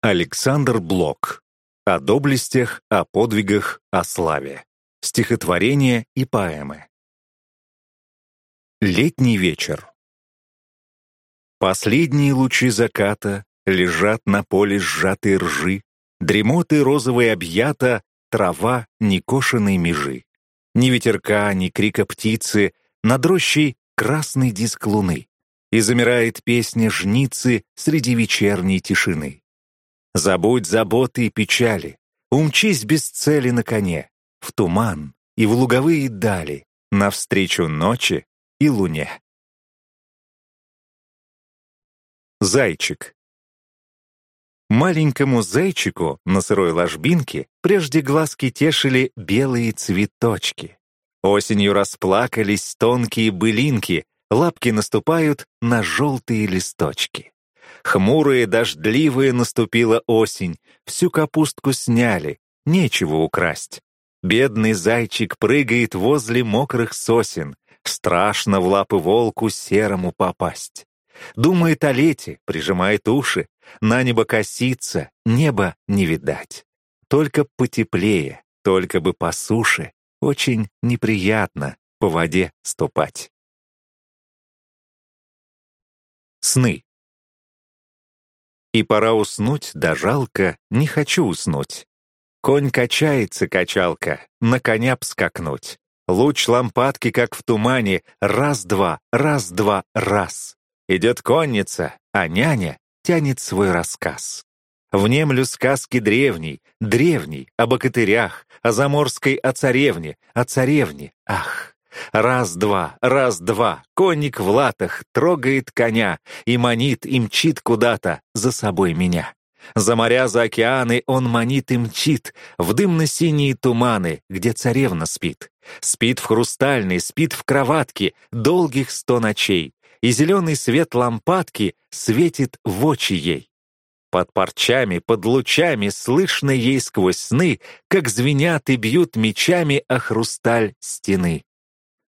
Александр Блок. О доблестях, о подвигах, о славе. Стихотворения и поэмы. Летний вечер. Последние лучи заката лежат на поле сжатые ржи, дремоты розовые объята, трава некошенной межи. Ни ветерка, ни крика птицы, над рощей красный диск луны. И замирает песня жницы среди вечерней тишины. Забудь заботы и печали, умчись без цели на коне, в туман и в луговые дали, навстречу ночи и луне. Зайчик. Маленькому зайчику на сырой ложбинке прежде глазки тешили белые цветочки. Осенью расплакались тонкие былинки, лапки наступают на желтые листочки. Хмурые, дождливые наступила осень, всю капустку сняли, нечего украсть. Бедный зайчик прыгает возле мокрых сосен, страшно в лапы волку серому попасть. Думает о лете, прижимает уши, на небо косится, небо не видать. Только потеплее, только бы по суше, очень неприятно по воде ступать. Сны. И пора уснуть, да жалко, не хочу уснуть. Конь качается, качалка, на коня скакнуть. Луч лампадки, как в тумане, раз-два, раз-два, раз. Идет конница, а няня тянет свой рассказ. Внемлю сказки древней, древней, о богатырях, о заморской о царевне, о царевне, ах. Раз-два, раз-два, конник в латах трогает коня и манит и мчит куда-то за собой меня. За моря, за океаны он манит и мчит, в дымно-синие туманы, где царевна спит. Спит в хрустальной, спит в кроватке, долгих сто ночей, и зеленый свет лампадки светит в очи ей. Под парчами, под лучами слышно ей сквозь сны, как звенят и бьют мечами о хрусталь стены.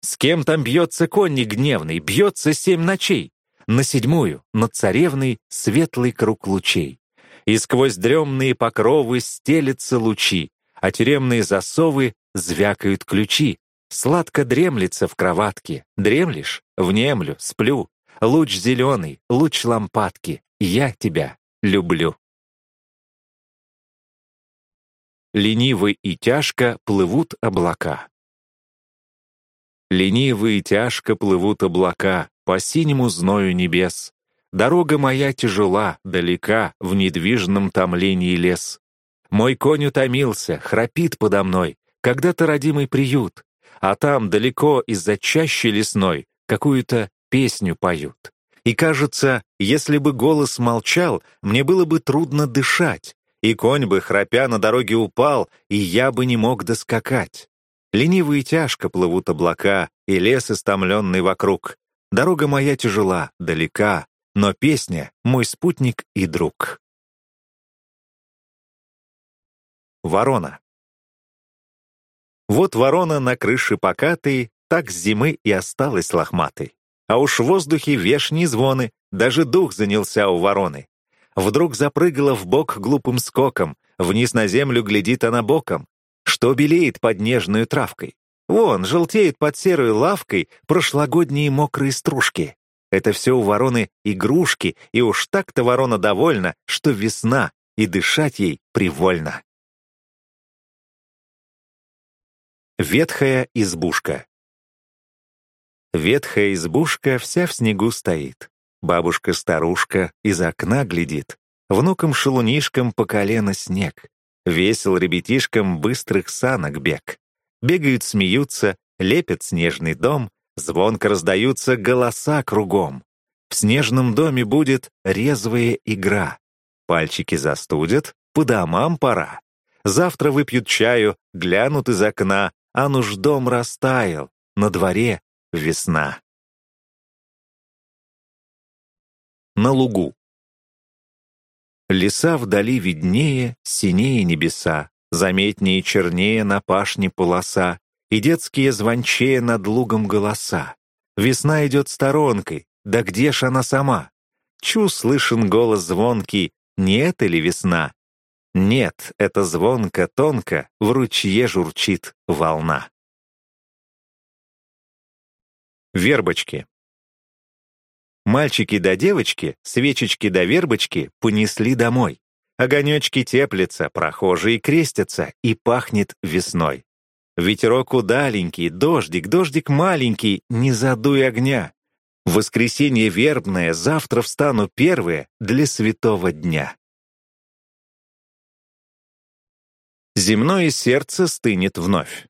С кем там бьется конник гневный, бьется семь ночей. На седьмую, над царевной, светлый круг лучей. И сквозь дремные покровы стелятся лучи, а тюремные засовы звякают ключи. Сладко дремлется в кроватке. Дремлешь? Внемлю, сплю. Луч зеленый, луч лампадки. Я тебя люблю. Лениво и тяжко плывут облака. Лениво и тяжко плывут облака по синему зною небес. Дорога моя тяжела, далека, в недвижном томлении лес. Мой конь утомился, храпит подо мной, когда-то родимый приют, а там далеко из-за чащи лесной какую-то песню поют. И кажется, если бы голос молчал, мне было бы трудно дышать, и конь бы, храпя на дороге, упал, и я бы не мог доскакать. Лениво и тяжко плывут облака, и лес истомленный вокруг. Дорога моя тяжела, далека, но песня — мой спутник и друг. Ворона. Вот ворона на крыше покатой, так с зимы и осталась лохматой. А уж в воздухе вешние звоны, даже дух занялся у вороны. Вдруг запрыгала в бок глупым скоком, вниз на землю глядит она боком, что белеет под нежную травкой. Вон, желтеет под серой лавкой прошлогодние мокрые стружки. Это все у вороны игрушки, и уж так-то ворона довольна, что весна, и дышать ей привольно. Ветхая избушка Ветхая избушка вся в снегу стоит. Бабушка-старушка из окна глядит. Внукам-шелунишкам по колено снег. Весел ребятишкам быстрых санок бег. Бегают, смеются, лепят снежный дом, звонко раздаются голоса кругом. В снежном доме будет резвая игра. Пальчики застудят, по домам пора. Завтра выпьют чаю, глянут из окна, а нуж дом растаял, на дворе весна. На лугу. Леса вдали виднее, синее небеса, Заметнее чернее на пашне полоса, И детские звончее над лугом голоса. Весна идет сторонкой, да где ж она сама? Чу слышен голос звонкий, не это ли весна? Нет, это звонко-тонко в ручье журчит волна. Вербочки. Мальчики да девочки, свечечки да вербочки понесли домой. Огонечки теплятся, прохожие крестятся, и пахнет весной. Ветерок удаленький, дождик, дождик маленький, не задуй огня. воскресенье вербное, завтра встану первое для святого дня. Земное сердце стынет вновь.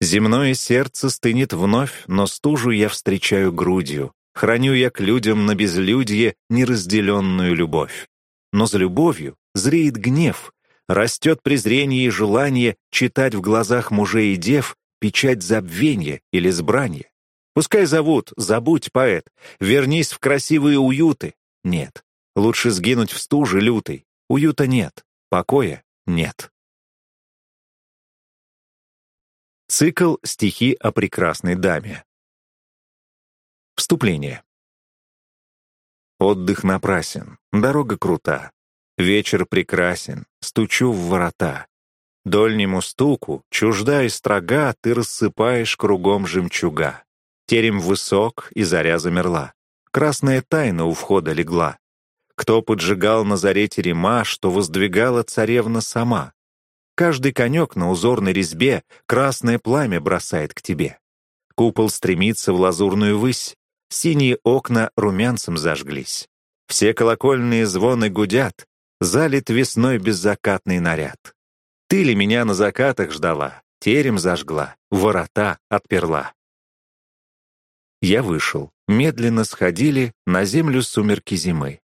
Земное сердце стынет вновь, но стужу я встречаю грудью. Храню я к людям на безлюдье неразделенную любовь. Но за любовью зреет гнев, растет презрение и желание читать в глазах мужей и дев печать забвения или сбранья. Пускай зовут, забудь, поэт, вернись в красивые уюты. Нет, лучше сгинуть в стуже лютой. Уюта нет, покоя нет. Цикл «Стихи о прекрасной даме». Вступление. Отдых напрасен, дорога крута. Вечер прекрасен, стучу в ворота. Дольнему стуку, чужда и строга, ты рассыпаешь кругом жемчуга. Терем высок, и заря замерла. Красная тайна у входа легла. Кто поджигал на заре терема, что воздвигала царевна сама? Каждый конек на узорной резьбе красное пламя бросает к тебе. Купол стремится в лазурную высь, синие окна румянцем зажглись. Все колокольные звоны гудят, залит весной беззакатный наряд. Ты ли меня на закатах ждала, терем зажгла, ворота отперла? Я вышел. Медленно сходили на землю сумерки зимы.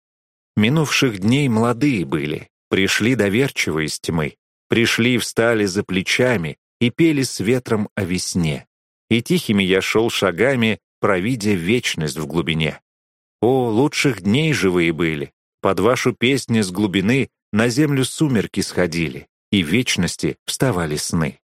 Минувших дней молодые были, пришли доверчиво из тьмы, пришли, встали за плечами и пели с ветром о весне. И тихими я шел шагами, провидя вечность в глубине. О, лучших дней живые были, под вашу песню с глубины на землю сумерки сходили, и вечности вставали сны.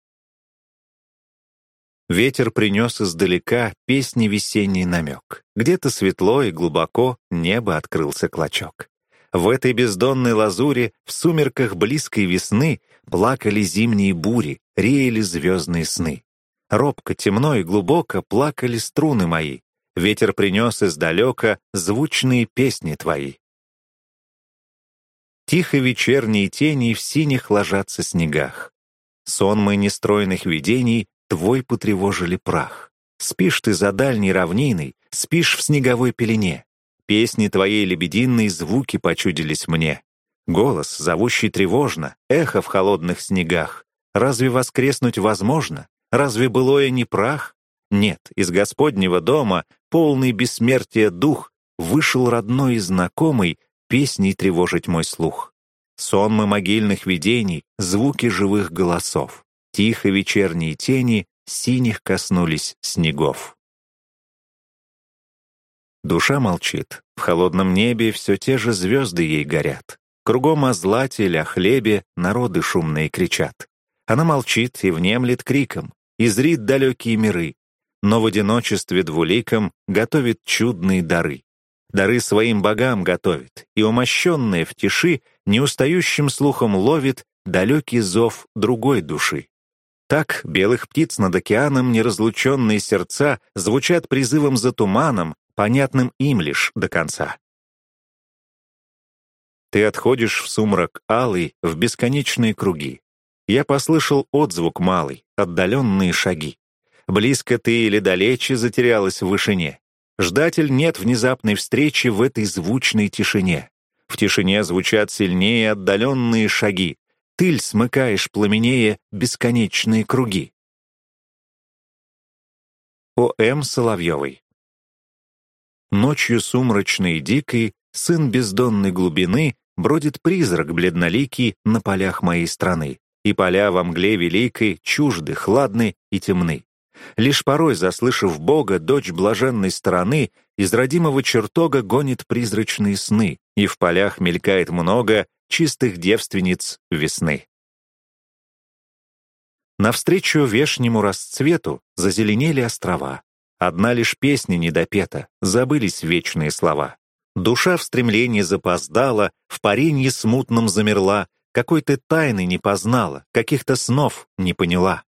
Ветер принес издалека песни весенний намек. Где-то светло и глубоко небо открылся клочок. В этой бездонной лазуре, в сумерках близкой весны, плакали зимние бури, реяли звездные сны. Робко, темно и глубоко плакали струны мои. Ветер принес издалека звучные песни твои. Тихо вечерние тени в синих ложатся снегах. Сон мой нестройных видений твой потревожили прах. Спишь ты за дальней равниной, спишь в снеговой пелене. Песни твоей лебединой звуки почудились мне. Голос, зовущий тревожно, эхо в холодных снегах. Разве воскреснуть возможно? Разве былое не прах? Нет, из Господнего дома, полный бессмертия дух, вышел родной и знакомый песней тревожить мой слух. Сонмы могильных видений, звуки живых голосов. Тихо вечерние тени синих коснулись снегов. Душа молчит. В холодном небе все те же звезды ей горят. Кругом о злате или о хлебе народы шумные кричат. Она молчит и внемлет криком, и зрит далекие миры, но в одиночестве двуликом готовит чудные дары. Дары своим богам готовит, и умощенная в тиши неустающим слухом ловит далекий зов другой души. Так белых птиц над океаном неразлученные сердца звучат призывом за туманом, понятным им лишь до конца. Ты отходишь в сумрак алый, в бесконечные круги. Я послышал отзвук малый, отдаленные шаги. Близко ты или далече затерялась в вышине. Ждатель нет внезапной встречи в этой звучной тишине. В тишине звучат сильнее отдаленные шаги. Тыль смыкаешь пламенее бесконечные круги. О. М. Соловьевой Ночью сумрачной и дикой, сын бездонной глубины, бродит призрак бледноликий на полях моей страны, и поля во мгле великой чужды, хладны и темны. Лишь порой, заслышав Бога, дочь блаженной стороны, из родимого чертога гонит призрачные сны, и в полях мелькает много чистых девственниц весны. Навстречу вешнему расцвету зазеленели острова, Одна лишь песня недопета, забылись вечные слова. Душа в стремлении запоздала, в паренье смутном замерла, какой-то тайны не познала, каких-то снов не поняла.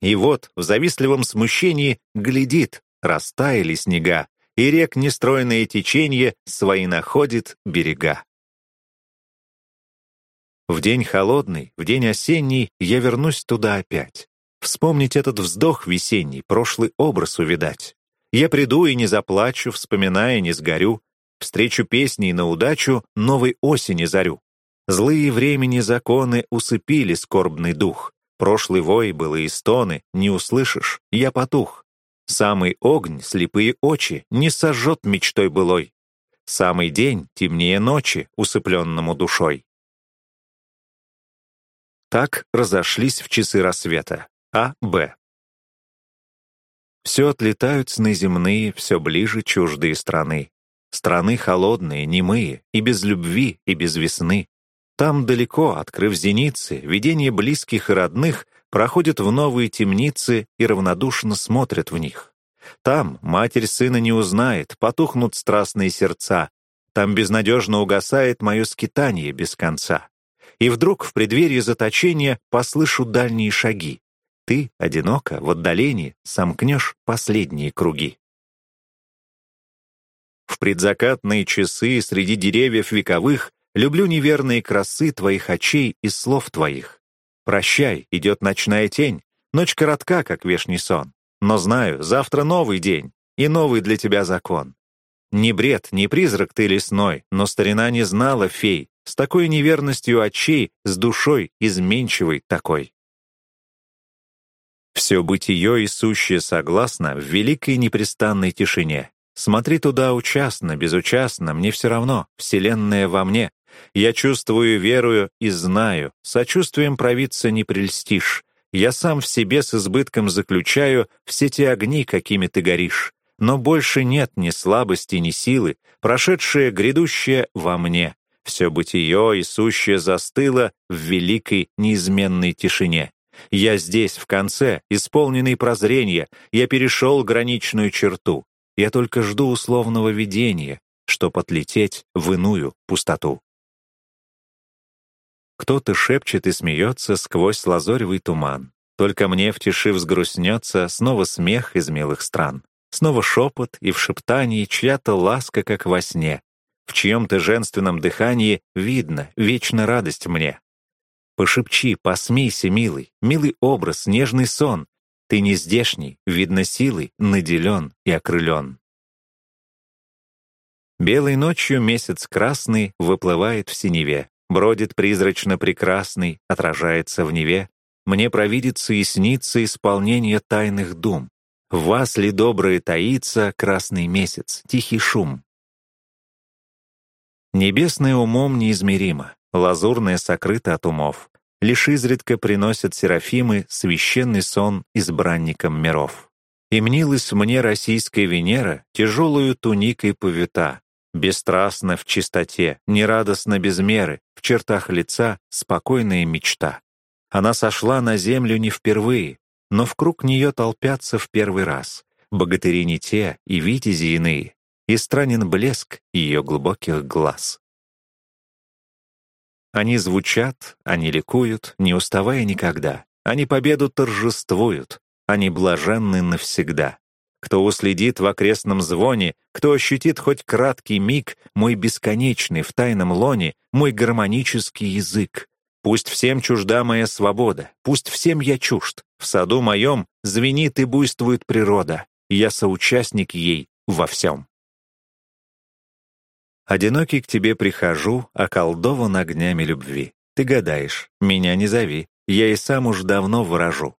И вот в завистливом смущении глядит, растаяли снега, и рек нестроенное течение свои находит берега. В день холодный, в день осенний я вернусь туда опять. Вспомнить этот вздох весенний, прошлый образ увидать. Я приду и не заплачу, вспоминая, не сгорю, Встречу песней на удачу новой осени зарю. Злые времени законы усыпили скорбный дух. Прошлый вой было и стоны, не услышишь, я потух. Самый огонь, слепые очи, не сожжет мечтой былой. Самый день темнее ночи, усыпленному душой. Так разошлись в часы рассвета. А. Б. Все отлетают сны земные, все ближе чуждые страны. Страны холодные, немые, и без любви, и без весны. Там далеко, открыв зеницы, видение близких и родных проходит в новые темницы и равнодушно смотрят в них. Там матерь сына не узнает, потухнут страстные сердца. Там безнадежно угасает мое скитание без конца. И вдруг в преддверии заточения послышу дальние шаги. Ты, одиноко, в отдалении, сомкнешь последние круги. В предзакатные часы среди деревьев вековых люблю неверные красы твоих очей и слов твоих. Прощай, идет ночная тень, ночь коротка, как вешний сон. Но знаю, завтра новый день, и новый для тебя закон. Не бред, не призрак ты лесной, но старина не знала фей, с такой неверностью очей, с душой изменчивой такой. Все бытие и сущее согласно в великой непрестанной тишине. Смотри туда участно, безучастно, мне все равно, вселенная во мне. Я чувствую, верую и знаю, сочувствием провидца не прельстишь. Я сам в себе с избытком заключаю все те огни, какими ты горишь. Но больше нет ни слабости, ни силы, прошедшее, грядущее во мне. Все бытие и сущее застыло в великой неизменной тишине. Я здесь, в конце, исполненный прозрения, я перешел граничную черту. Я только жду условного видения, чтоб отлететь в иную пустоту. Кто-то шепчет и смеется сквозь лазоревый туман. Только мне в тиши взгрустнется снова смех из милых стран. Снова шепот и в шептании чья-то ласка, как во сне. В чьем-то женственном дыхании видно вечно радость мне. Пошепчи, посмейся, милый, милый образ, нежный сон, ты не здешний, видно силой, наделен и окрылен. Белой ночью месяц красный выплывает в синеве, бродит призрачно прекрасный, отражается в Неве. Мне провидится и снится исполнение тайных дум. В вас ли доброе таится красный месяц, тихий шум? Небесное умом неизмеримо, лазурное сокрыто от умов лишь изредка приносят серафимы священный сон избранникам миров. И мнилась мне российская Венера тяжелую туникой повита, бесстрастно в чистоте, нерадостно без меры, в чертах лица спокойная мечта. Она сошла на землю не впервые, но в круг нее толпятся в первый раз. Богатыри не те и витязи иные, и странен блеск ее глубоких глаз. Они звучат, они ликуют, не уставая никогда. Они победу торжествуют, они блаженны навсегда. Кто уследит в окрестном звоне, кто ощутит хоть краткий миг мой бесконечный в тайном лоне, мой гармонический язык. Пусть всем чужда моя свобода, пусть всем я чужд. В саду моем звенит и буйствует природа, я соучастник ей во всем. Одинокий к тебе прихожу, околдован огнями любви. Ты гадаешь, меня не зови, я и сам уж давно ворожу.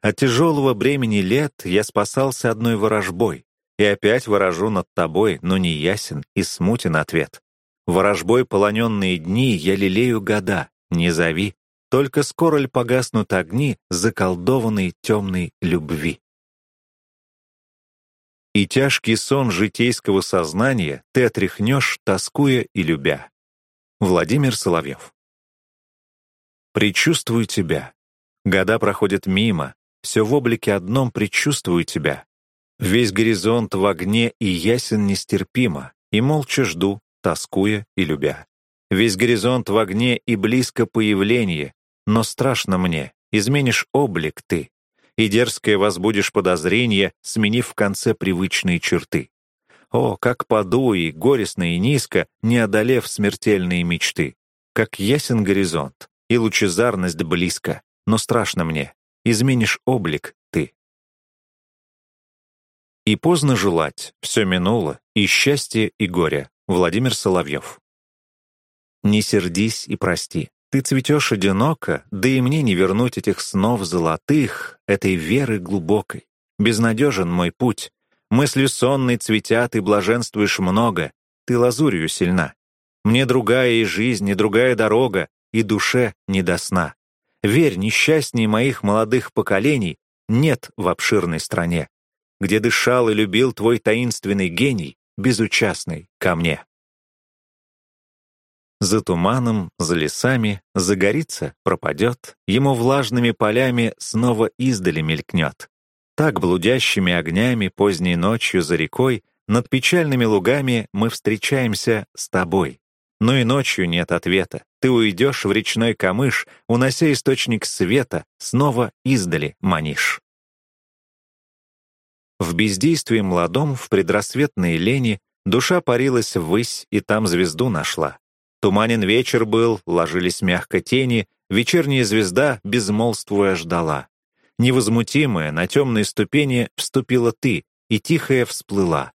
От тяжелого бремени лет я спасался одной ворожбой, и опять ворожу над тобой, но не ясен и смутен ответ. Ворожбой полоненные дни я лелею года, не зови, только скоро ль погаснут огни заколдованной темной любви и тяжкий сон житейского сознания ты отряхнешь, тоскуя и любя. Владимир Соловьев Предчувствую тебя. Года проходят мимо, все в облике одном предчувствую тебя. Весь горизонт в огне и ясен нестерпимо, и молча жду, тоскуя и любя. Весь горизонт в огне и близко появление, но страшно мне, изменишь облик ты, и дерзкое возбудишь подозрение, сменив в конце привычные черты. О, как паду и горестно и низко, не одолев смертельные мечты. Как ясен горизонт, и лучезарность близко, но страшно мне, изменишь облик ты. И поздно желать, все минуло, и счастье, и горе. Владимир Соловьев. Не сердись и прости. Ты цветешь одиноко, да и мне не вернуть этих снов золотых, этой веры глубокой. Безнадежен мой путь. Мысли сонной цветят, и блаженствуешь много. Ты лазурью сильна. Мне другая и жизнь, и другая дорога, и душе не до сна. Верь, несчастней моих молодых поколений нет в обширной стране, где дышал и любил твой таинственный гений, безучастный ко мне. За туманом, за лесами, загорится, пропадет, ему влажными полями снова издали мелькнет. Так блудящими огнями поздней ночью за рекой над печальными лугами мы встречаемся с тобой. Но и ночью нет ответа. Ты уйдешь в речной камыш, унося источник света, снова издали манишь. В бездействии молодом, в предрассветной лени, душа парилась ввысь и там звезду нашла. Туманен вечер был, ложились мягко тени, вечерняя звезда, безмолвствуя, ждала. Невозмутимая, на темной ступени вступила ты, и тихая всплыла.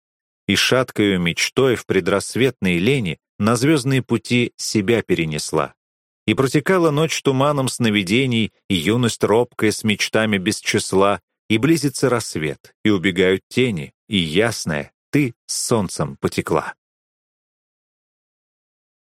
И шаткою мечтой в предрассветной лени на звездные пути себя перенесла. И протекала ночь туманом сновидений, и юность робкая с мечтами без числа, и близится рассвет, и убегают тени, и ясная, ты с солнцем потекла.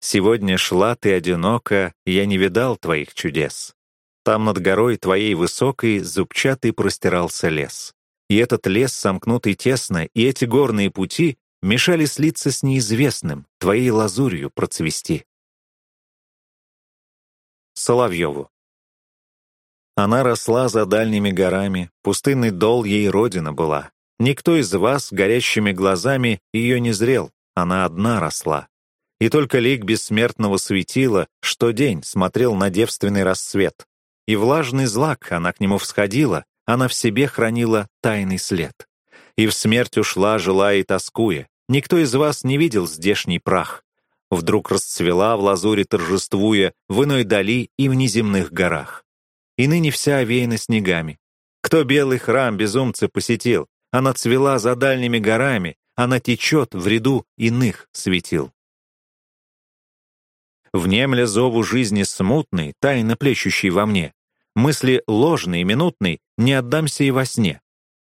Сегодня шла ты одиноко, я не видал твоих чудес. Там над горой твоей высокой зубчатый простирался лес. И этот лес, сомкнутый тесно, и эти горные пути мешали слиться с неизвестным, твоей лазурью процвести. Соловьеву. Она росла за дальними горами, пустынный дол ей родина была. Никто из вас горящими глазами ее не зрел, она одна росла и только лик бессмертного светила, что день смотрел на девственный рассвет. И влажный злак, она к нему всходила, она в себе хранила тайный след. И в смерть ушла, желая и тоскуя. Никто из вас не видел здешний прах. Вдруг расцвела в лазуре торжествуя в иной дали и в неземных горах. И ныне вся овеяна снегами. Кто белый храм безумца посетил, она цвела за дальними горами, она течет в ряду иных светил. Внемля зову жизни смутной, тайно плещущей во мне. Мысли ложные, минутной, не отдамся и во сне.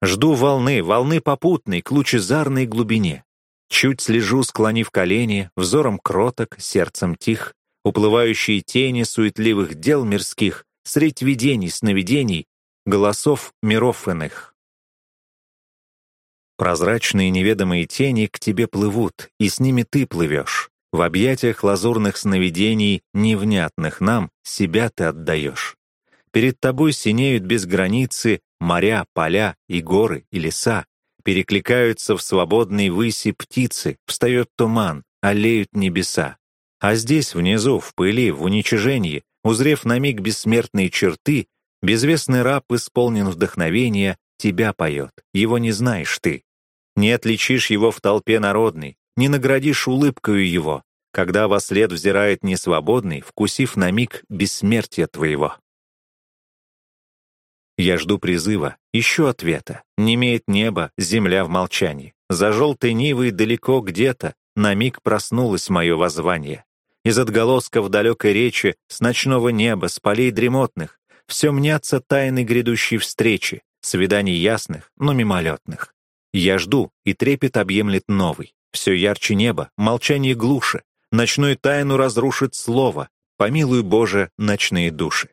Жду волны, волны попутной, к лучезарной глубине. Чуть слежу, склонив колени, взором кроток, сердцем тих, уплывающие тени суетливых дел мирских, средь видений, сновидений, голосов миров иных. Прозрачные неведомые тени к тебе плывут, и с ними ты плывешь. В объятиях лазурных сновидений, невнятных нам, себя ты отдаешь. Перед тобой синеют без границы моря, поля и горы, и леса. Перекликаются в свободной выси птицы, встает туман, олеют небеса. А здесь, внизу, в пыли, в уничижении, узрев на миг бессмертные черты, безвестный раб исполнен вдохновения, тебя поет, его не знаешь ты. Не отличишь его в толпе народной, не наградишь улыбкою его, когда во след взирает несвободный, вкусив на миг бессмертия твоего. Я жду призыва, ищу ответа. Не имеет небо, земля в молчании. За желтой нивой далеко где-то на миг проснулось мое воззвание. Из отголосков далекой речи, с ночного неба, с полей дремотных, все мнятся тайны грядущей встречи, свиданий ясных, но мимолетных. Я жду, и трепет объемлет новый. Все ярче небо, молчание глуше, ночную тайну разрушит слово, помилуй, Боже, ночные души.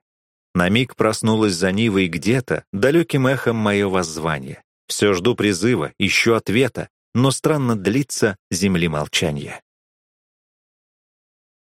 На миг проснулась за Нивой где-то, далеким эхом мое воззвание. Все жду призыва, ищу ответа, но странно длится земли молчания.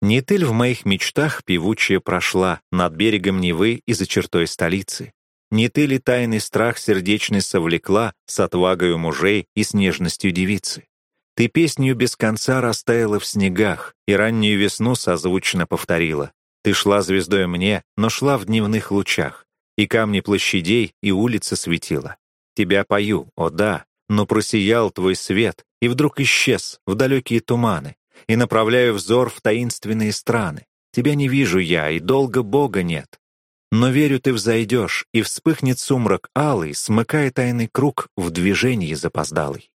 Нетыль в моих мечтах певучая прошла над берегом Невы и за чертой столицы. Не ты ли тайный страх сердечный совлекла с отвагою мужей и с нежностью девицы? Ты песнью без конца растаяла в снегах и раннюю весну созвучно повторила. Ты шла звездой мне, но шла в дневных лучах, и камни площадей, и улицы светила. Тебя пою, о да, но просиял твой свет, и вдруг исчез в далекие туманы, и направляю взор в таинственные страны. Тебя не вижу я, и долго Бога нет. Но верю, ты взойдешь, и вспыхнет сумрак алый, смыкая тайный круг в движении запоздалый.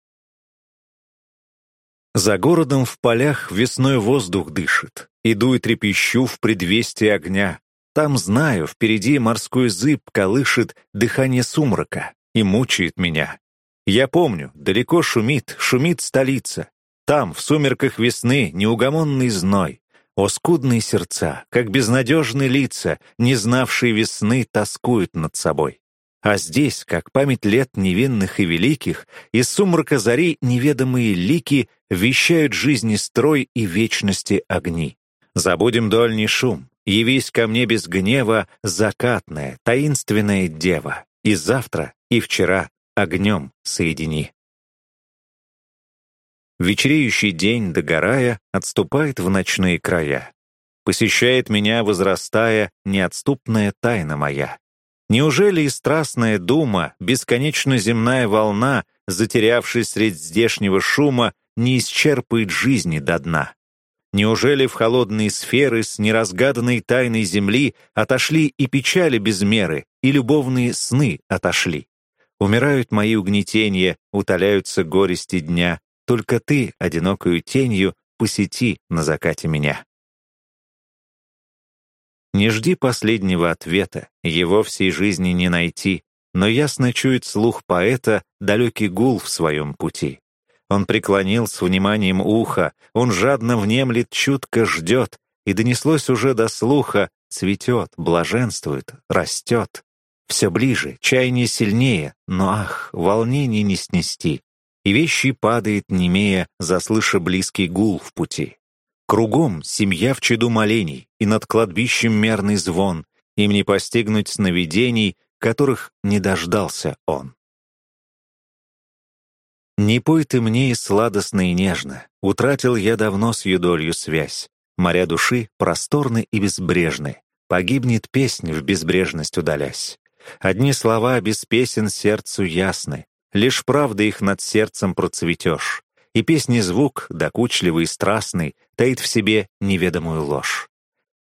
За городом в полях весной воздух дышит. Иду и трепещу в предвестии огня. Там, знаю, впереди морской зыб колышет дыхание сумрака и мучает меня. Я помню, далеко шумит, шумит столица. Там, в сумерках весны, неугомонный зной. О, скудные сердца, как безнадежные лица, не знавшие весны, тоскуют над собой. А здесь, как память лет невинных и великих, из сумрака зари неведомые лики вещают жизни строй и вечности огни. Забудем дольний шум, явись ко мне без гнева закатная, таинственная дева, и завтра, и вчера огнем соедини. Вечереющий день, догорая, отступает в ночные края. Посещает меня, возрастая, неотступная тайна моя. Неужели и страстная дума, бесконечно земная волна, затерявшись средь здешнего шума, не исчерпает жизни до дна? Неужели в холодные сферы с неразгаданной тайной земли отошли и печали без меры, и любовные сны отошли? Умирают мои угнетения, утоляются горести дня. Только ты, одинокую тенью, посети на закате меня. Не жди последнего ответа, его всей жизни не найти, но ясно чует слух поэта далекий гул в своем пути. Он преклонил с вниманием ухо, он жадно внемлет, чутко ждет, и донеслось уже до слуха, цветет, блаженствует, растет. Все ближе, чаяние сильнее, но ах, волнение не снести. И вещи падает, немея, заслыша близкий гул в пути. Кругом семья в чаду молений, и над кладбищем мерный звон, им не постигнуть сновидений, которых не дождался он. Не пой ты мне и сладостно и нежно, утратил я давно с юдолью связь. Моря души просторны и безбрежны, погибнет песнь в безбрежность удалясь. Одни слова без песен сердцу ясны, лишь правда их над сердцем процветешь и песни звук, докучливый и страстный, таит в себе неведомую ложь.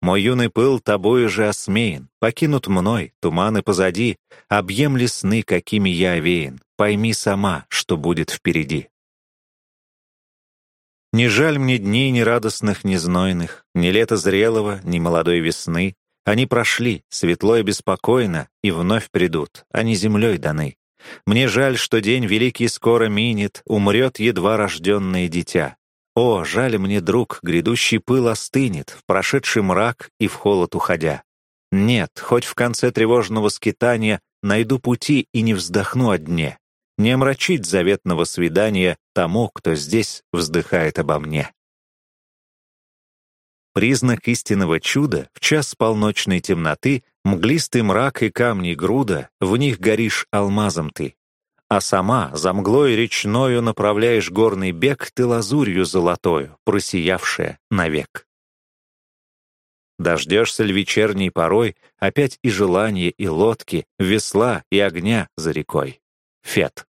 Мой юный пыл тобою же осмеян, покинут мной, туманы позади, объемли сны, какими я овеян, пойми сама, что будет впереди. Не жаль мне дней ни радостных, ни знойных, ни лета зрелого, ни молодой весны. Они прошли, светло и беспокойно, и вновь придут, они землей даны. Мне жаль, что день великий скоро минет, умрет едва рожденное дитя. О, жаль мне, друг, грядущий пыл остынет, в прошедший мрак и в холод уходя. Нет, хоть в конце тревожного скитания найду пути и не вздохну о дне. Не омрачить заветного свидания тому, кто здесь вздыхает обо мне. Признак истинного чуда в час полночной темноты Мглистый мрак и камни груда, в них горишь алмазом ты. А сама, за мглой речною направляешь горный бег ты лазурью золотою, просиявшая навек. Дождешься ль вечерней порой опять и желания, и лодки, весла и огня за рекой. Фет.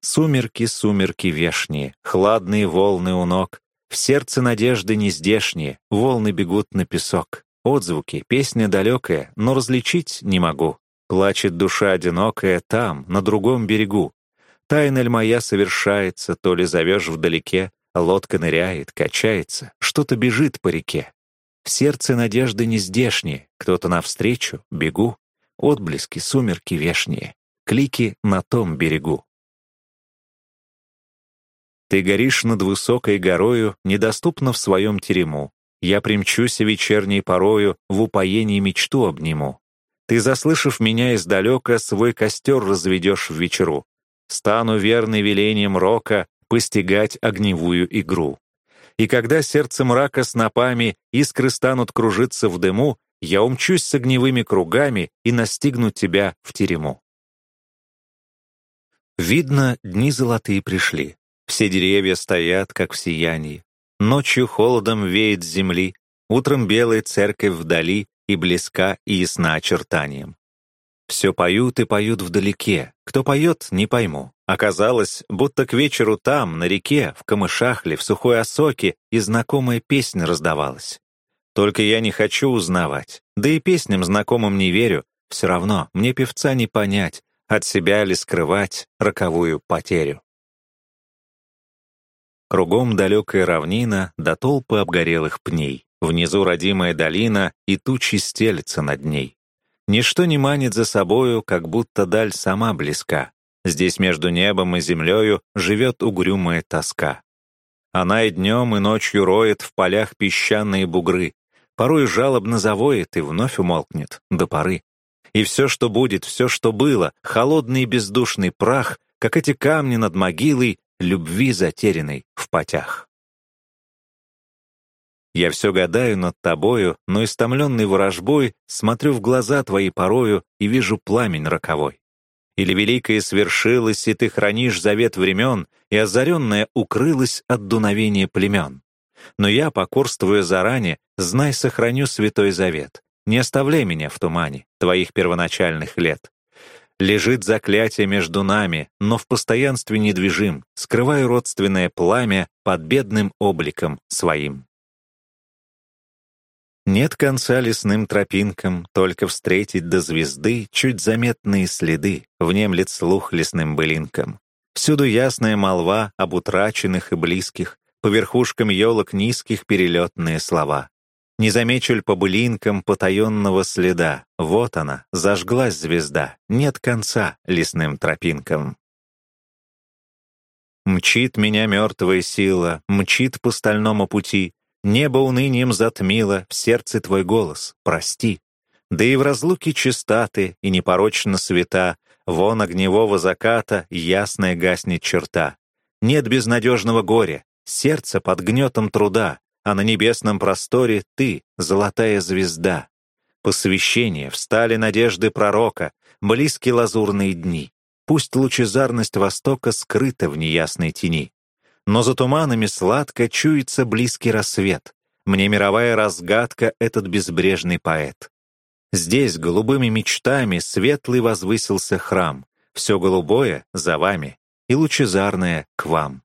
Сумерки, сумерки вешние, хладные волны у ног, в сердце надежды нездешние, волны бегут на песок. Отзвуки, песня далекая, но различить не могу. Плачет душа одинокая там, на другом берегу. Тайна ль моя совершается, то ли зовешь вдалеке, лодка ныряет, качается, что-то бежит по реке. В сердце надежды не здешние, кто-то навстречу, бегу. Отблески, сумерки вешние, клики на том берегу. Ты горишь над высокой горою, недоступно в своем терему. Я примчусь вечерней порою, в упоении мечту обниму. Ты, заслышав меня издалека, свой костер разведешь в вечеру. Стану верный велением рока постигать огневую игру. И когда сердце мрака снопами искры станут кружиться в дыму, я умчусь с огневыми кругами и настигну тебя в терему. Видно, дни золотые пришли. Все деревья стоят, как в сиянии. Ночью холодом веет земли, утром белая церковь вдали и близка и ясна очертанием. Все поют и поют вдалеке. Кто поет, не пойму. Оказалось, будто к вечеру там, на реке, в камышах ли, в сухой осоке, и знакомая песня раздавалась. Только я не хочу узнавать. Да и песням знакомым не верю. Все равно, мне певца не понять, от себя ли скрывать роковую потерю. Кругом далекая равнина до толпы обгорелых пней. Внизу родимая долина, и тучи стелятся над ней. Ничто не манит за собою, как будто даль сама близка. Здесь между небом и землею живет угрюмая тоска. Она и днем, и ночью роет в полях песчаные бугры, порой жалобно завоет и вновь умолкнет до поры. И все, что будет, все, что было, холодный и бездушный прах, как эти камни над могилой, любви затерянной в потях. Я все гадаю над тобою, но истомленный ворожбой смотрю в глаза твои порою и вижу пламень роковой. Или великое свершилось, и ты хранишь завет времен, и озаренное укрылось от дуновения племен. Но я, покорствуя заранее, знай, сохраню святой завет. Не оставляй меня в тумане твоих первоначальных лет. Лежит заклятие между нами, но в постоянстве недвижим, скрываю родственное пламя под бедным обликом своим. Нет конца лесным тропинкам, только встретить до звезды чуть заметные следы, внемлет слух лесным былинкам. Всюду ясная молва об утраченных и близких, по верхушкам елок низких перелетные слова. Не замечу ль по былинкам потаенного следа, вот она, зажглась звезда, нет конца лесным тропинкам. Мчит меня мертвая сила, мчит по стальному пути, Небо унынием затмило, в сердце твой голос, прости. Да и в разлуке чистоты и непорочно света, вон огневого заката ясная гаснет черта. Нет безнадежного горя, сердце под гнетом труда, а на небесном просторе ты, золотая звезда. Посвящение, встали надежды пророка, близкие лазурные дни. Пусть лучезарность Востока скрыта в неясной тени но за туманами сладко чуется близкий рассвет. Мне мировая разгадка этот безбрежный поэт. Здесь голубыми мечтами светлый возвысился храм. Все голубое за вами и лучезарное к вам.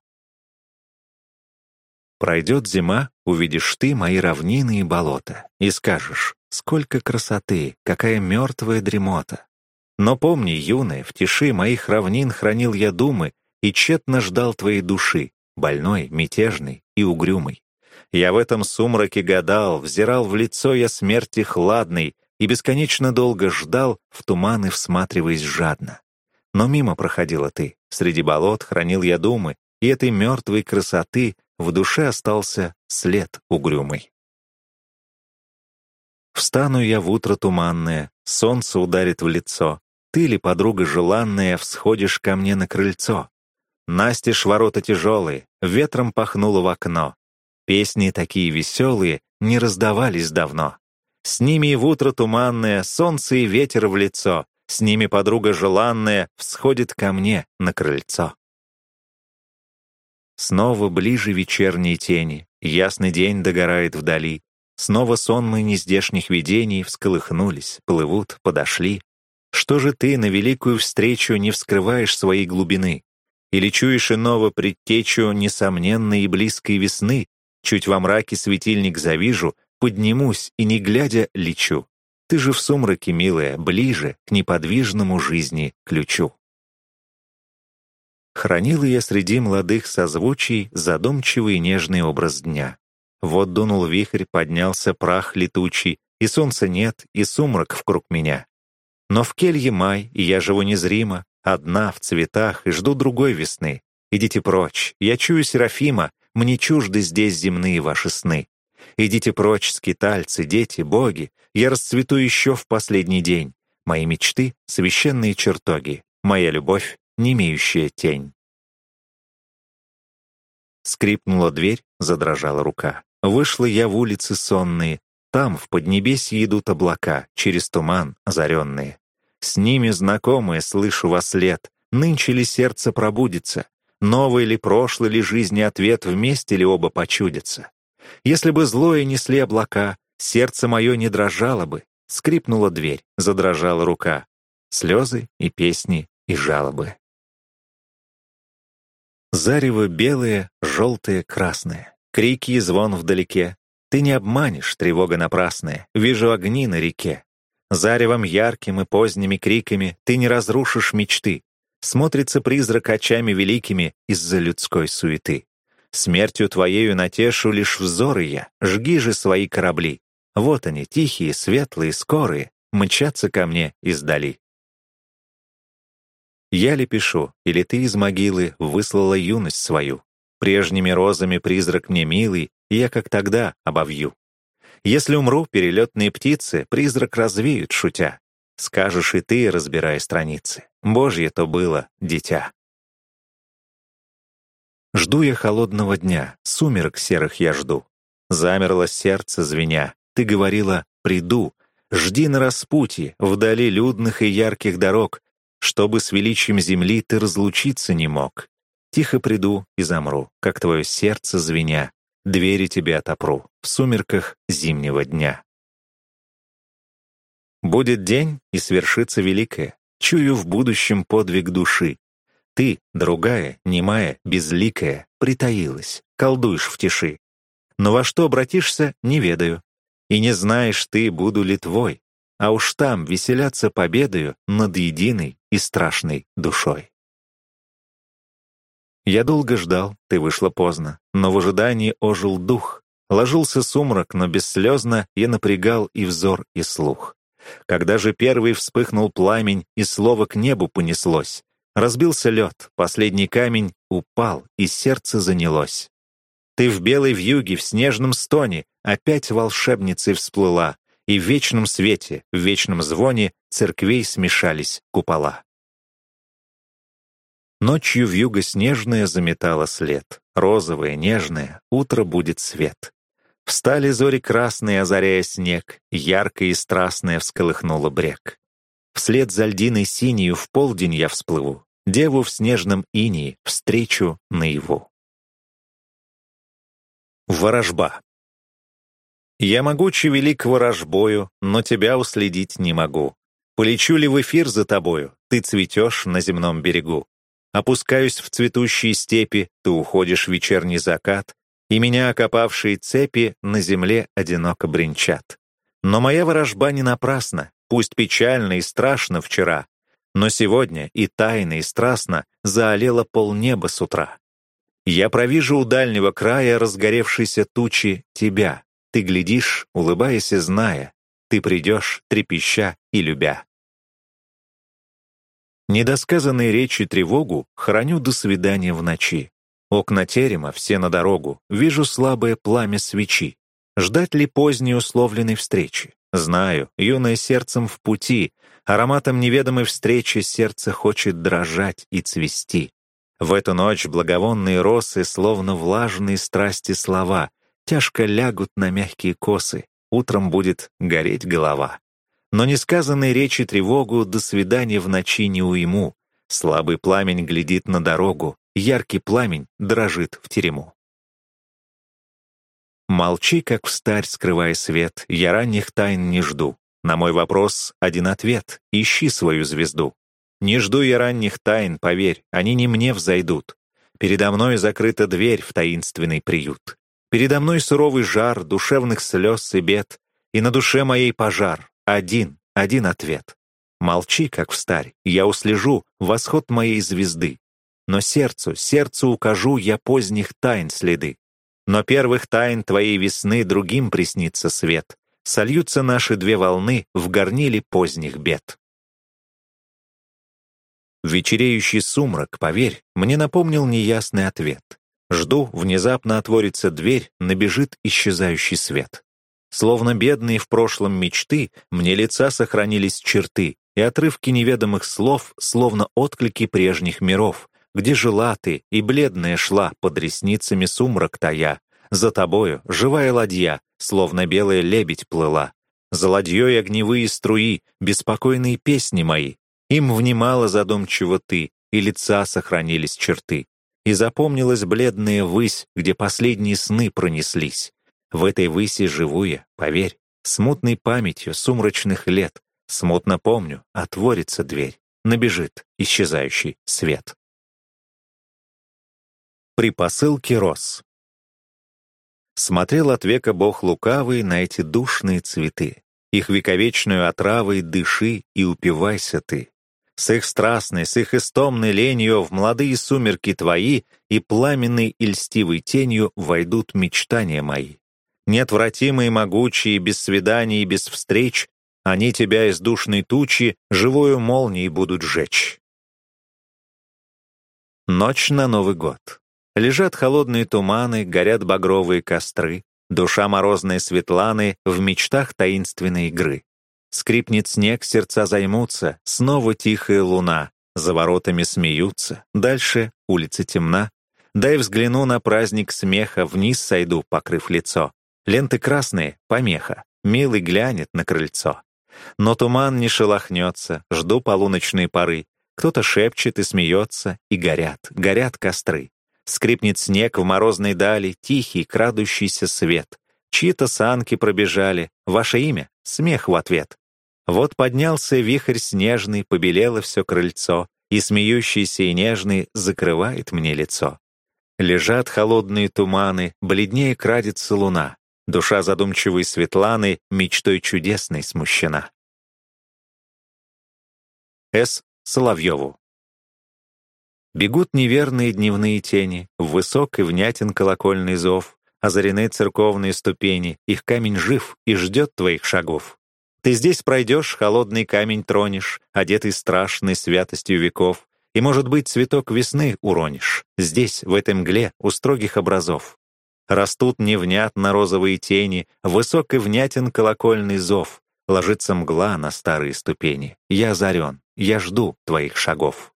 Пройдет зима, увидишь ты мои равнины и болота, и скажешь, сколько красоты, какая мертвая дремота. Но помни, юная, в тиши моих равнин хранил я думы и тщетно ждал твоей души, больной, мятежный и угрюмый. Я в этом сумраке гадал, взирал в лицо я смерти хладной и бесконечно долго ждал, в туманы всматриваясь жадно. Но мимо проходила ты, среди болот хранил я думы, и этой мертвой красоты в душе остался след угрюмый. Встану я в утро туманное, солнце ударит в лицо. Ты ли, подруга желанная, всходишь ко мне на крыльцо? Настежь ворота тяжелые, ветром пахнуло в окно. Песни такие веселые не раздавались давно. С ними и в утро туманное, солнце и ветер в лицо, с ними подруга желанная всходит ко мне на крыльцо. Снова ближе вечерние тени, ясный день догорает вдали. Снова сонмы нездешних видений всколыхнулись, плывут, подошли. Что же ты на великую встречу не вскрываешь своей глубины? Или чуешь иного предтечу несомненной и близкой весны, чуть во мраке светильник завижу, поднимусь и, не глядя, лечу. Ты же в сумраке, милая, ближе к неподвижному жизни ключу. Хранила я среди молодых созвучий задумчивый нежный образ дня. Вот дунул вихрь, поднялся прах летучий, и солнца нет, и сумрак вкруг меня. Но в келье май, и я живу незримо, Одна в цветах и жду другой весны. Идите прочь, я чую Серафима, мне чужды здесь земные ваши сны. Идите прочь, скитальцы, дети, боги, я расцвету еще в последний день. Мои мечты — священные чертоги, моя любовь — не имеющая тень. Скрипнула дверь, задрожала рука. Вышла я в улицы сонные. Там, в Поднебесье, идут облака, через туман озаренные. С ними знакомые, слышу вас лет. Нынче ли сердце пробудится? Новый ли, прошлый ли жизни ответ, вместе ли оба почудятся? Если бы злое несли облака, сердце мое не дрожало бы. Скрипнула дверь, задрожала рука. Слезы и песни и жалобы. Зарево белое, желтое, красное. Крики и звон вдалеке. Ты не обманешь, тревога напрасная. Вижу огни на реке. Заревом ярким и поздними криками Ты не разрушишь мечты. Смотрится призрак очами великими Из-за людской суеты. Смертью твоею натешу лишь взоры я, Жги же свои корабли. Вот они, тихие, светлые, скорые, Мчатся ко мне издали. Я ли пишу, или ты из могилы Выслала юность свою? Прежними розами призрак мне милый, Я как тогда обовью. Если умру, перелетные птицы призрак развеют, шутя. Скажешь и ты, разбирая страницы. Божье то было, дитя. Жду я холодного дня, сумерок серых я жду. Замерло сердце звеня. Ты говорила «приду», Жди на распутье, вдали людных и ярких дорог, Чтобы с величием земли ты разлучиться не мог. Тихо приду и замру, как твое сердце звеня, Двери тебе отопру в сумерках зимнего дня. Будет день, и свершится великое. Чую в будущем подвиг души. Ты, другая, немая, безликая, притаилась, колдуешь в тиши. Но во что обратишься, не ведаю. И не знаешь ты, буду ли твой, а уж там веселяться победою над единой и страшной душой. Я долго ждал, ты вышла поздно, но в ожидании ожил дух. Ложился сумрак, но бесслезно я напрягал и взор, и слух. Когда же первый вспыхнул пламень, и слово к небу понеслось, разбился лед, последний камень упал, и сердце занялось. Ты в белой вьюге, в снежном стоне, опять волшебницей всплыла, и в вечном свете, в вечном звоне церквей смешались купола. Ночью вьюга снежная заметала след. Розовое, нежное, утро будет свет. Встали зори красные, озаряя снег, Ярко и страстное всколыхнуло брег. Вслед за льдиной синею в полдень я всплыву, Деву в снежном инии встречу наяву. Ворожба Я могучий велик ворожбою, Но тебя уследить не могу. Полечу ли в эфир за тобою, Ты цветешь на земном берегу. Опускаюсь в цветущие степи, ты уходишь в вечерний закат, и меня окопавшие цепи на земле одиноко бренчат. Но моя ворожба не напрасна, пусть печально и страшно вчера, но сегодня и тайно, и страстно заолело полнеба с утра. Я провижу у дальнего края разгоревшейся тучи тебя. Ты глядишь, улыбаясь и зная, ты придешь, трепеща и любя. Недосказанной речи тревогу храню до свидания в ночи. Окна терема, все на дорогу, вижу слабое пламя свечи. Ждать ли поздней условленной встречи? Знаю, юное сердцем в пути, ароматом неведомой встречи сердце хочет дрожать и цвести. В эту ночь благовонные росы, словно влажные страсти слова, тяжко лягут на мягкие косы, утром будет гореть голова. Но несказанной речи тревогу до свидания в ночи не уйму. Слабый пламень глядит на дорогу, яркий пламень дрожит в терему. Молчи, как встарь, скрывая свет, я ранних тайн не жду. На мой вопрос один ответ — ищи свою звезду. Не жду я ранних тайн, поверь, они не мне взойдут. Передо мной закрыта дверь в таинственный приют. Передо мной суровый жар душевных слез и бед, и на душе моей пожар, один, один ответ. Молчи, как встарь, я услежу восход моей звезды. Но сердцу, сердцу укажу я поздних тайн следы. Но первых тайн твоей весны другим приснится свет. Сольются наши две волны в горниле поздних бед. Вечереющий сумрак, поверь, мне напомнил неясный ответ. Жду, внезапно отворится дверь, набежит исчезающий свет. Словно бедные в прошлом мечты, мне лица сохранились черты, и отрывки неведомых слов, словно отклики прежних миров, где жила ты, и бледная шла под ресницами сумрак тая. За тобою живая ладья, словно белая лебедь плыла. За ладьей огневые струи, беспокойные песни мои. Им внимала задумчиво ты, и лица сохранились черты. И запомнилась бледная высь, где последние сны пронеслись. В этой выси живу я, поверь, смутной памятью сумрачных лет. Смутно помню, отворится дверь, набежит исчезающий свет. При посылке роз. Смотрел от века бог лукавый на эти душные цветы. Их вековечную отравой дыши и упивайся ты. С их страстной, с их истомной ленью в молодые сумерки твои и пламенной и льстивой тенью войдут мечтания мои. Неотвратимые, могучие, без свиданий и без встреч, они тебя из душной тучи живою молнией будут жечь. Ночь на Новый год. Лежат холодные туманы, горят багровые костры, душа морозной Светланы в мечтах таинственной игры. Скрипнет снег, сердца займутся, снова тихая луна, за воротами смеются, дальше улица темна. Дай взгляну на праздник смеха, вниз сойду, покрыв лицо. Ленты красные — помеха, милый глянет на крыльцо. Но туман не шелохнется, жду полуночной поры. Кто-то шепчет и смеется, и горят, горят костры. Скрипнет снег в морозной дали, тихий, крадущийся свет. Чьи-то санки пробежали, ваше имя — смех в ответ. Вот поднялся вихрь снежный, побелело все крыльцо, и смеющийся и нежный закрывает мне лицо. Лежат холодные туманы, бледнее крадется луна. Душа задумчивой Светланы мечтой чудесной смущена. С. Соловьеву. Бегут неверные дневные тени, высок и внятен колокольный зов, озарены церковные ступени, их камень жив и ждет твоих шагов. Ты здесь пройдешь, холодный камень тронешь, одетый страшной святостью веков, и, может быть, цветок весны уронишь, здесь, в этой мгле, у строгих образов. Растут невнятно розовые тени, высок и внятен колокольный зов. Ложится мгла на старые ступени. Я озарен, я жду твоих шагов.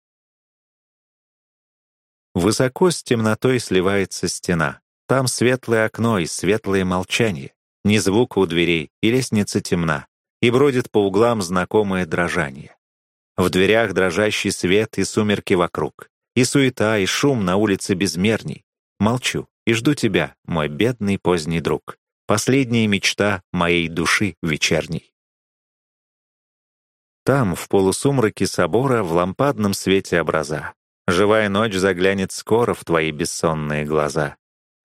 Высоко с темнотой сливается стена. Там светлое окно и светлое молчание. Ни звука у дверей, и лестница темна. И бродит по углам знакомое дрожание. В дверях дрожащий свет и сумерки вокруг. И суета, и шум на улице безмерней. Молчу, и жду тебя, мой бедный поздний друг. Последняя мечта моей души вечерней. Там, в полусумраке собора, в лампадном свете образа. Живая ночь заглянет скоро в твои бессонные глаза.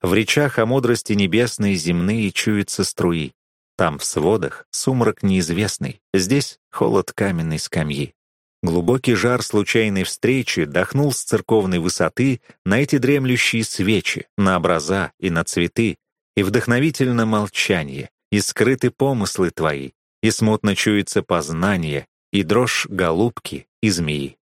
В речах о мудрости небесной земные чуются струи. Там, в сводах, сумрак неизвестный, здесь холод каменной скамьи. Глубокий жар случайной встречи дохнул с церковной высоты на эти дремлющие свечи, на образа и на цветы, и вдохновительно молчание, и скрыты помыслы твои, и смутно чуется познание, и дрожь голубки и змеи.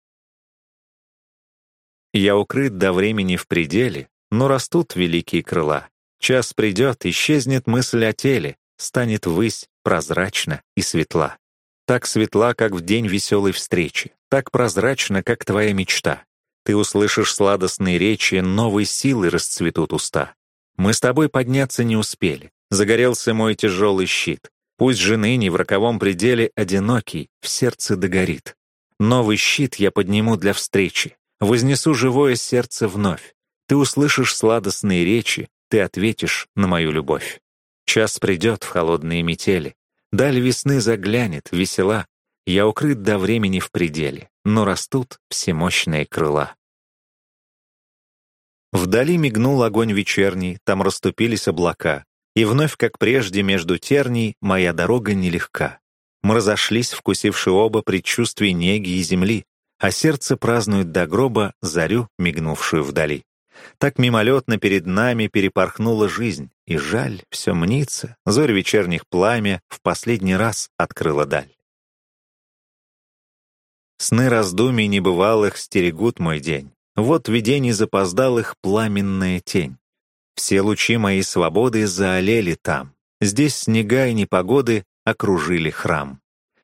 Я укрыт до времени в пределе, но растут великие крыла. Час придет, исчезнет мысль о теле, станет высь прозрачна и светла. Так светла, как в день веселой встречи, так прозрачна, как твоя мечта. Ты услышишь сладостные речи, новой силы расцветут уста. Мы с тобой подняться не успели. Загорелся мой тяжелый щит. Пусть жены не в роковом пределе одинокий, в сердце догорит. Новый щит я подниму для встречи. Вознесу живое сердце вновь. Ты услышишь сладостные речи, ты ответишь на мою любовь. Час придет в холодные метели, Даль весны заглянет, весела. Я укрыт до времени в пределе, но растут всемощные крыла. Вдали мигнул огонь вечерний, там расступились облака, и вновь, как прежде, между терней моя дорога нелегка. Мы разошлись, вкусивши оба предчувствий неги и земли, а сердце празднует до гроба зарю, мигнувшую вдали. Так мимолетно перед нами перепорхнула жизнь, и жаль, все мнится, зорь вечерних пламя в последний раз открыла даль. Сны раздумий небывалых стерегут мой день. Вот видений запоздалых пламенная тень. Все лучи моей свободы заолели там. Здесь снега и непогоды окружили храм.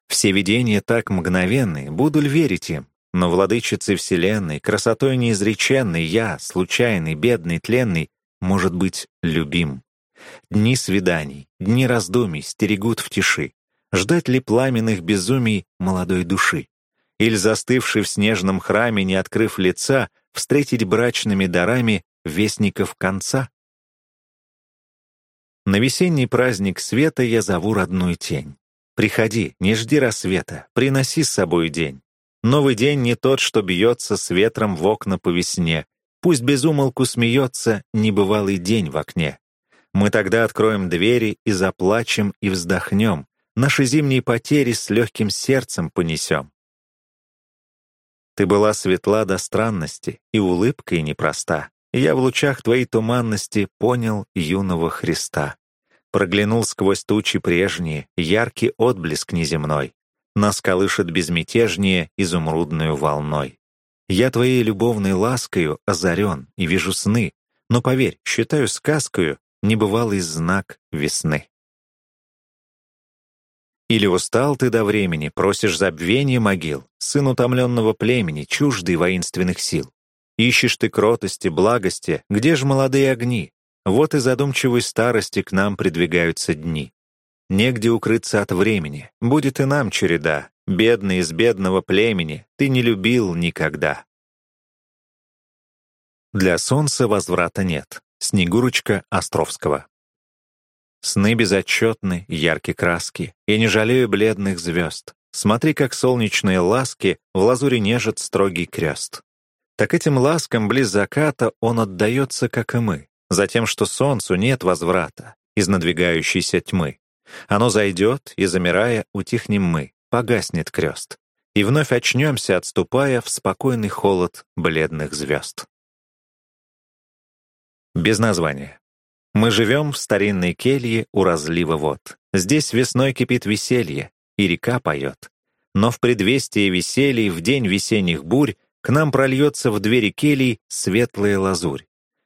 Все видения так мгновенны, буду ли верить им? Но владычицы Вселенной, красотой неизреченной, я, случайный, бедный, тленный, может быть, любим. Дни свиданий, дни раздумий стерегут в тиши. Ждать ли пламенных безумий молодой души? Или застывший в снежном храме, не открыв лица, встретить брачными дарами вестников конца? На весенний праздник света я зову родную тень. Приходи, не жди рассвета, приноси с собой день. Новый день не тот, что бьется с ветром в окна по весне. Пусть безумолку смеется небывалый день в окне. Мы тогда откроем двери и заплачем, и вздохнем. Наши зимние потери с легким сердцем понесем. Ты была светла до странности, и улыбкой непроста. Я в лучах твоей туманности понял юного Христа. Проглянул сквозь тучи прежние, яркий отблеск неземной. Нас колышет безмятежнее изумрудную волной. Я твоей любовной ласкою озарен и вижу сны, но, поверь, считаю сказкою небывалый знак весны. Или устал ты до времени, просишь забвения могил, сын утомленного племени, чуждый воинственных сил. Ищешь ты кротости, благости, где ж молодые огни? Вот и задумчивой старости к нам придвигаются дни. Негде укрыться от времени, будет и нам череда. Бедный из бедного племени, ты не любил никогда. Для солнца возврата нет. Снегурочка Островского. Сны безотчетны, яркие краски. Я не жалею бледных звезд. Смотри, как солнечные ласки в лазуре нежит строгий крест. Так этим ласкам близ заката он отдается, как и мы, за тем, что солнцу нет возврата из надвигающейся тьмы. Оно зайдет, и, замирая, утихнем мы, погаснет крест. И вновь очнемся, отступая в спокойный холод бледных звезд. Без названия. Мы живем в старинной келье у разлива вод. Здесь весной кипит веселье, и река поет. Но в предвестии веселья в день весенних бурь к нам прольется в двери келий светлая лазурь.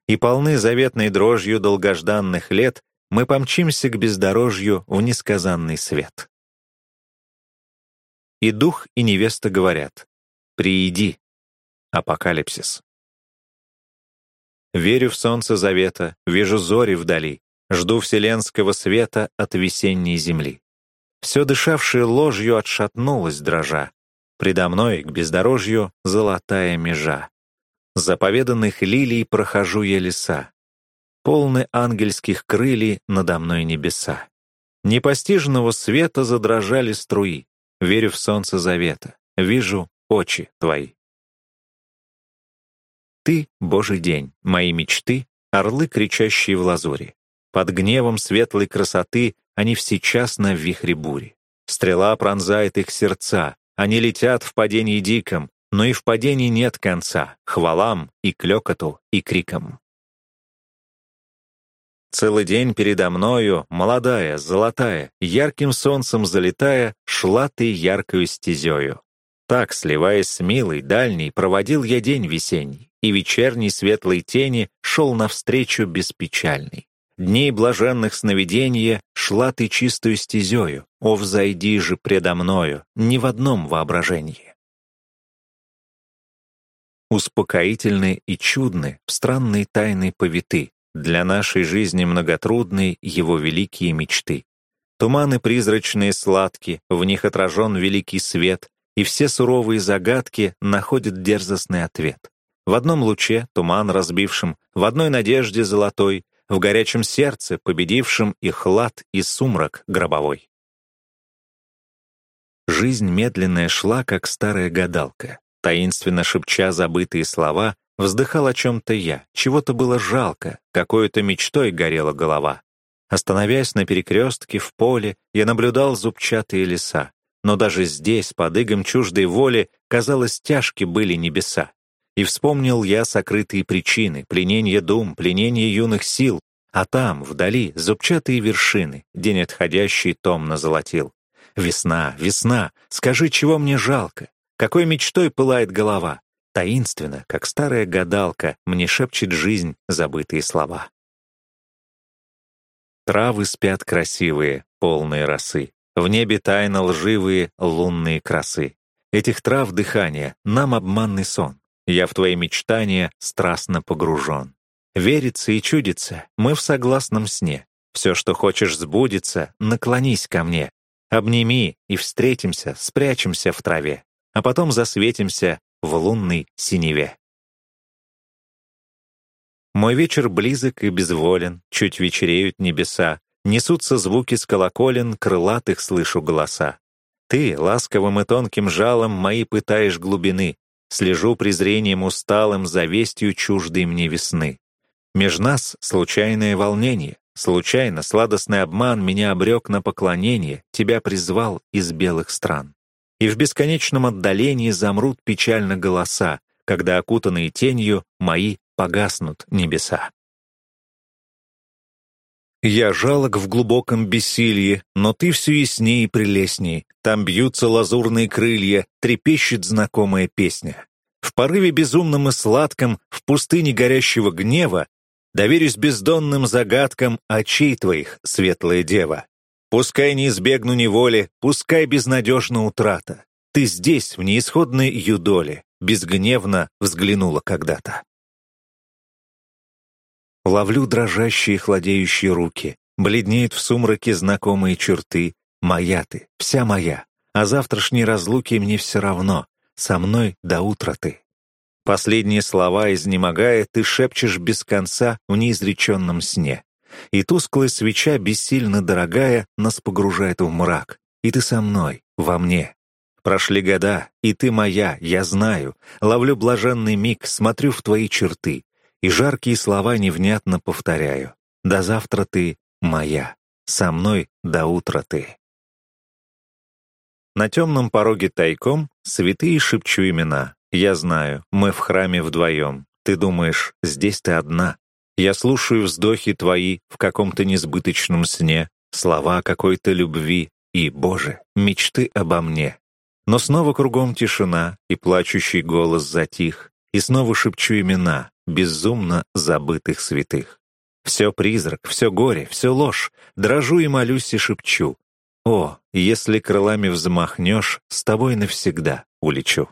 И полны заветной дрожью долгожданных лет мы помчимся к бездорожью в несказанный свет. И дух, и невеста говорят «Прииди». Апокалипсис. Верю в солнце завета, вижу зори вдали, жду вселенского света от весенней земли. Все дышавшее ложью отшатнулось дрожа. Предо мной к бездорожью золотая межа. Заповеданных лилий прохожу я леса. Полны ангельских крылий надо мной небеса. Непостижного света задрожали струи. Верю в солнце завета, вижу очи твои. Ты — Божий день, мои мечты — орлы, кричащие в лазуре. Под гневом светлой красоты они всечас на вихре бури. Стрела пронзает их сердца, они летят в падении диком, но и в падении нет конца, хвалам и клёкоту и крикам. Целый день передо мною, молодая, золотая, ярким солнцем залетая, шла ты яркою стезёю. Так, сливаясь с милой, дальней, проводил я день весенний и вечерней светлой тени шел навстречу беспечальный. Дней блаженных сновидения шла ты чистую стезею, о, взойди же предо мною, ни в одном воображении. Успокоительны и чудны в странной тайной повиты, для нашей жизни многотрудной его великие мечты. Туманы призрачные сладки, в них отражен великий свет, и все суровые загадки находят дерзостный ответ. В одном луче, туман разбившим, в одной надежде золотой, в горячем сердце, победившем и хлад, и сумрак гробовой. Жизнь медленная шла, как старая гадалка. Таинственно шепча забытые слова, вздыхал о чем-то я, чего-то было жалко, какой-то мечтой горела голова. Остановясь на перекрестке в поле, я наблюдал зубчатые леса. Но даже здесь, под игом чуждой воли, казалось, тяжки были небеса. И вспомнил я сокрытые причины, пленение дум, пленение юных сил, а там, вдали, зубчатые вершины, день отходящий томно золотил. Весна, весна, скажи, чего мне жалко? Какой мечтой пылает голова? Таинственно, как старая гадалка, мне шепчет жизнь забытые слова. Травы спят красивые, полные росы. В небе тайно лживые лунные красы. Этих трав дыхание, нам обманный сон. Я в твои мечтания страстно погружен. Верится и чудится, мы в согласном сне. Все, что хочешь, сбудется, наклонись ко мне. Обними и встретимся, спрячемся в траве. а потом засветимся в лунной синеве. Мой вечер близок и безволен, чуть вечереют небеса, несутся звуки с колоколен, крылатых слышу голоса. Ты ласковым и тонким жалом мои пытаешь глубины, слежу презрением усталым за вестью чуждой мне весны. Меж нас случайное волнение, случайно сладостный обман меня обрек на поклонение, тебя призвал из белых стран. И в бесконечном отдалении замрут печально голоса, когда окутанные тенью мои погаснут небеса. Я жалок в глубоком бессилье, но ты все яснее и прелестней. Там бьются лазурные крылья, трепещет знакомая песня. В порыве безумном и сладком, в пустыне горящего гнева, доверюсь бездонным загадкам очей твоих, светлая дева. Пускай не избегну неволи, пускай безнадежна утрата. Ты здесь, в неисходной юдоле, безгневно взглянула когда-то. Ловлю дрожащие хладеющие руки, бледнеют в сумраке знакомые черты. Моя ты, вся моя, а завтрашней разлуки мне все равно, со мной до утра ты. Последние слова, изнемогая, ты шепчешь без конца в неизреченном сне. И тусклая свеча, бессильно дорогая, нас погружает в мрак. И ты со мной, во мне. Прошли года, и ты моя, я знаю. Ловлю блаженный миг, смотрю в твои черты и жаркие слова невнятно повторяю. «До завтра ты моя, со мной до утра ты». На темном пороге тайком святые шепчу имена. Я знаю, мы в храме вдвоем. Ты думаешь, здесь ты одна. Я слушаю вздохи твои в каком-то несбыточном сне, слова какой-то любви и, Боже, мечты обо мне. Но снова кругом тишина, и плачущий голос затих, и снова шепчу имена, безумно забытых святых. Все призрак, все горе, все ложь, дрожу и молюсь и шепчу. О, если крылами взмахнешь, с тобой навсегда улечу.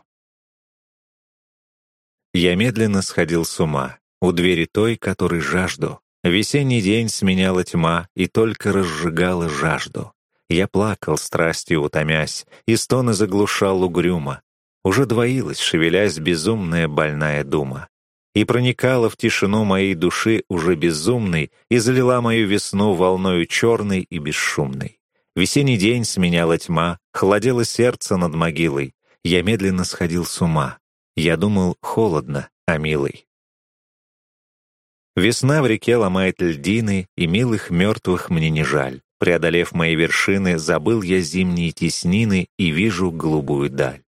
Я медленно сходил с ума, у двери той, которой жажду. Весенний день сменяла тьма и только разжигала жажду. Я плакал, страстью утомясь, и стоны заглушал угрюмо. Уже двоилась, шевелясь, безумная больная дума и проникала в тишину моей души уже безумной и залила мою весну волною черной и бесшумной. Весенний день сменяла тьма, холодело сердце над могилой. Я медленно сходил с ума. Я думал холодно, а милый. Весна в реке ломает льдины, и милых мертвых мне не жаль. Преодолев мои вершины, забыл я зимние теснины и вижу голубую даль.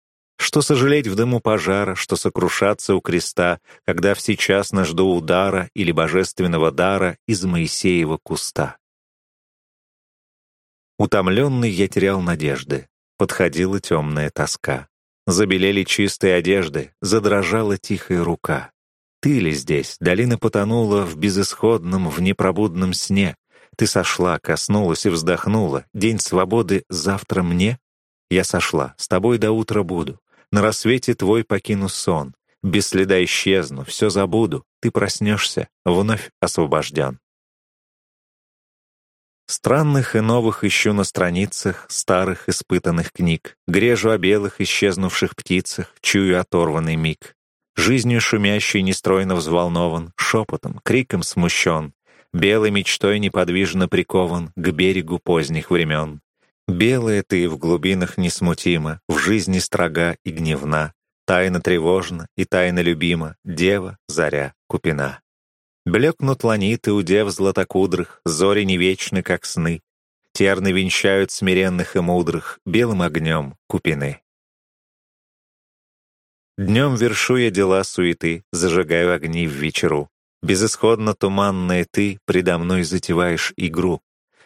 Что сожалеть в дыму пожара, что сокрушаться у креста, когда всечасно жду удара или божественного дара из Моисеева куста. Утомленный я терял надежды, подходила темная тоска. Забелели чистые одежды, задрожала тихая рука. Ты ли здесь? Долина потонула в безысходном, в непробудном сне. Ты сошла, коснулась и вздохнула. День свободы завтра мне? Я сошла, с тобой до утра буду. На рассвете твой покину сон, без следа исчезну, все забуду, ты проснешься, вновь освобожден. Странных и новых ищу на страницах старых испытанных книг, грежу о белых исчезнувших птицах, чую оторванный миг. Жизнью шумящий нестройно взволнован, шепотом, криком смущен, белой мечтой неподвижно прикован к берегу поздних времен. Белая ты в глубинах несмутима, в жизни строга и гневна, тайна тревожна и тайна любима, дева, заря, купина. Блекнут ланиты у дев златокудрых, зори не вечны, как сны, терны венчают смиренных и мудрых белым огнем купины. Днем вершу я дела суеты, зажигаю огни в вечеру. Безысходно туманная ты предо мной затеваешь игру.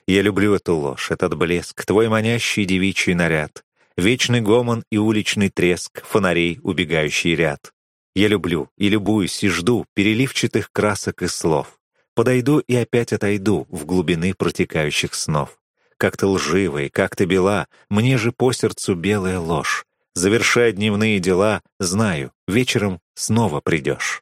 Я люблю эту ложь, этот блеск, твой манящий девичий наряд, вечный гомон и уличный треск, фонарей, убегающий ряд. Я люблю и любуюсь и жду переливчатых красок и слов. Подойду и опять отойду в глубины протекающих снов. Как ты лживая, как ты бела, мне же по сердцу белая ложь. Завершая дневные дела, знаю, вечером снова придешь.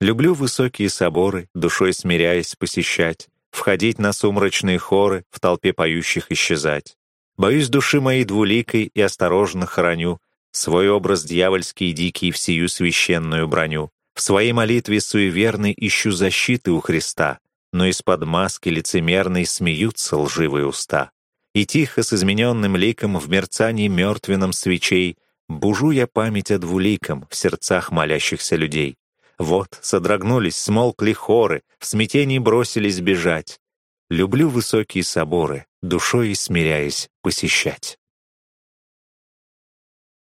Люблю высокие соборы, душой смиряясь посещать, входить на сумрачные хоры, в толпе поющих исчезать. Боюсь души моей двуликой и осторожно храню свой образ дьявольский дикий в сию священную броню. В своей молитве суеверной ищу защиты у Христа, но из-под маски лицемерной смеются лживые уста. И тихо с измененным ликом в мерцании мертвенном свечей бужу я память о двуликом в сердцах молящихся людей. Вот, содрогнулись, смолкли хоры, в смятении бросились бежать. Люблю высокие соборы, душой смиряясь посещать.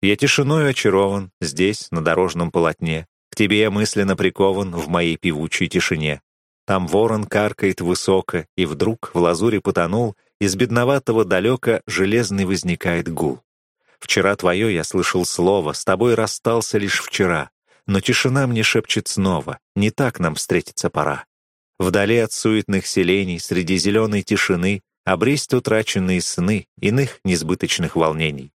Я тишиною очарован здесь, на дорожном полотне. К тебе я мысленно прикован в моей певучей тишине. Там ворон каркает высоко, и вдруг в лазуре потонул, из бедноватого далека железный возникает гул. Вчера твое я слышал слово, с тобой расстался лишь вчера, но тишина мне шепчет снова, не так нам встретиться пора. Вдали от суетных селений, среди зеленой тишины, обресть утраченные сны, иных несбыточных волнений.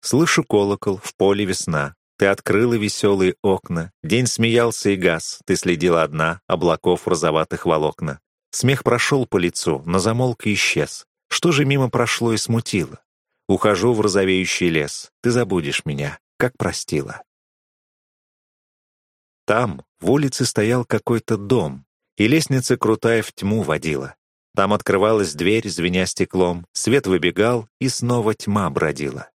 Слышу колокол, в поле весна. Ты открыла веселые окна. День смеялся и газ. Ты следила одна, облаков розоватых волокна. Смех прошел по лицу, но замолк и исчез. Что же мимо прошло и смутило? Ухожу в розовеющий лес. Ты забудешь меня, как простила. Там, в улице, стоял какой-то дом, и лестница крутая в тьму водила. Там открывалась дверь, звеня стеклом, свет выбегал, и снова тьма бродила.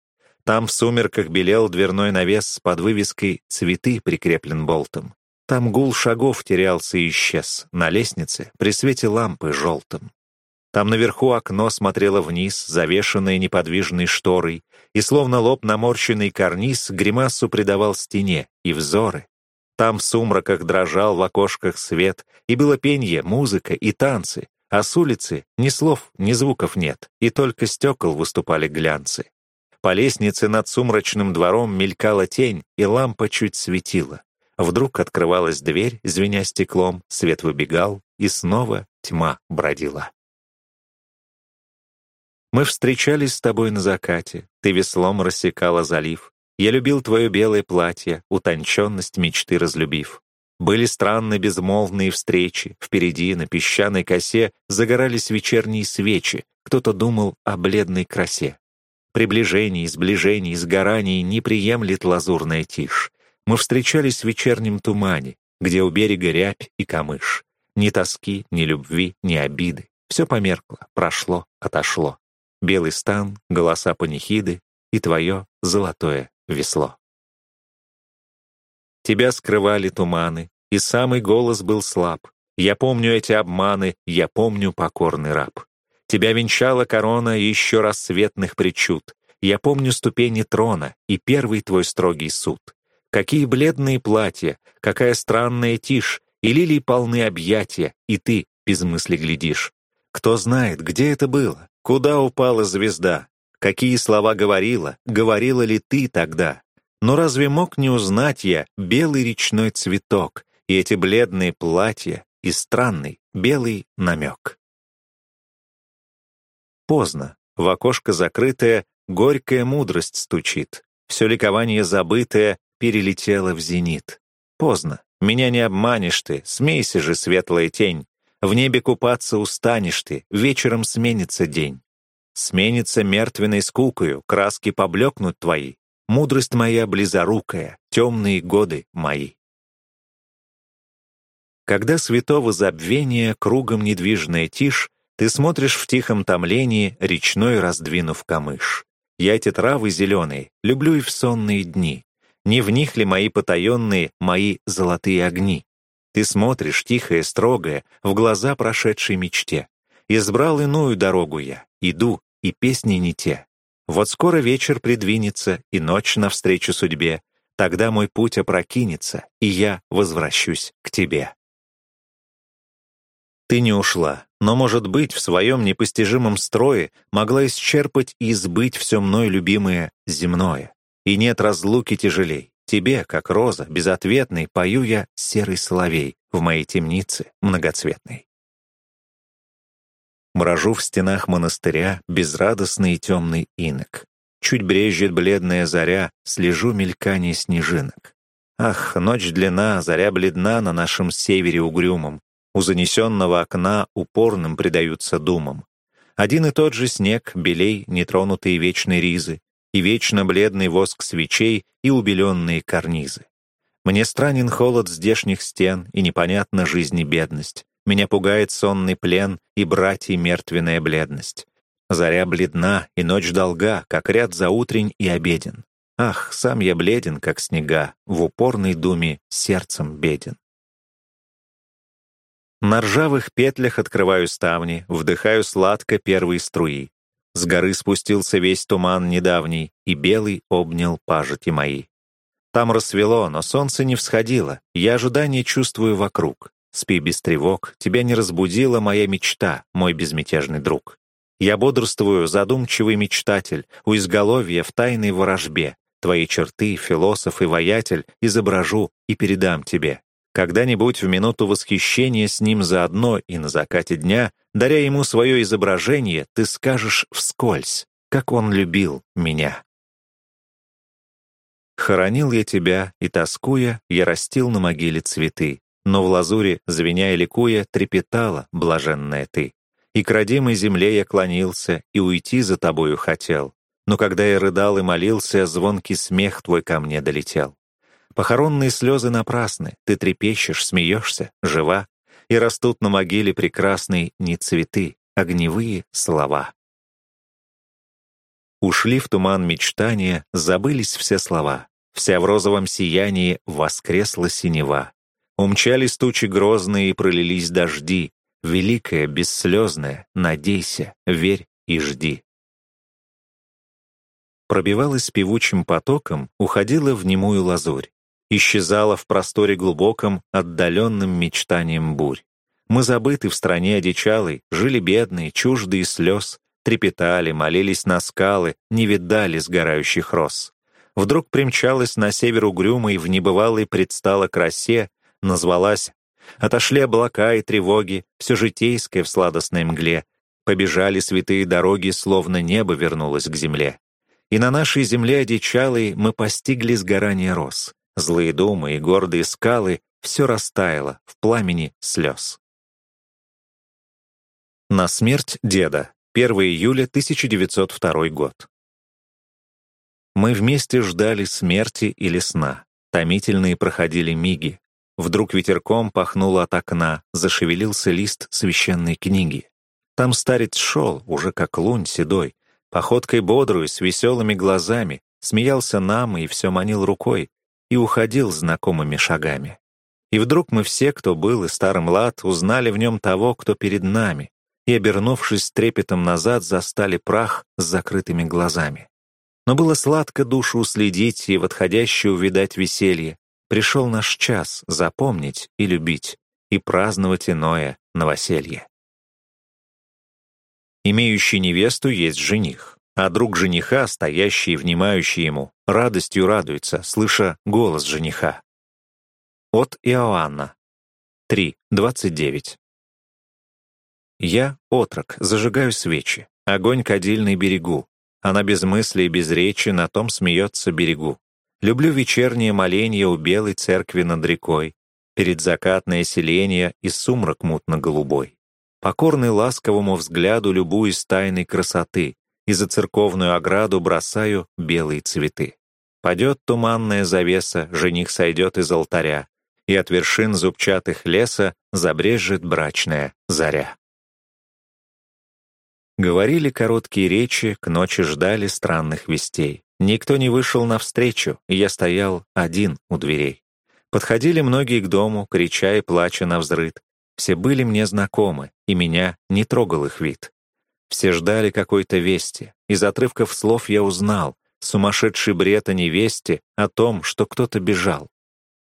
Там в сумерках белел дверной навес под вывеской «Цветы» прикреплен болтом. Там гул шагов терялся и исчез, на лестнице, при свете лампы желтым. Там наверху окно смотрело вниз, завешенное неподвижной шторой, и словно лоб наморщенный карниз гримасу придавал стене и взоры. Там в сумраках дрожал в окошках свет, и было пенье, музыка и танцы, а с улицы ни слов, ни звуков нет, и только стекол выступали глянцы. По лестнице над сумрачным двором мелькала тень, и лампа чуть светила. Вдруг открывалась дверь, звеня стеклом, свет выбегал, и снова тьма бродила. Мы встречались с тобой на закате, ты веслом рассекала залив. Я любил твое белое платье, утонченность мечты разлюбив. Были странные безмолвные встречи, впереди на песчаной косе загорались вечерние свечи, кто-то думал о бледной красе. Приближений, сближений, сгораний не приемлет лазурная тишь. Мы встречались в вечернем тумане, где у берега рябь и камыш. Ни тоски, ни любви, ни обиды. Все померкло, прошло, отошло. Белый стан, голоса панихиды и твое золотое весло. Тебя скрывали туманы, и самый голос был слаб. Я помню эти обманы, я помню покорный раб. Тебя венчала корона еще рассветных причуд. Я помню ступени трона и первый твой строгий суд. Какие бледные платья, какая странная тишь, и лилий полны объятия, и ты без мысли глядишь. Кто знает, где это было, куда упала звезда, какие слова говорила, говорила ли ты тогда. Но разве мог не узнать я белый речной цветок и эти бледные платья и странный белый намек? Поздно. В окошко закрытое горькая мудрость стучит. Все ликование забытое перелетело в зенит. Поздно. Меня не обманешь ты, смейся же, светлая тень. В небе купаться устанешь ты, вечером сменится день. Сменится мертвенной скукою, краски поблекнут твои. Мудрость моя близорукая, темные годы мои. Когда святого забвения кругом недвижная тишь, ты смотришь в тихом томлении, речной раздвинув камыш. Я эти травы зеленые люблю и в сонные дни. Не в них ли мои потаенные, мои золотые огни? Ты смотришь, тихое, строгое, в глаза прошедшей мечте. Избрал иную дорогу я, иду, и песни не те. Вот скоро вечер придвинется, и ночь навстречу судьбе. Тогда мой путь опрокинется, и я возвращусь к тебе. Ты не ушла, но, может быть, в своем непостижимом строе могла исчерпать и избыть все мной любимое земное. И нет разлуки тяжелей. Тебе, как роза, безответной, пою я серый соловей в моей темнице многоцветной. Мражу в стенах монастыря безрадостный и темный инок. Чуть брежет бледная заря, слежу мелькание снежинок. Ах, ночь длина, заря бледна на нашем севере угрюмом, у занесенного окна упорным предаются думам. Один и тот же снег, белей, нетронутые вечной ризы, и вечно бледный воск свечей и убеленные карнизы. Мне странен холод здешних стен и непонятна жизни бедность. Меня пугает сонный плен и братьей мертвенная бледность. Заря бледна, и ночь долга, как ряд заутрень и обеден. Ах, сам я бледен, как снега, в упорной думе сердцем беден. На ржавых петлях открываю ставни, вдыхаю сладко первые струи. С горы спустился весь туман недавний, и белый обнял пажити мои. Там рассвело, но солнце не всходило, я ожидание чувствую вокруг. Спи без тревог, тебя не разбудила моя мечта, мой безмятежный друг. Я бодрствую, задумчивый мечтатель, у изголовья в тайной ворожбе. Твои черты, философ и воятель, изображу и передам тебе. Когда-нибудь в минуту восхищения с ним заодно и на закате дня, даря ему свое изображение, ты скажешь вскользь, как он любил меня. Хоронил я тебя, и, тоскуя, я растил на могиле цветы, но в лазуре, звеня и ликуя, трепетала блаженная ты. И к родимой земле я клонился, и уйти за тобою хотел. Но когда я рыдал и молился, звонкий смех твой ко мне долетел. Похоронные слезы напрасны, ты трепещешь, смеешься, жива, и растут на могиле прекрасной не цветы, огневые слова. Ушли в туман мечтания, забылись все слова. Вся в розовом сиянии воскресла синева. Умчались тучи грозные и пролились дожди. Великая, бесслезная, надейся, верь и жди. Пробивалась певучим потоком, уходила в немую лазурь исчезала в просторе глубоком, отдаленным мечтанием бурь. Мы забыты в стране одичалой, жили бедные, чуждые слез, трепетали, молились на скалы, не видали сгорающих роз. Вдруг примчалась на север угрюмой, в небывалой предстала красе, назвалась. Отошли облака и тревоги, все житейское в сладостной мгле. Побежали святые дороги, словно небо вернулось к земле. И на нашей земле одичалой мы постигли сгорание роз. Злые думы и гордые скалы — все растаяло в пламени слез. На смерть деда. 1 июля 1902 год. Мы вместе ждали смерти или сна. Томительные проходили миги. Вдруг ветерком пахнуло от окна, зашевелился лист священной книги. Там старец шел, уже как лунь седой, походкой бодрую, с веселыми глазами, смеялся нам и все манил рукой, и уходил знакомыми шагами. И вдруг мы все, кто был и старый млад, узнали в нем того, кто перед нами, и, обернувшись трепетом назад, застали прах с закрытыми глазами. Но было сладко душу уследить и в отходящее увидать веселье. Пришел наш час запомнить и любить, и праздновать иное новоселье. Имеющий невесту есть жених а друг жениха, стоящий и внимающий ему, радостью радуется, слыша голос жениха. От Иоанна. 3.29. Я, отрок, зажигаю свечи, огонь кадильный берегу, она без мысли и без речи на том смеется берегу. Люблю вечернее моленье у белой церкви над рекой, перед закатное селение и сумрак мутно-голубой. Покорный ласковому взгляду любуюсь тайной красоты, и за церковную ограду бросаю белые цветы. Падет туманная завеса, жених сойдет из алтаря, и от вершин зубчатых леса забрежет брачная заря. Говорили короткие речи, к ночи ждали странных вестей. Никто не вышел навстречу, и я стоял один у дверей. Подходили многие к дому, крича и плача на взрыд. Все были мне знакомы, и меня не трогал их вид. Все ждали какой-то вести. Из отрывков слов я узнал сумасшедший бред о невесте, о том, что кто-то бежал.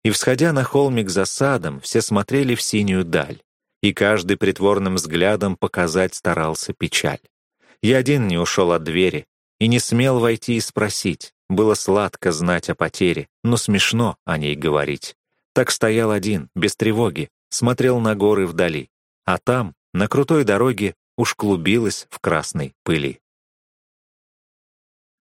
И, всходя на холмик за садом, все смотрели в синюю даль, и каждый притворным взглядом показать старался печаль. Я один не ушел от двери и не смел войти и спросить. Было сладко знать о потере, но смешно о ней говорить. Так стоял один, без тревоги, смотрел на горы вдали. А там, на крутой дороге, уж клубилась в красной пыли.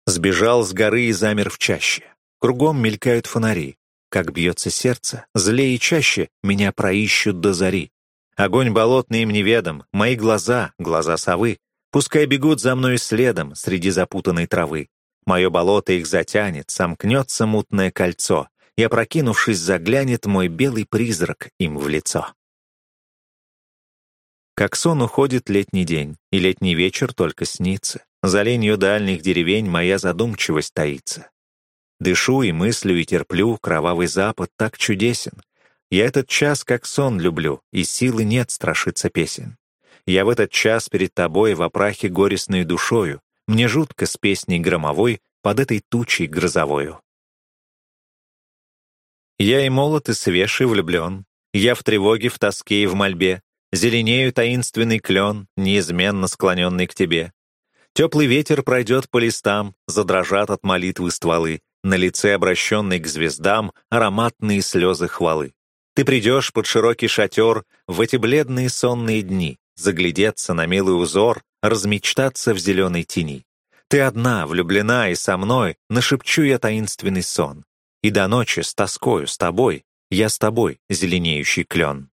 Сбежал с горы и замер в чаще. Кругом мелькают фонари. Как бьется сердце, злее чаще меня проищут до зари. Огонь болотный им неведом, мои глаза, глаза совы, Пускай бегут за мной следом среди запутанной травы. Мое болото их затянет, сомкнется мутное кольцо, и, опрокинувшись, заглянет мой белый призрак им в лицо. Как сон уходит летний день, и летний вечер только снится. За ленью дальних деревень моя задумчивость таится. Дышу и мыслю, и терплю, кровавый запад так чудесен. Я этот час как сон люблю, и силы нет страшиться песен. Я в этот час перед тобой в опрахе горестной душою, мне жутко с песней громовой под этой тучей грозовою. Я и молод, и свеж, и влюблен. Я в тревоге, в тоске и в мольбе. Зеленею таинственный клен, неизменно склоненный к тебе. Теплый ветер пройдет по листам, задрожат от молитвы стволы, на лице, обращенной к звездам, ароматные слезы хвалы. Ты придешь под широкий шатер в эти бледные сонные дни, заглядеться на милый узор, размечтаться в зеленой тени. Ты одна, влюблена, и со мной нашепчу я таинственный сон. И до ночи с тоскою, с тобой, я с тобой, зеленеющий клен.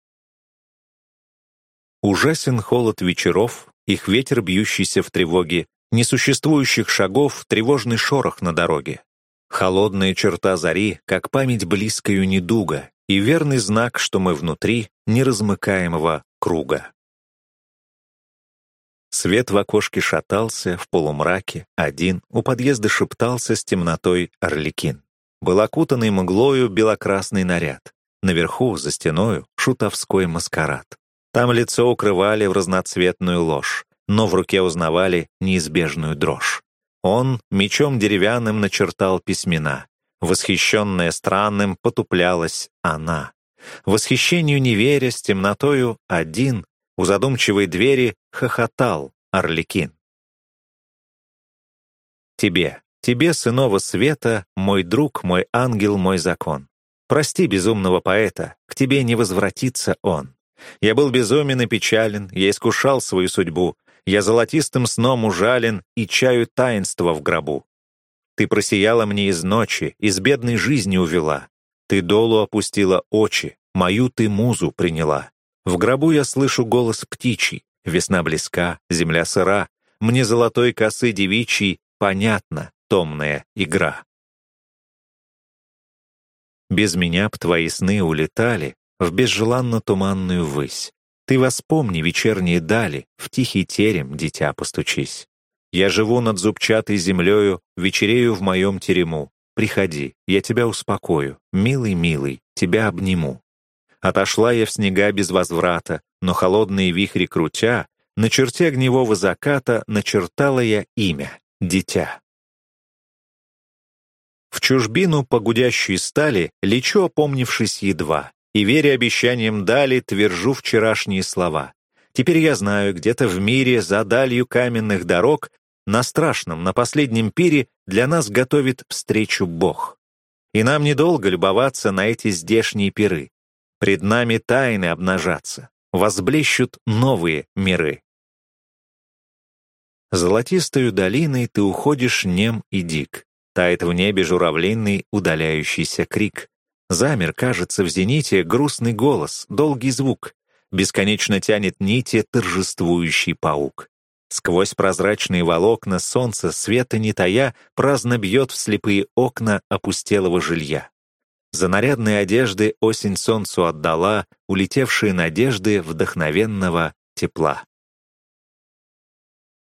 Ужасен холод вечеров, их ветер, бьющийся в тревоге, несуществующих шагов, тревожный шорох на дороге. Холодная черта зари, как память близкою недуга, и верный знак, что мы внутри неразмыкаемого круга. Свет в окошке шатался, в полумраке, один, у подъезда шептался с темнотой орликин. Был окутанный мглою белокрасный наряд. Наверху, за стеною, шутовской маскарад. Там лицо укрывали в разноцветную ложь, но в руке узнавали неизбежную дрожь. Он мечом деревянным начертал письмена. Восхищенная странным, потуплялась она. Восхищению не веря, с темнотою один, у задумчивой двери хохотал Орликин. Тебе, Тебе, сынова света, мой друг, мой ангел, мой закон. Прости безумного поэта, к тебе не возвратится он. Я был безумен и печален, я искушал свою судьбу, я золотистым сном ужален и чаю таинства в гробу. Ты просияла мне из ночи, из бедной жизни увела. Ты долу опустила очи, мою ты музу приняла. В гробу я слышу голос птичий, весна близка, земля сыра, мне золотой косы девичьей понятно, томная игра. Без меня б твои сны улетали в безжеланно-туманную высь. Ты воспомни вечерние дали, в тихий терем, дитя, постучись. Я живу над зубчатой землею, вечерею в моем терему. Приходи, я тебя успокою, милый-милый, тебя обниму. Отошла я в снега без возврата, но холодные вихри крутя, на черте огневого заката начертала я имя — дитя. В чужбину по стали лечу, опомнившись едва, и, веря обещаниям дали, твержу вчерашние слова. Теперь я знаю, где-то в мире, за далью каменных дорог, на страшном, на последнем пире для нас готовит встречу Бог. И нам недолго любоваться на эти здешние пиры. Пред нами тайны обнажатся, возблещут новые миры. Золотистою долиной ты уходишь нем и дик. Тает в небе журавлиный удаляющийся крик. Замер, кажется, в зените грустный голос, долгий звук. Бесконечно тянет нити торжествующий паук. Сквозь прозрачные волокна солнца света не тая праздно бьет в слепые окна опустелого жилья. За нарядные одежды осень солнцу отдала улетевшие надежды вдохновенного тепла.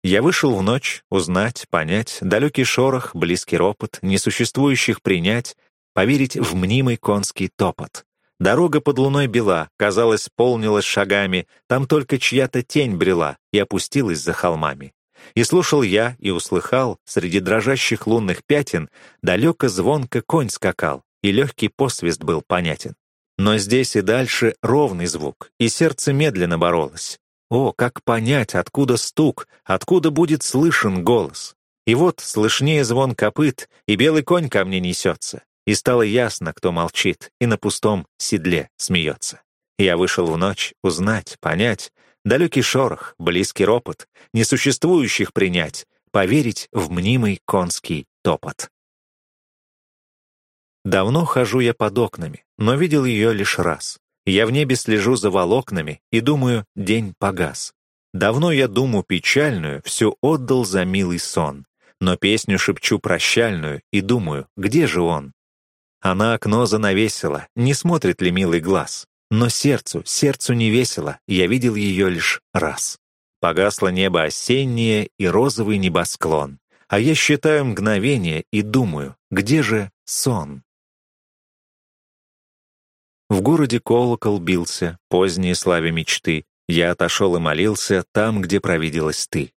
Я вышел в ночь узнать, понять, далекий шорох, близкий ропот, несуществующих принять, поверить в мнимый конский топот. Дорога под луной бела, казалось, полнилась шагами, там только чья-то тень брела и опустилась за холмами. И слушал я, и услыхал, среди дрожащих лунных пятен, далеко звонко конь скакал, и легкий посвист был понятен. Но здесь и дальше ровный звук, и сердце медленно боролось. О, как понять, откуда стук, откуда будет слышен голос? И вот слышнее звон копыт, и белый конь ко мне несется. И стало ясно, кто молчит, и на пустом седле смеется. Я вышел в ночь узнать, понять, далекий шорох, близкий ропот, несуществующих принять, поверить в мнимый конский топот. Давно хожу я под окнами, но видел ее лишь раз. Я в небе слежу за волокнами и думаю, день погас. Давно я думу печальную все отдал за милый сон, но песню шепчу прощальную и думаю, где же он? Она окно занавесила, не смотрит ли милый глаз? Но сердцу, сердцу не весело, я видел ее лишь раз. Погасло небо осеннее и розовый небосклон. А я считаю мгновение и думаю, где же сон? В городе колокол бился, поздние славе мечты. Я отошел и молился там, где провиделась ты.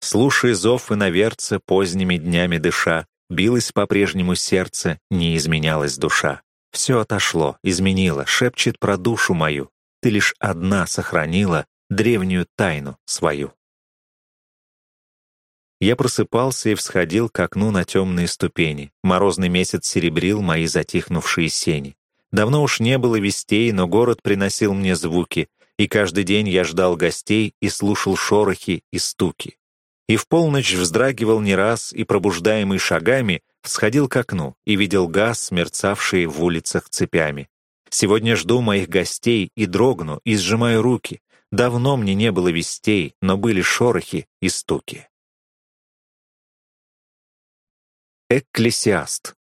Слушая зов иноверца, поздними днями дыша, билось по-прежнему сердце, не изменялась душа. Все отошло, изменило, шепчет про душу мою. Ты лишь одна сохранила древнюю тайну свою. Я просыпался и всходил к окну на темные ступени. Морозный месяц серебрил мои затихнувшие сени. Давно уж не было вестей, но город приносил мне звуки, и каждый день я ждал гостей и слушал шорохи и стуки. И в полночь вздрагивал не раз, и, пробуждаемый шагами, всходил к окну и видел газ, мерцавший в улицах цепями. Сегодня жду моих гостей и дрогну, и сжимаю руки. Давно мне не было вестей, но были шорохи и стуки. Экклесиаст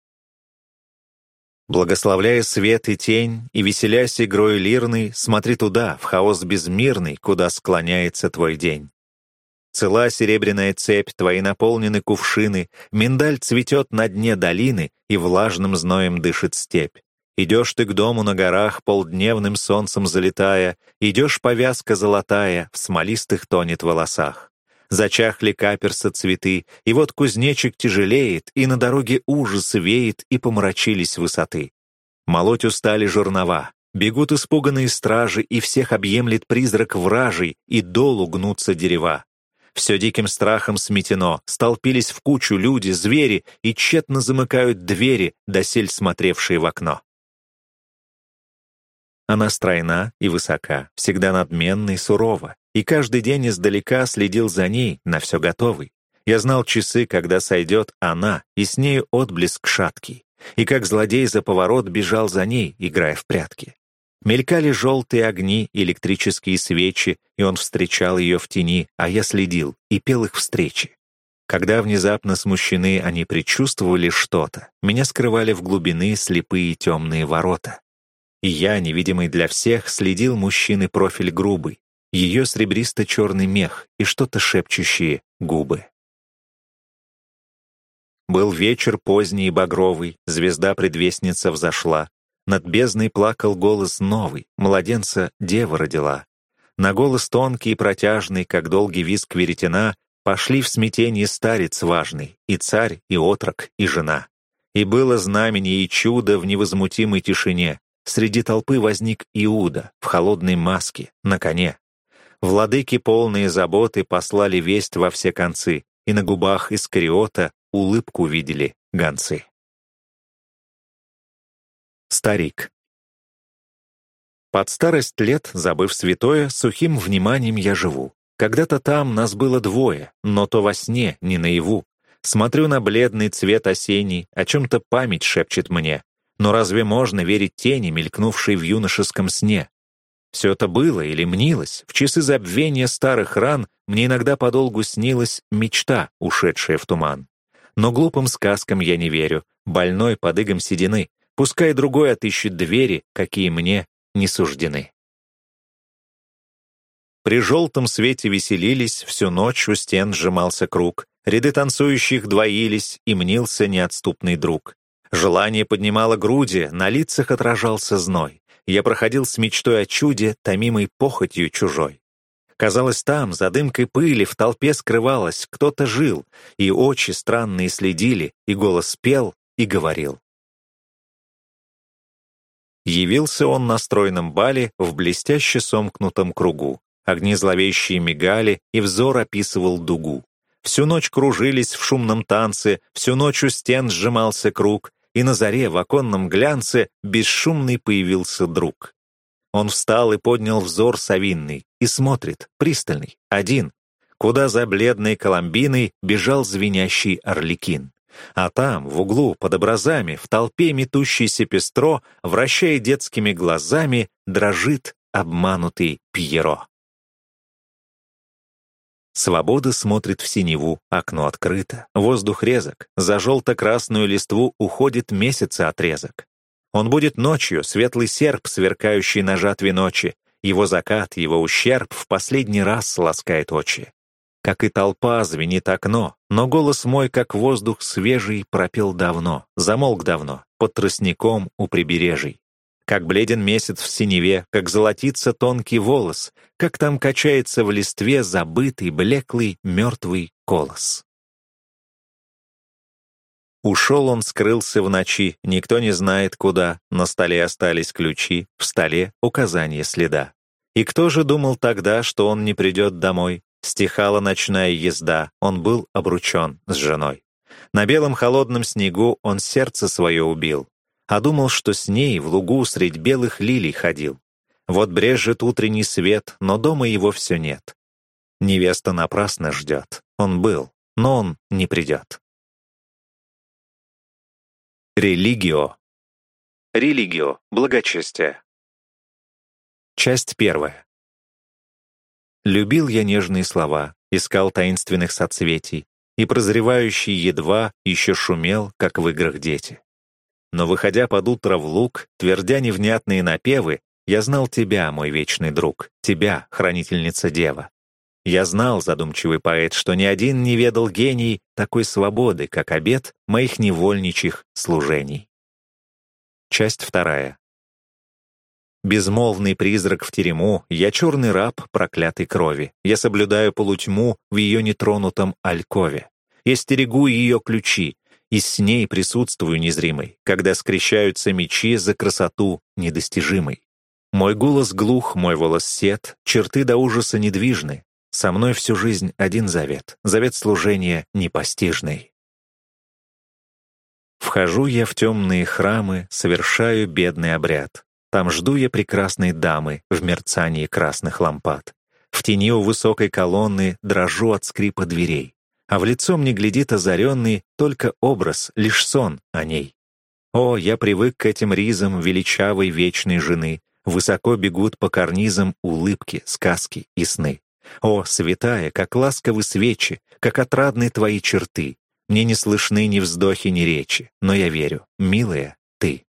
Благословляя свет и тень, и веселясь игрой лирной, смотри туда, в хаос безмирный, куда склоняется твой день. Цела серебряная цепь, твои наполнены кувшины, миндаль цветет на дне долины, и влажным зноем дышит степь. Идешь ты к дому на горах, полдневным солнцем залетая, идешь повязка золотая, в смолистых тонет волосах. Зачахли каперса цветы, и вот кузнечик тяжелеет, и на дороге ужас веет, и помрачились высоты. Молоть устали жернова, бегут испуганные стражи, и всех объемлет призрак вражий, и долу гнутся дерева. Все диким страхом сметено, столпились в кучу люди, звери, и тщетно замыкают двери, досель смотревшие в окно. Она стройна и высока, всегда надменна и сурова, и каждый день издалека следил за ней, на все готовый. Я знал часы, когда сойдет она, и с нею отблеск шаткий, и как злодей за поворот бежал за ней, играя в прятки. Мелькали желтые огни, электрические свечи, и он встречал ее в тени, а я следил и пел их встречи. Когда внезапно смущены они предчувствовали что-то, меня скрывали в глубины слепые темные ворота. И я, невидимый для всех, следил мужчины профиль грубый, ее сребристо-черный мех и что-то шепчущие губы. Был вечер поздний и багровый, звезда-предвестница взошла. Над бездной плакал голос новый, младенца дева родила. На голос тонкий и протяжный, как долгий визг веретена, пошли в смятение старец важный, и царь, и отрок, и жена. И было знамение и чудо в невозмутимой тишине. Среди толпы возник Иуда в холодной маске, на коне. Владыки, полные заботы, послали весть во все концы, и на губах Искариота улыбку видели гонцы. Старик. Под старость лет, забыв святое, сухим вниманием я живу. Когда-то там нас было двое, но то во сне, не наяву. Смотрю на бледный цвет осенний, о чем-то память шепчет мне. Но разве можно верить тени, мелькнувшей в юношеском сне? Все это было или мнилось. В часы забвения старых ран мне иногда подолгу снилась мечта, ушедшая в туман. Но глупым сказкам я не верю, больной под игом седины. Пускай другой отыщет двери, какие мне не суждены. При желтом свете веселились, всю ночь у стен сжимался круг, ряды танцующих двоились, и мнился неотступный друг. Желание поднимало груди, на лицах отражался зной я проходил с мечтой о чуде, томимой похотью чужой. Казалось, там, за дымкой пыли, в толпе скрывалось, кто-то жил, и очи странные следили, и голос пел и говорил. Явился он на стройном бале в блестяще сомкнутом кругу. Огни зловещие мигали, и взор описывал дугу. Всю ночь кружились в шумном танце, всю ночь у стен сжимался круг, и на заре в оконном глянце бесшумный появился друг. Он встал и поднял взор совинный, и смотрит, пристальный, один, куда за бледной коломбиной бежал звенящий орликин. А там, в углу, под образами, в толпе метущейся пестро, вращая детскими глазами, дрожит обманутый Пьеро. Свобода смотрит в синеву, окно открыто, воздух резок, за желто-красную листву уходит месяца отрезок. Он будет ночью, светлый серп, сверкающий на жатве ночи, его закат, его ущерб в последний раз ласкает очи. Как и толпа, звенит окно, но голос мой, как воздух свежий, пропел давно, замолк давно, под тростником у прибережий. Как бледен месяц в синеве, как золотится тонкий волос, как там качается в листве забытый, блеклый, мертвый колос. Ушел он, скрылся в ночи, никто не знает куда, на столе остались ключи, в столе указание следа. И кто же думал тогда, что он не придет домой? Стихала ночная езда, он был обручен с женой. На белом холодном снегу он сердце свое убил, а думал, что с ней в лугу средь белых лилий ходил. Вот брежет утренний свет, но дома его все нет. Невеста напрасно ждет. Он был, но он не придет. Религио. Религио. Благочестие. Часть первая. Любил я нежные слова, искал таинственных соцветий, и прозревающий едва еще шумел, как в играх дети. Но, выходя под утро в луг, твердя невнятные напевы, я знал тебя, мой вечный друг, тебя, хранительница дева. Я знал, задумчивый поэт, что ни один не ведал гений такой свободы, как обет моих невольничьих служений. Часть вторая. Безмолвный призрак в терему, я черный раб проклятой крови. Я соблюдаю полутьму в ее нетронутом алькове. Я стерегу ее ключи, и с ней присутствую незримой, когда скрещаются мечи за красоту недостижимой. Мой голос глух, мой волос сед, черты до ужаса недвижны. Со мной всю жизнь один завет, завет служения непостижный. Вхожу я в темные храмы, совершаю бедный обряд. Там жду я прекрасной дамы в мерцании красных лампад. В тени у высокой колонны дрожу от скрипа дверей а в лицо мне глядит озаренный только образ, лишь сон о ней. О, я привык к этим ризам величавой вечной жены, высоко бегут по карнизам улыбки, сказки и сны. О, святая, как ласковы свечи, как отрадны твои черты, мне не слышны ни вздохи, ни речи, но я верю, милая, ты.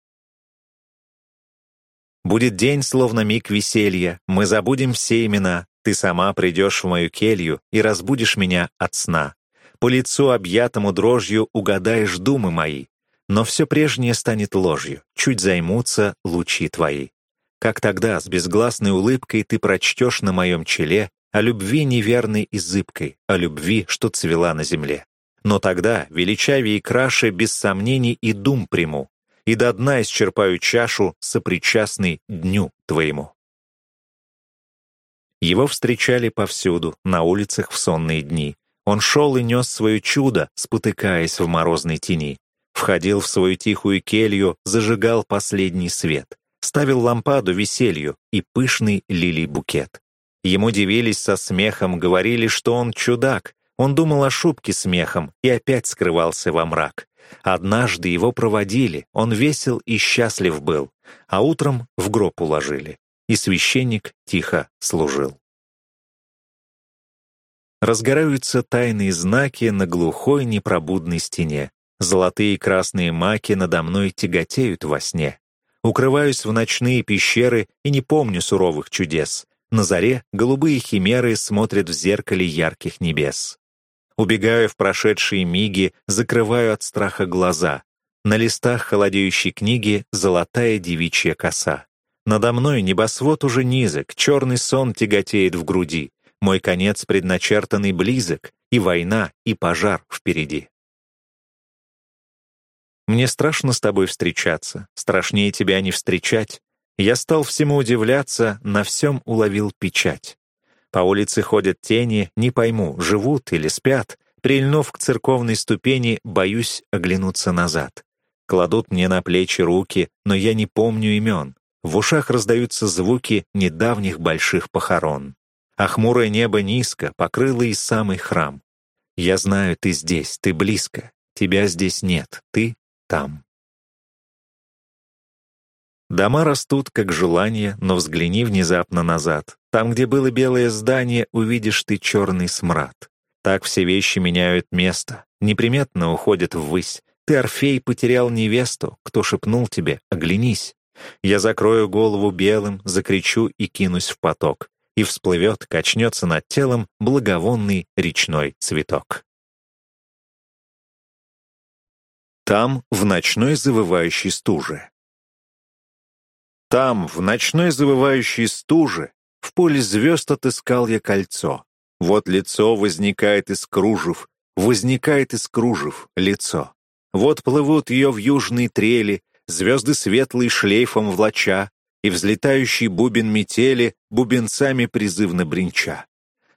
Будет день, словно миг веселья, мы забудем все имена, ты сама придешь в мою келью и разбудишь меня от сна. По лицу, объятому дрожью, угадаешь думы мои. Но все прежнее станет ложью, чуть займутся лучи твои. Как тогда с безгласной улыбкой ты прочтешь на моем челе о любви неверной и зыбкой, о любви, что цвела на земле. Но тогда, величавее и краше, без сомнений и дум приму, и до дна исчерпаю чашу, сопричастный дню твоему. Его встречали повсюду, на улицах в сонные дни, он шел и нес свое чудо, спотыкаясь в морозной тени. Входил в свою тихую келью, зажигал последний свет. Ставил лампаду веселью и пышный лилий букет. Ему дивились со смехом, говорили, что он чудак. Он думал о шубке смехом и опять скрывался во мрак. Однажды его проводили, он весел и счастлив был, а утром в гроб уложили, и священник тихо служил. Разгораются тайные знаки на глухой непробудной стене. Золотые и красные маки надо мной тяготеют во сне. Укрываюсь в ночные пещеры и не помню суровых чудес. На заре голубые химеры смотрят в зеркале ярких небес. Убегаю в прошедшие миги, закрываю от страха глаза. На листах холодеющей книги золотая девичья коса. Надо мной небосвод уже низок, черный сон тяготеет в груди. Мой конец предначертанный близок, и война, и пожар впереди. Мне страшно с тобой встречаться, страшнее тебя не встречать. Я стал всему удивляться, на всем уловил печать. По улице ходят тени, не пойму, живут или спят. Прильнув к церковной ступени, боюсь оглянуться назад. Кладут мне на плечи руки, но я не помню имен. В ушах раздаются звуки недавних больших похорон а хмурое небо низко покрыло и самый храм. Я знаю, ты здесь, ты близко, тебя здесь нет, ты там. Дома растут, как желание, но взгляни внезапно назад. Там, где было белое здание, увидишь ты черный смрад. Так все вещи меняют место, неприметно уходят ввысь. Ты, Орфей, потерял невесту, кто шепнул тебе «оглянись». Я закрою голову белым, закричу и кинусь в поток. И всплывет, качнется над телом благовонный речной цветок. Там, в ночной завывающей стуже. Там, в ночной завывающей стуже, в поле звезд отыскал я кольцо. Вот лицо возникает из кружев, возникает из кружев лицо. Вот плывут ее в южные трели, звезды светлые шлейфом влача, и взлетающий бубен метели бубенцами призывно бренча.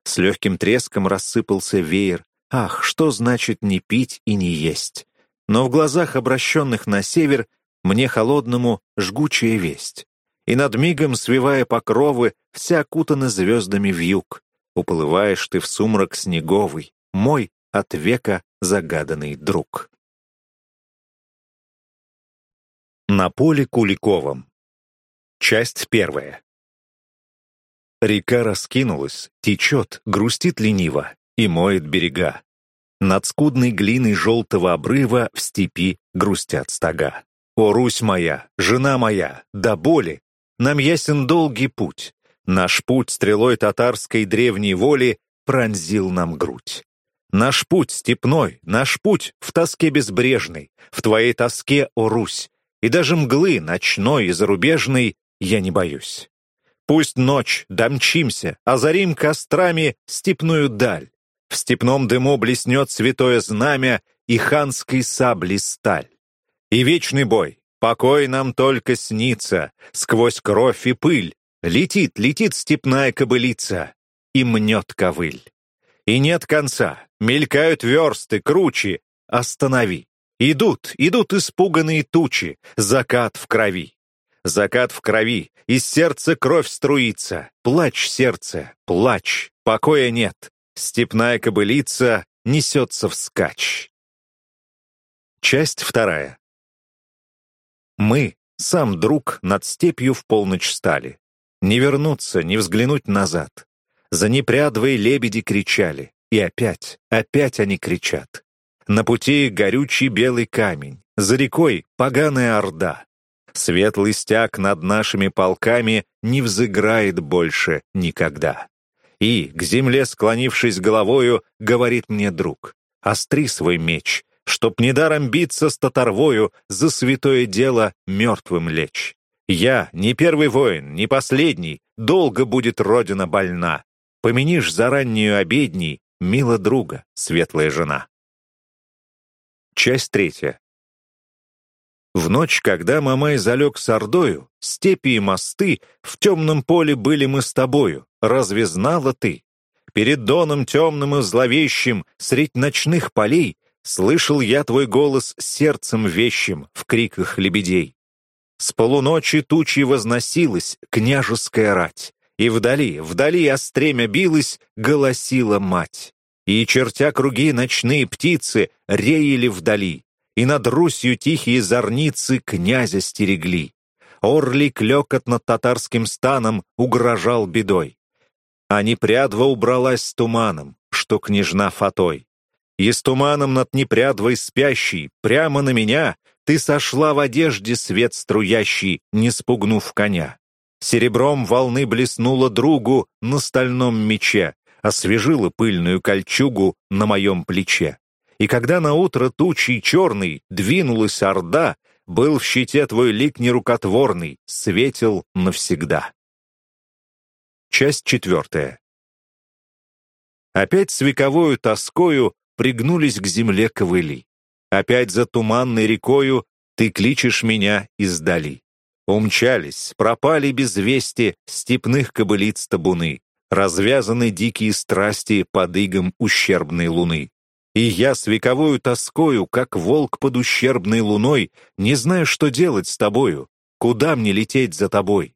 С легким треском рассыпался веер. Ах, что значит не пить и не есть? Но в глазах, обращенных на север, мне холодному жгучая весть. И над мигом, свивая покровы, вся окутана звездами вьюг. Уплываешь ты в сумрак снеговый, мой от века загаданный друг. На поле Куликовом. Часть первая. Река раскинулась, течет, грустит лениво и моет берега. Над скудной глиной желтого обрыва в степи грустят стога. О, Русь моя, жена моя, до боли, нам ясен долгий путь. Наш путь стрелой татарской древней воли пронзил нам грудь. Наш путь степной, наш путь в тоске безбрежной, в твоей тоске, о Русь, и даже мглы ночной и зарубежной я не боюсь. Пусть ночь, домчимся, озарим кострами степную даль. В степном дыму блеснет святое знамя и ханской сабли сталь. И вечный бой, покой нам только снится, сквозь кровь и пыль, летит, летит степная кобылица и мнет ковыль. И нет конца, мелькают версты, кручи, останови. Идут, идут испуганные тучи, закат в крови. Закат в крови, из сердца кровь струится. Плачь, сердце, плачь, покоя нет. Степная кобылица несется вскачь. Часть вторая. Мы, сам друг, над степью в полночь стали. Не вернуться, не взглянуть назад. За непрядвой лебеди кричали. И опять, опять они кричат. На пути горючий белый камень, за рекой поганая орда. Светлый стяг над нашими полками не взыграет больше никогда. И, к земле склонившись головою, говорит мне друг, «Остри свой меч, чтоб недаром биться с татарвою за святое дело мертвым лечь. Я, не первый воин, не последний, долго будет родина больна. Поменишь за раннюю обедней, мила друга, светлая жена». Часть третья. В ночь, когда Мамай залег с Ордою, степи и мосты, в темном поле были мы с тобою. Разве знала ты? Перед доном темным и зловещим, средь ночных полей, слышал я твой голос сердцем вещим в криках лебедей. С полуночи тучи возносилась княжеская рать, и вдали, вдали остремя билась, голосила мать. И, чертя круги, ночные птицы реяли вдали, и над Русью тихие зорницы князя стерегли. Орлик лёкот над татарским станом угрожал бедой. А непрядва убралась туманом, что княжна Фатой. И с туманом над непрядвой спящей, прямо на меня, ты сошла в одежде свет струящий, не спугнув коня. Серебром волны блеснула другу на стальном мече, освежила пыльную кольчугу на моем плече. И когда на утро тучей черный двинулась орда, был в щите твой лик нерукотворный, светил навсегда. Часть четвертая. Опять с вековою тоскою пригнулись к земле ковыли. Опять за туманной рекою ты кличешь меня издали. Умчались, пропали без вести степных кобылиц табуны, развязаны дикие страсти под игом ущербной луны. И я с вековою тоскою, как волк под ущербной луной, не знаю, что делать с тобою, куда мне лететь за тобой.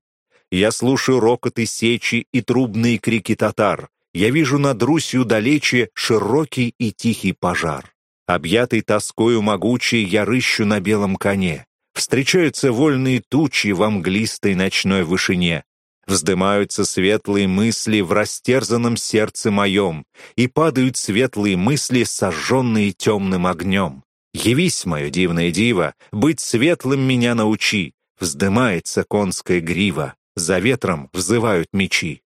Я слушаю рокоты сечи и трубные крики татар. Я вижу над Русью далече широкий и тихий пожар. Объятый тоскою могучий я рыщу на белом коне. Встречаются вольные тучи в мглистой ночной вышине. Вздымаются светлые мысли в растерзанном сердце моем, и падают светлые мысли, сожженные темным огнем. Явись, мое дивное диво, быть светлым меня научи. Вздымается конская грива, за ветром взывают мечи.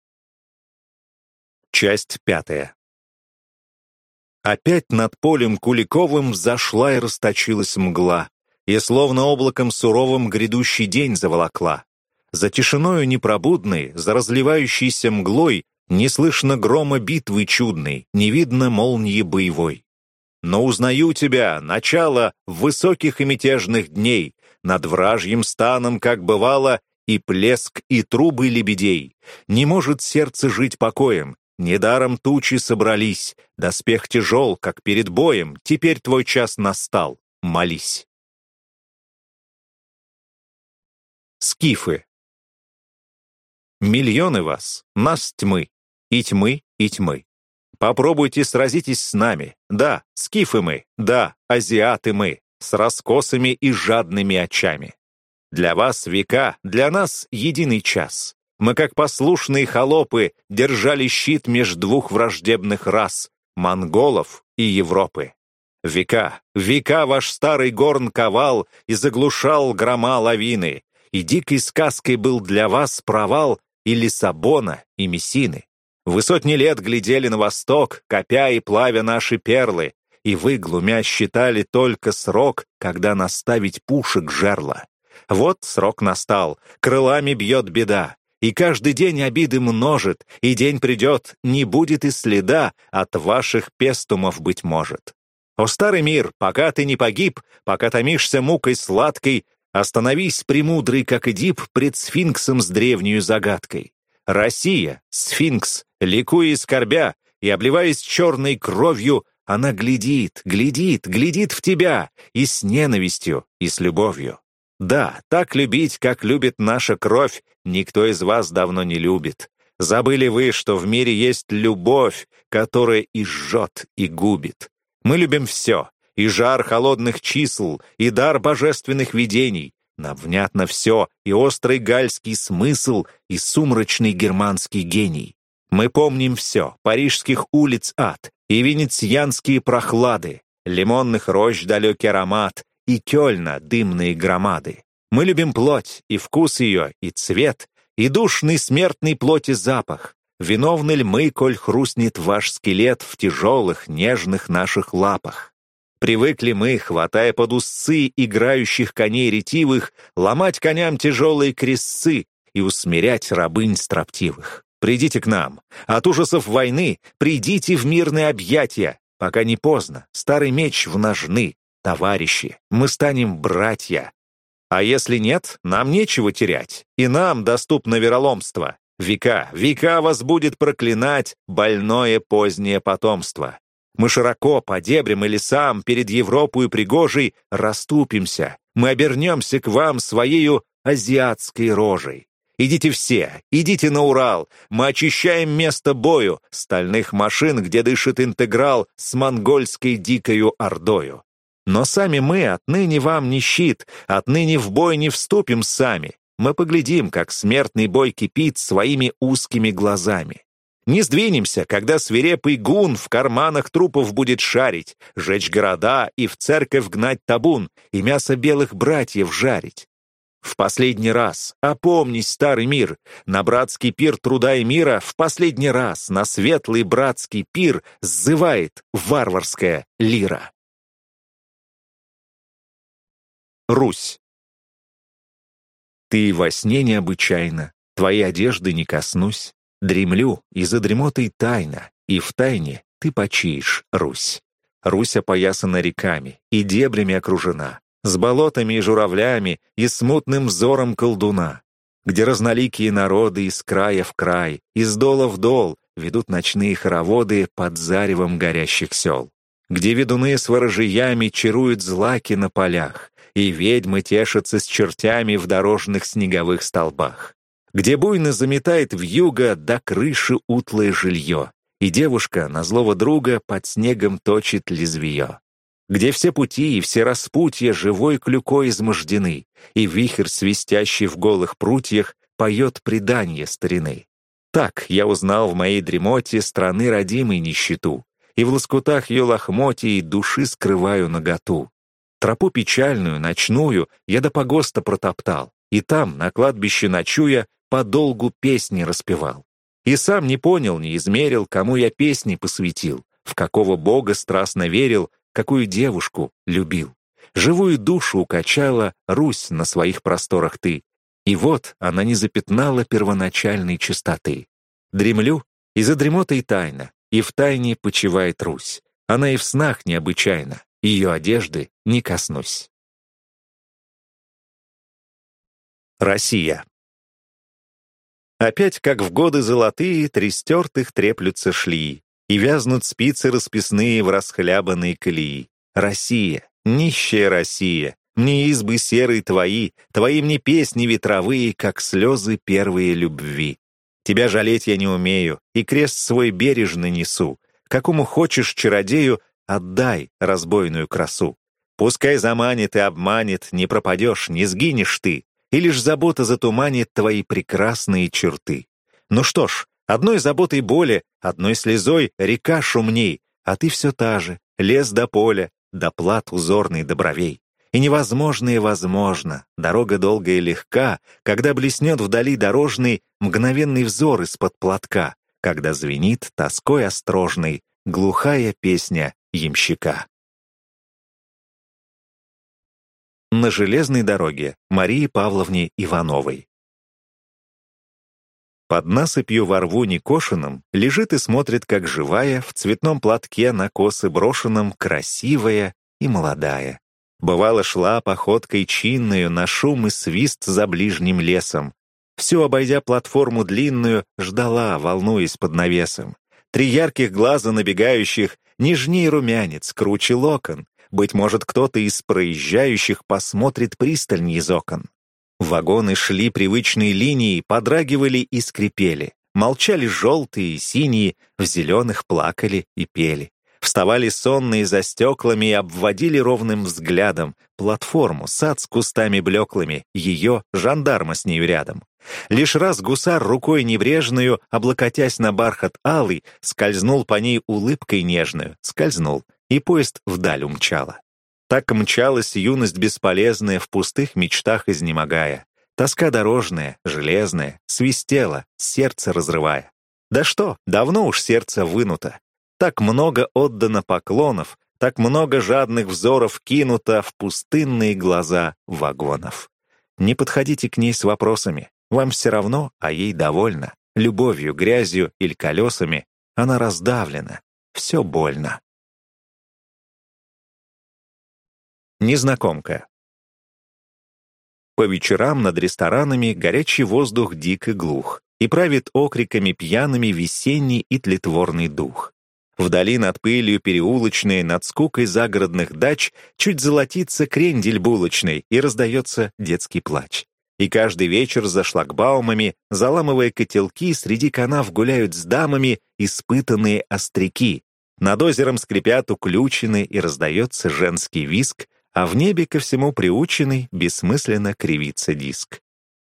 Часть пятая. Опять над полем Куликовым взошла и расточилась мгла, и словно облаком суровым грядущий день заволокла. За тишиною непробудной, за разливающейся мглой не слышно грома битвы чудной, не видно молнии боевой. Но узнаю тебя, начало высоких и мятежных дней, над вражьим станом, как бывало, и плеск, и трубы лебедей. Не может сердце жить покоем, недаром тучи собрались, доспех тяжел, как перед боем, теперь твой час настал, молись. Скифы Миллионы вас, нас тьмы, и тьмы, и тьмы. Попробуйте сразитесь с нами. Да, скифы мы, да, азиаты мы, с раскосыми и жадными очами. Для вас века, для нас единый час. Мы, как послушные холопы, держали щит меж двух враждебных рас — монголов и Европы. Века, века ваш старый горн ковал и заглушал грома лавины, и дикой сказкой был для вас провал и Лиссабона, и Мессины. Вы сотни лет глядели на восток, копя и плавя наши перлы, и вы, глумя, считали только срок, когда наставить пушек жерла. Вот срок настал, крылами бьет беда, и каждый день обиды множит, и день придет, не будет и следа от ваших пестумов, быть может. О, старый мир, пока ты не погиб, пока томишься мукой сладкой, Остановись, премудрый, как Эдип, пред сфинксом с древнюю загадкой. Россия, сфинкс, ликуя и скорбя, и обливаясь черной кровью, она глядит, глядит, глядит в тебя, и с ненавистью, и с любовью. Да, так любить, как любит наша кровь, никто из вас давно не любит. Забыли вы, что в мире есть любовь, которая и жжет, и губит. Мы любим все, и жар холодных чисел, и дар божественных видений. Нам внятно все, и острый гальский смысл, и сумрачный германский гений. Мы помним все, парижских улиц ад, и венецианские прохлады, лимонных рощ далекий аромат, и Кёльна дымные громады. Мы любим плоть, и вкус ее, и цвет, и душный смертный плоти запах. Виновны ли мы, коль хрустнет ваш скелет в тяжелых, нежных наших лапах? Привыкли мы, хватая под узцы играющих коней ретивых, ломать коням тяжелые крестцы и усмирять рабынь строптивых. Придите к нам. От ужасов войны придите в мирные объятия. Пока не поздно. Старый меч в ножны. Товарищи, мы станем братья. А если нет, нам нечего терять. И нам доступно вероломство. Века, века вас будет проклинать больное позднее потомство. Мы широко по дебрям и лесам перед Европой пригожей расступимся. Мы обернемся к вам своею азиатской рожей. Идите все, идите на Урал. Мы очищаем место бою стальных машин, где дышит интеграл с монгольской дикою ордою. Но сами мы отныне вам не щит, отныне в бой не вступим сами. Мы поглядим, как смертный бой кипит своими узкими глазами. Не сдвинемся, когда свирепый гун в карманах трупов будет шарить, жечь города и в церковь гнать табун, и мясо белых братьев жарить. В последний раз, опомнись, старый мир, на братский пир труда и мира в последний раз на светлый братский пир сзывает варварская лира. Русь. Ты во сне необычайно, твоей одежды не коснусь, Дремлю, и за дремотой тайна, и в тайне ты почиешь, Русь. Русь опоясана реками, и дебрями окружена, с болотами и журавлями, и смутным взором колдуна, где разноликие народы из края в край, из дола в дол ведут ночные хороводы под заревом горящих сел, где ведуны с ворожиями чаруют злаки на полях, и ведьмы тешатся с чертями в дорожных снеговых столбах где буйно заметает в юго до крыши утлое жилье, и девушка на злого друга под снегом точит лезвие. Где все пути и все распутья живой клюкой измождены, и вихрь, свистящий в голых прутьях, поет предание старины. Так я узнал в моей дремоте страны родимой нищету, и в лоскутах ее лохмотий души скрываю наготу. Тропу печальную, ночную, я до погоста протоптал, и там, на кладбище ночуя, подолгу песни распевал. И сам не понял, не измерил, кому я песни посвятил, в какого бога страстно верил, какую девушку любил. Живую душу укачала Русь на своих просторах ты, и вот она не запятнала первоначальной чистоты. Дремлю, и за дремотой тайна, и в тайне почивает Русь. Она и в снах необычайна, ее одежды не коснусь. Россия. Опять, как в годы золотые, трестертых треплются шли, и вязнут спицы расписные в расхлябанной колеи. Россия, нищая Россия, мне избы серые твои, твои мне песни ветровые, как слезы первые любви. Тебя жалеть я не умею, и крест свой бережно несу. Какому хочешь чародею, отдай разбойную красу. Пускай заманит и обманет, не пропадешь, не сгинешь ты, и лишь забота затуманит твои прекрасные черты. Ну что ж, одной заботой боли, одной слезой река шумней, а ты все та же, лес до поля, до плат узорный до бровей. И невозможное возможно, дорога долгая и легка, когда блеснет вдали дорожный мгновенный взор из-под платка, когда звенит тоской острожной глухая песня ямщика. На железной дороге Марии Павловне Ивановой. Под насыпью во рву некошенном лежит и смотрит, как живая, в цветном платке на косы брошенном, красивая и молодая. Бывало, шла походкой чинную на шум и свист за ближним лесом. Всю обойдя платформу длинную, ждала, волнуясь под навесом. Три ярких глаза набегающих, нежней румянец, круче локон. Быть может, кто-то из проезжающих посмотрит пристальней из окон. Вагоны шли привычной линией, подрагивали и скрипели. Молчали желтые и синие, в зеленых плакали и пели вставали сонные за стеклами и обводили ровным взглядом платформу, сад с кустами блеклыми, ее, жандарма с нею рядом. Лишь раз гусар рукой небрежную, облокотясь на бархат алый, скользнул по ней улыбкой нежную, скользнул, и поезд вдаль умчала. Так мчалась юность бесполезная, в пустых мечтах изнемогая. Тоска дорожная, железная, свистела, сердце разрывая. Да что, давно уж сердце вынуто, так много отдано поклонов, так много жадных взоров кинуто в пустынные глаза вагонов. Не подходите к ней с вопросами. Вам все равно, а ей довольно. Любовью, грязью или колесами она раздавлена. Все больно. Незнакомка. По вечерам над ресторанами горячий воздух дик и глух, и правит окриками пьяными весенний и тлетворный дух. Вдали над пылью переулочной, над скукой загородных дач чуть золотится крендель булочный и раздается детский плач. И каждый вечер за шлагбаумами, заламывая котелки, среди канав гуляют с дамами испытанные остряки. Над озером скрипят уключены и раздается женский виск, а в небе ко всему приученный бессмысленно кривится диск.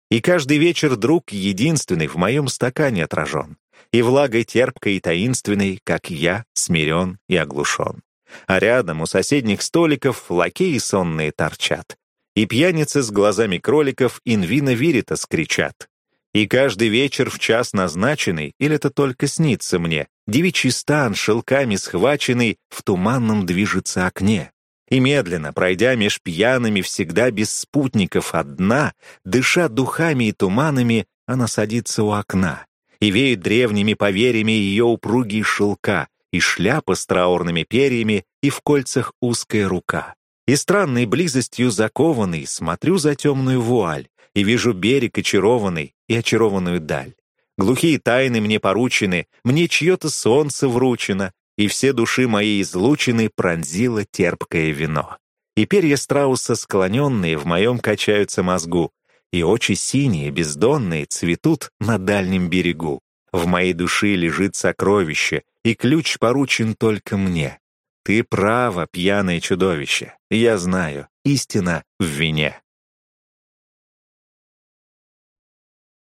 И каждый вечер друг единственный в моем стакане отражен и влагой терпкой и таинственной, как я, смирен и оглушен. А рядом у соседних столиков лакеи сонные торчат, и пьяницы с глазами кроликов инвина вирита скричат. И каждый вечер в час назначенный, или это только снится мне, девичий стан, шелками схваченный, в туманном движется окне. И медленно, пройдя меж пьяными, всегда без спутников одна, дыша духами и туманами, она садится у окна и веет древними поверьями ее упругие шелка, и шляпа с траурными перьями, и в кольцах узкая рука. И странной близостью закованный смотрю за темную вуаль, и вижу берег очарованный и очарованную даль. Глухие тайны мне поручены, мне чье-то солнце вручено, и все души моей излучены пронзило терпкое вино. И перья страуса склоненные в моем качаются мозгу, и очи синие, бездонные, цветут на дальнем берегу. В моей душе лежит сокровище, и ключ поручен только мне. Ты право, пьяное чудовище. Я знаю, истина в вине.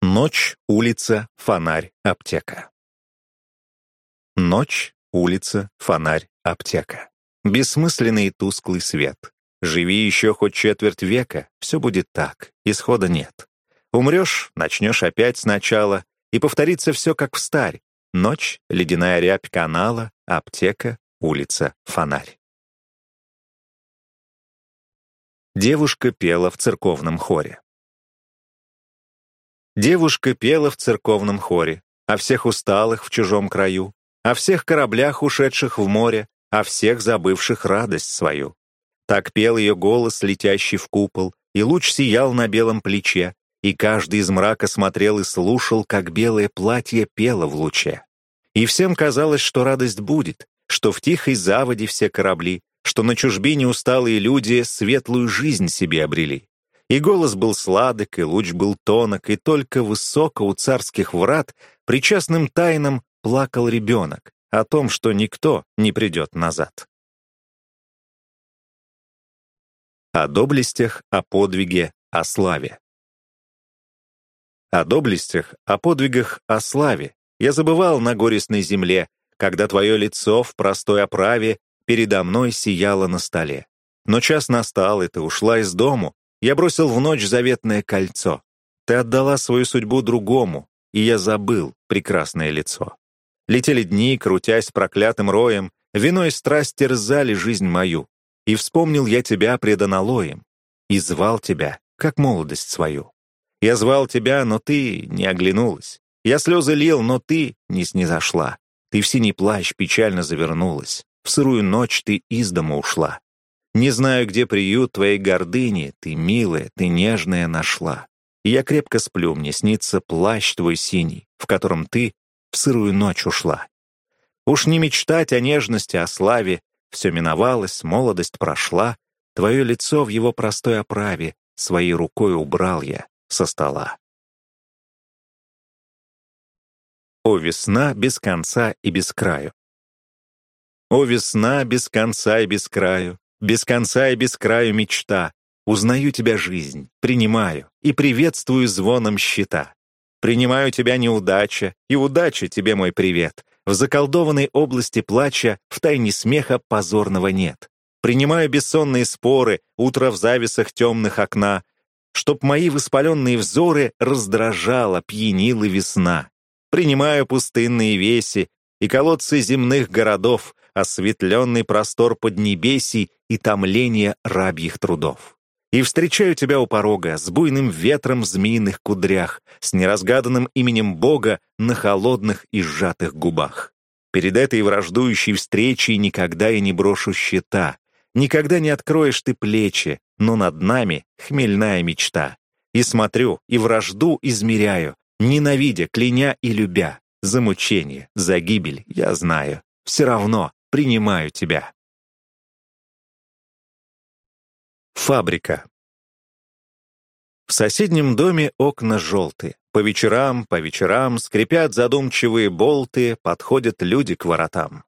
Ночь, улица, фонарь, аптека. Ночь, улица, фонарь, аптека. Бессмысленный и тусклый свет. Живи еще хоть четверть века, все будет так, исхода нет. Умрешь, начнешь опять сначала, и повторится все как в старь. Ночь, ледяная рябь канала, аптека, улица, фонарь. Девушка пела в церковном хоре. Девушка пела в церковном хоре, о всех усталых в чужом краю, о всех кораблях, ушедших в море, о всех забывших радость свою. Так пел ее голос, летящий в купол, и луч сиял на белом плече, и каждый из мрака смотрел и слушал, как белое платье пело в луче. И всем казалось, что радость будет, что в тихой заводе все корабли, что на чужбине усталые люди светлую жизнь себе обрели. И голос был сладок, и луч был тонок, и только высоко у царских врат причастным тайнам плакал ребенок о том, что никто не придет назад. О доблестях, о подвиге, о славе. О доблестях, о подвигах, о славе я забывал на горестной земле, когда твое лицо в простой оправе передо мной сияло на столе. Но час настал, и ты ушла из дому. Я бросил в ночь заветное кольцо. Ты отдала свою судьбу другому, и я забыл прекрасное лицо. Летели дни, крутясь проклятым роем, виной страсть терзали жизнь мою. И вспомнил я тебя пред аналоем, и звал тебя, как молодость свою. Я звал тебя, но ты не оглянулась. Я слезы лил, но ты не снизошла. Ты в синий плащ печально завернулась. В сырую ночь ты из дома ушла. Не знаю, где приют твоей гордыни, ты милая, ты нежная нашла. Я крепко сплю, мне снится плащ твой синий, в котором ты в сырую ночь ушла. Уж не мечтать о нежности, о славе, все миновалось, молодость прошла, Твое лицо в его простой оправе Своей рукой убрал я со стола. О, весна без конца и без краю. О, весна без конца и без краю, Без конца и без краю мечта. Узнаю тебя, жизнь, принимаю И приветствую звоном щита. Принимаю тебя неудача, И удача тебе мой привет. В заколдованной области плача в тайне смеха позорного нет. Принимаю бессонные споры, утро в завесах темных окна, чтоб мои воспаленные взоры раздражала, пьянила весна. Принимаю пустынные веси и колодцы земных городов, осветленный простор поднебесий и томление рабьих трудов. И встречаю тебя у порога с буйным ветром в змеиных кудрях, с неразгаданным именем Бога на холодных и сжатых губах. Перед этой враждующей встречей никогда я не брошу щита, никогда не откроешь ты плечи, но над нами хмельная мечта. И смотрю, и вражду измеряю, ненавидя, кляня и любя. За мучение, за гибель, я знаю. Все равно принимаю тебя. Фабрика. В соседнем доме окна желтые. По вечерам, по вечерам скрипят задумчивые болты, подходят люди к воротам.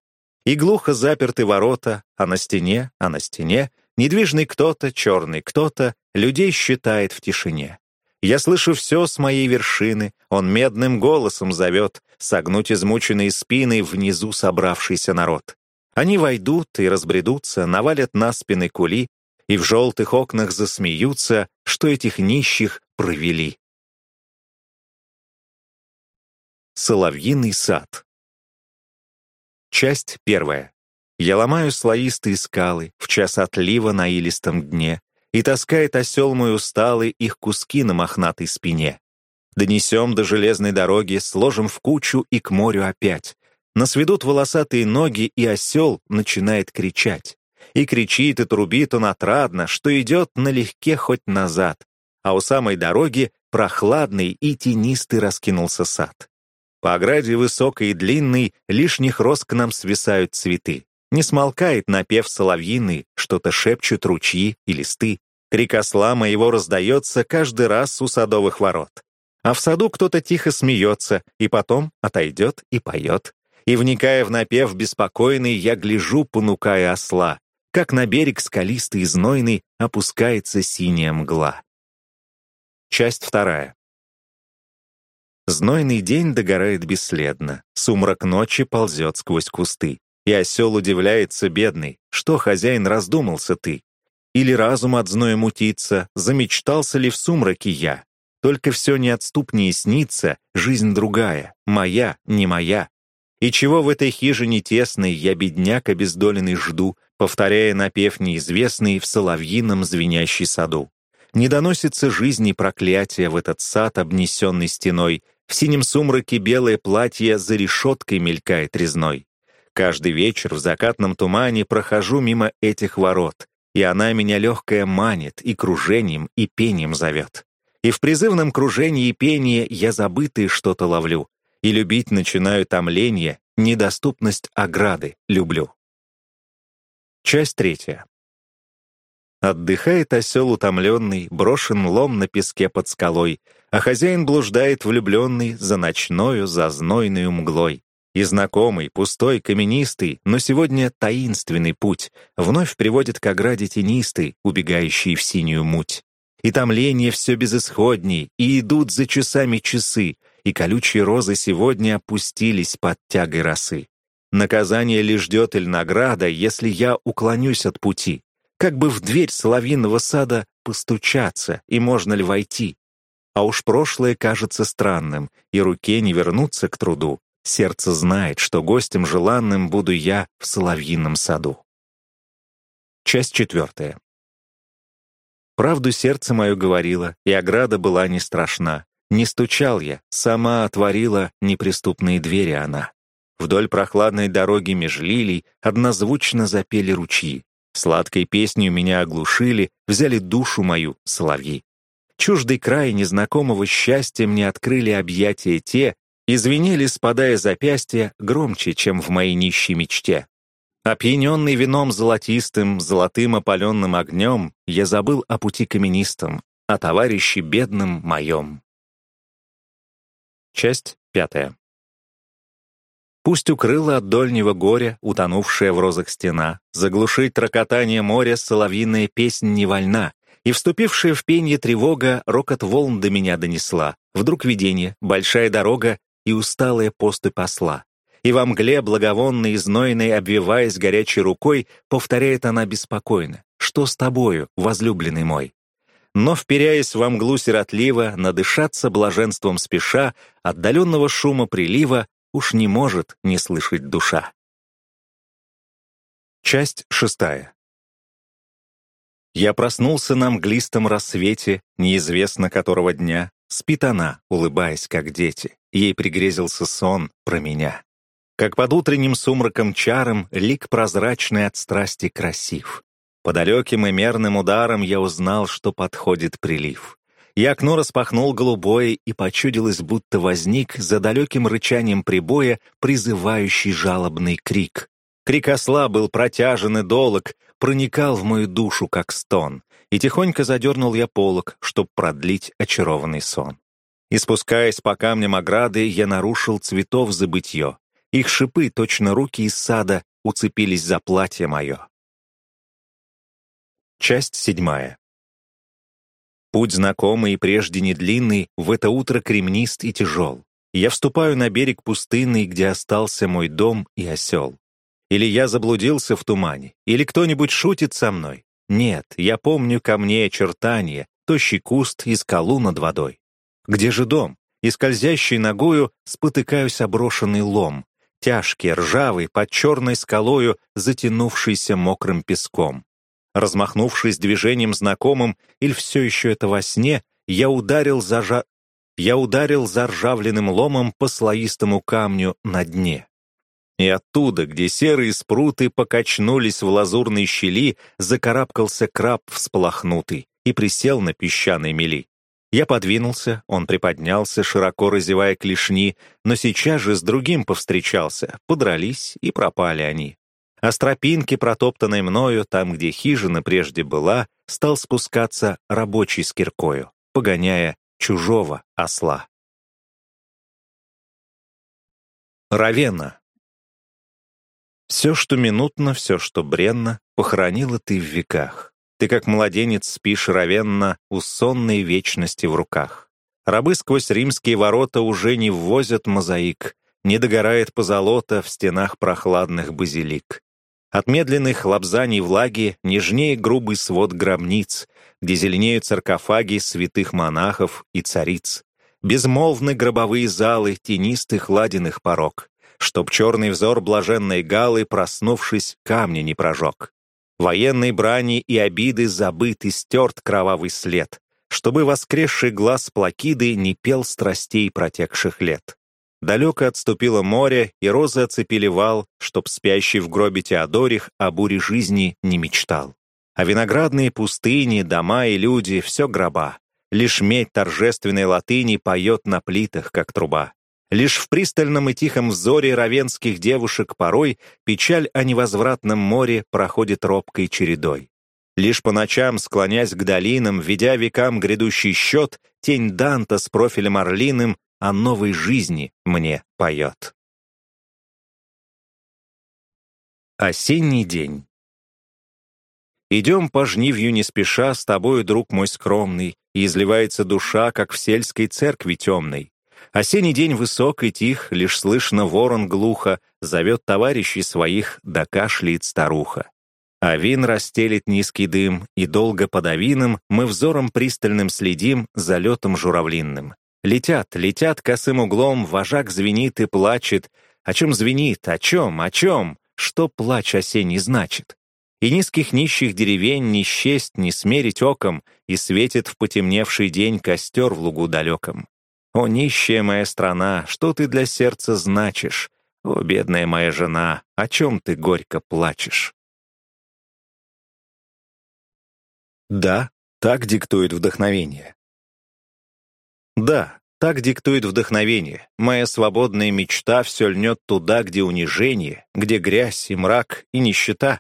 И глухо заперты ворота, а на стене, а на стене недвижный кто-то, черный кто-то, людей считает в тишине. Я слышу все с моей вершины, он медным голосом зовет согнуть измученные спины внизу собравшийся народ. Они войдут и разбредутся, навалят на спины кули, и в желтых окнах засмеются, что этих нищих провели. Соловьиный сад Часть первая. Я ломаю слоистые скалы в час отлива на илистом дне, и таскает осел мой усталый их куски на мохнатой спине. Донесем до железной дороги, сложим в кучу и к морю опять. Нас ведут волосатые ноги, и осел начинает кричать. И кричит, и трубит он отрадно, что идет налегке хоть назад. А у самой дороги прохладный и тенистый раскинулся сад. По ограде высокой и длинной лишних роз к нам свисают цветы. Не смолкает напев соловьиный, что-то шепчут ручьи и листы. Крик осла моего раздается каждый раз у садовых ворот. А в саду кто-то тихо смеется, и потом отойдет и поет. И, вникая в напев беспокойный, я гляжу, понукая осла как на берег скалистый и знойный опускается синяя мгла. Часть вторая. Знойный день догорает бесследно, сумрак ночи ползет сквозь кусты. И осел удивляется, бедный, что, хозяин, раздумался ты? Или разум от зноя мутится, замечтался ли в сумраке я? Только все неотступнее снится, жизнь другая, моя, не моя. И чего в этой хижине тесной я, бедняк обездоленный, жду, повторяя напев неизвестный в соловьином звенящий саду? Не доносится жизни проклятия в этот сад, обнесенный стеной, в синем сумраке белое платье за решеткой мелькает резной. Каждый вечер в закатном тумане прохожу мимо этих ворот, и она меня легкая манит и кружением, и пением зовет. И в призывном кружении и пении я забытые что-то ловлю, и любить начинаю томление, недоступность ограды люблю. Часть третья. Отдыхает осел утомленный, брошен лом на песке под скалой, а хозяин блуждает влюбленный за ночною, за знойную мглой. И знакомый, пустой, каменистый, но сегодня таинственный путь вновь приводит к ограде тенистой, убегающей в синюю муть. И томление все безысходней, и идут за часами часы, и колючие розы сегодня опустились под тягой росы. Наказание ли ждет или награда, если я уклонюсь от пути? Как бы в дверь соловьиного сада постучаться, и можно ли войти? А уж прошлое кажется странным, и руке не вернуться к труду. Сердце знает, что гостем желанным буду я в соловьином саду. Часть четвертая. Правду сердце мое говорило, и ограда была не страшна. Не стучал я, сама отворила неприступные двери она. Вдоль прохладной дороги меж лилий однозвучно запели ручьи. Сладкой песнью меня оглушили, взяли душу мою соловьи. Чуждый край незнакомого счастья мне открыли объятия те, извинили, спадая запястья, громче, чем в моей нищей мечте. Опьяненный вином золотистым, золотым опаленным огнем, я забыл о пути каменистом, о товарище бедном моем. Часть пятая. Пусть укрыла от дольнего горя, утонувшая в розах стена, заглушить трокотание моря соловьиная песнь не вольна, и вступившая в пенье тревога рокот волн до меня донесла. Вдруг видение, большая дорога и усталая поступь посла. И во мгле, благовонной и знойной, обвиваясь горячей рукой, повторяет она беспокойно. «Что с тобою, возлюбленный мой?» Но, вперяясь во мглу сиротливо, надышаться блаженством спеша, отдаленного шума прилива уж не может не слышать душа. Часть шестая. Я проснулся на мглистом рассвете, неизвестно которого дня. Спит она, улыбаясь, как дети. Ей пригрезился сон про меня. Как под утренним сумраком чаром лик прозрачный от страсти красив. По далеким и мерным ударам я узнал, что подходит прилив. Я окно распахнул голубое, и почудилось, будто возник за далеким рычанием прибоя призывающий жалобный крик. Крик осла был протяжен и долог, проникал в мою душу, как стон, и тихонько задернул я полог, чтоб продлить очарованный сон. И спускаясь по камням ограды, я нарушил цветов забытье. Их шипы, точно руки из сада, уцепились за платье мое. Часть седьмая. Путь знакомый и прежде не длинный, в это утро кремнист и тяжел. Я вступаю на берег пустынный, где остался мой дом и осел. Или я заблудился в тумане? Или кто-нибудь шутит со мной? Нет, я помню камней очертания, тощий куст и скалу над водой. Где же дом? И скользящей ногою спотыкаюсь оброшенный лом, тяжкий, ржавый, под черной скалою, затянувшийся мокрым песком. Размахнувшись движением знакомым, или все еще это во сне, я ударил за жа... Я ударил заржавленным ломом по слоистому камню на дне. И оттуда, где серые спруты покачнулись в лазурной щели, закарабкался краб всполохнутый и присел на песчаной мели. Я подвинулся, он приподнялся, широко разевая клешни, но сейчас же с другим повстречался, подрались и пропали они. А с тропинки, протоптанной мною, там, где хижина прежде была, стал спускаться рабочий с киркою, погоняя чужого осла. Равена все, что минутно, все, что бренно, похоронила ты в веках. Ты, как младенец, спишь равенно у сонной вечности в руках. Рабы сквозь римские ворота уже не ввозят мозаик, не догорает позолота в стенах прохладных базилик. От медленных лобзаний влаги нежнее грубый свод гробниц, где зеленеют саркофаги святых монахов и цариц. Безмолвны гробовые залы тенистых ладиных порог, чтоб черный взор блаженной галы, проснувшись, камня не прожег. Военной брани и обиды забыт и стерт кровавый след, чтобы воскресший глаз плакиды не пел страстей протекших лет. Далеко отступило море, и розы оцепили вал, чтоб спящий в гробе Теодорих о буре жизни не мечтал. А виноградные пустыни, дома и люди — все гроба. Лишь медь торжественной латыни поет на плитах, как труба. Лишь в пристальном и тихом взоре равенских девушек порой печаль о невозвратном море проходит робкой чередой. Лишь по ночам, склонясь к долинам, ведя векам грядущий счет, тень Данта с профилем орлиным о новой жизни мне поет. Осенний день. Идем по жнивью не спеша, с тобою, друг мой скромный, и изливается душа, как в сельской церкви темной. Осенний день высок и тих, лишь слышно ворон глухо, зовет товарищей своих, да кашляет старуха. А вин расстелит низкий дым, и долго под авином мы взором пристальным следим за летом журавлинным. Летят, летят косым углом, вожак звенит и плачет. О чем звенит, о чем, о чем? Что плач осенний значит? И низких нищих деревень не счесть, не смерить оком, и светит в потемневший день костер в лугу далеком. О, нищая моя страна, что ты для сердца значишь? О, бедная моя жена, о чем ты горько плачешь? Да, так диктует вдохновение. Да, так диктует вдохновение. Моя свободная мечта все льнет туда, где унижение, где грязь и мрак и нищета.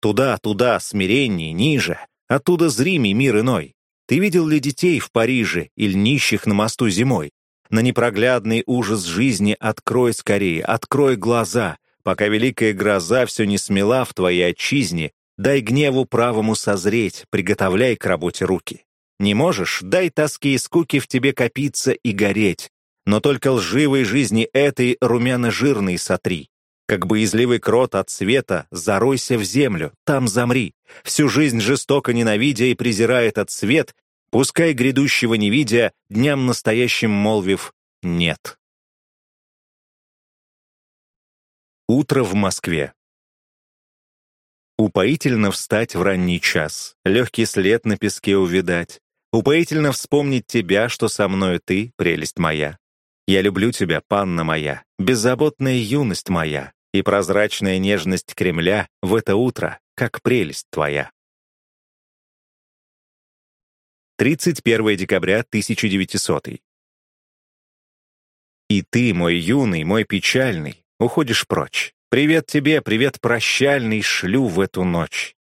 Туда, туда, смирение, ниже. Оттуда зримый мир иной. Ты видел ли детей в Париже или нищих на мосту зимой? На непроглядный ужас жизни открой скорее, открой глаза, пока великая гроза все не смела в твоей отчизне Дай гневу правому созреть, приготовляй к работе руки. Не можешь, дай тоски и скуки в тебе копиться и гореть. Но только лживой жизни этой румяно-жирной сотри. Как бы изливый крот от света, заройся в землю, там замри. Всю жизнь жестоко ненавидя и презирая этот свет, пускай грядущего не видя, дням настоящим молвив «нет». Утро в Москве. Упоительно встать в ранний час, легкий след на песке увидать. Упоительно вспомнить тебя, что со мною ты, прелесть моя. Я люблю тебя, панна моя, беззаботная юность моя и прозрачная нежность Кремля в это утро, как прелесть твоя. 31 декабря 1900 И ты, мой юный, мой печальный, уходишь прочь. Привет тебе, привет прощальный шлю в эту ночь.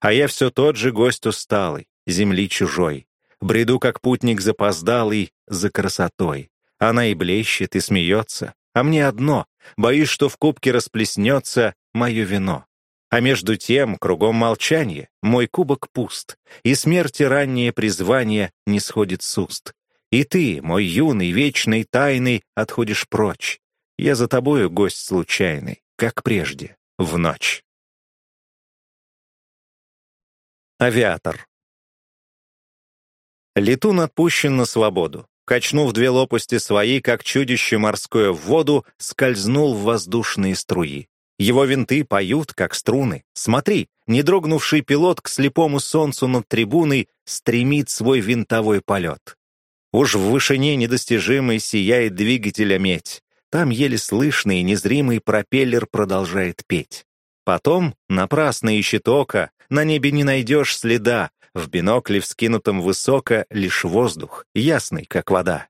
А я все тот же гость усталый, земли чужой. Бреду, как путник запоздалый, за красотой. Она и блещет, и смеется. А мне одно — боюсь, что в кубке расплеснется мое вино. А между тем, кругом молчание, мой кубок пуст, и смерти раннее призвание не сходит с уст. И ты, мой юный, вечный, тайный, отходишь прочь. Я за тобою гость случайный как прежде, в ночь. Авиатор. Летун отпущен на свободу. Качнув две лопасти свои, как чудище морское в воду, скользнул в воздушные струи. Его винты поют, как струны. Смотри, не дрогнувший пилот к слепому солнцу над трибуной стремит свой винтовой полет. Уж в вышине недостижимой сияет двигателя медь. Там еле слышный и незримый пропеллер продолжает петь. Потом, напрасно ищет око, на небе не найдешь следа, в бинокле вскинутом высоко лишь воздух, ясный, как вода.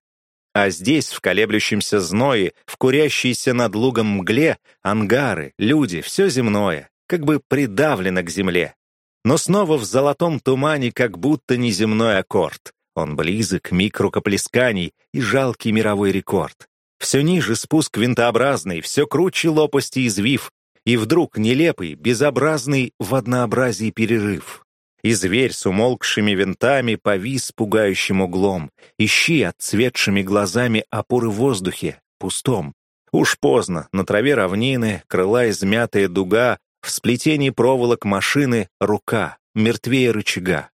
А здесь, в колеблющемся зное, в курящейся над лугом мгле, ангары, люди, все земное, как бы придавлено к земле. Но снова в золотом тумане как будто неземной аккорд. Он близок, миг рукоплесканий и жалкий мировой рекорд. Все ниже спуск винтообразный, все круче лопасти извив, и вдруг нелепый, безобразный в однообразии перерыв. И зверь с умолкшими винтами повис пугающим углом. Ищи отцветшими глазами опоры в воздухе, пустом. Уж поздно, на траве равнины, крыла измятая дуга, в сплетении проволок машины рука, мертвее рычага.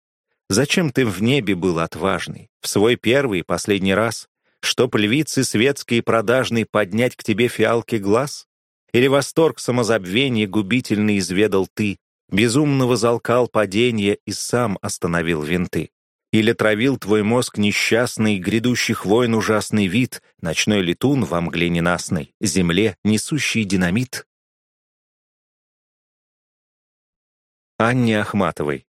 Зачем ты в небе был отважный, в свой первый и последний раз? Чтоб львицы светской и продажной поднять к тебе фиалки глаз? Или восторг самозабвения губительный изведал ты, безумно возалкал падение и сам остановил винты? Или травил твой мозг несчастный, грядущих войн ужасный вид, ночной летун во мгле ненастной, земле, несущий динамит? Анне Ахматовой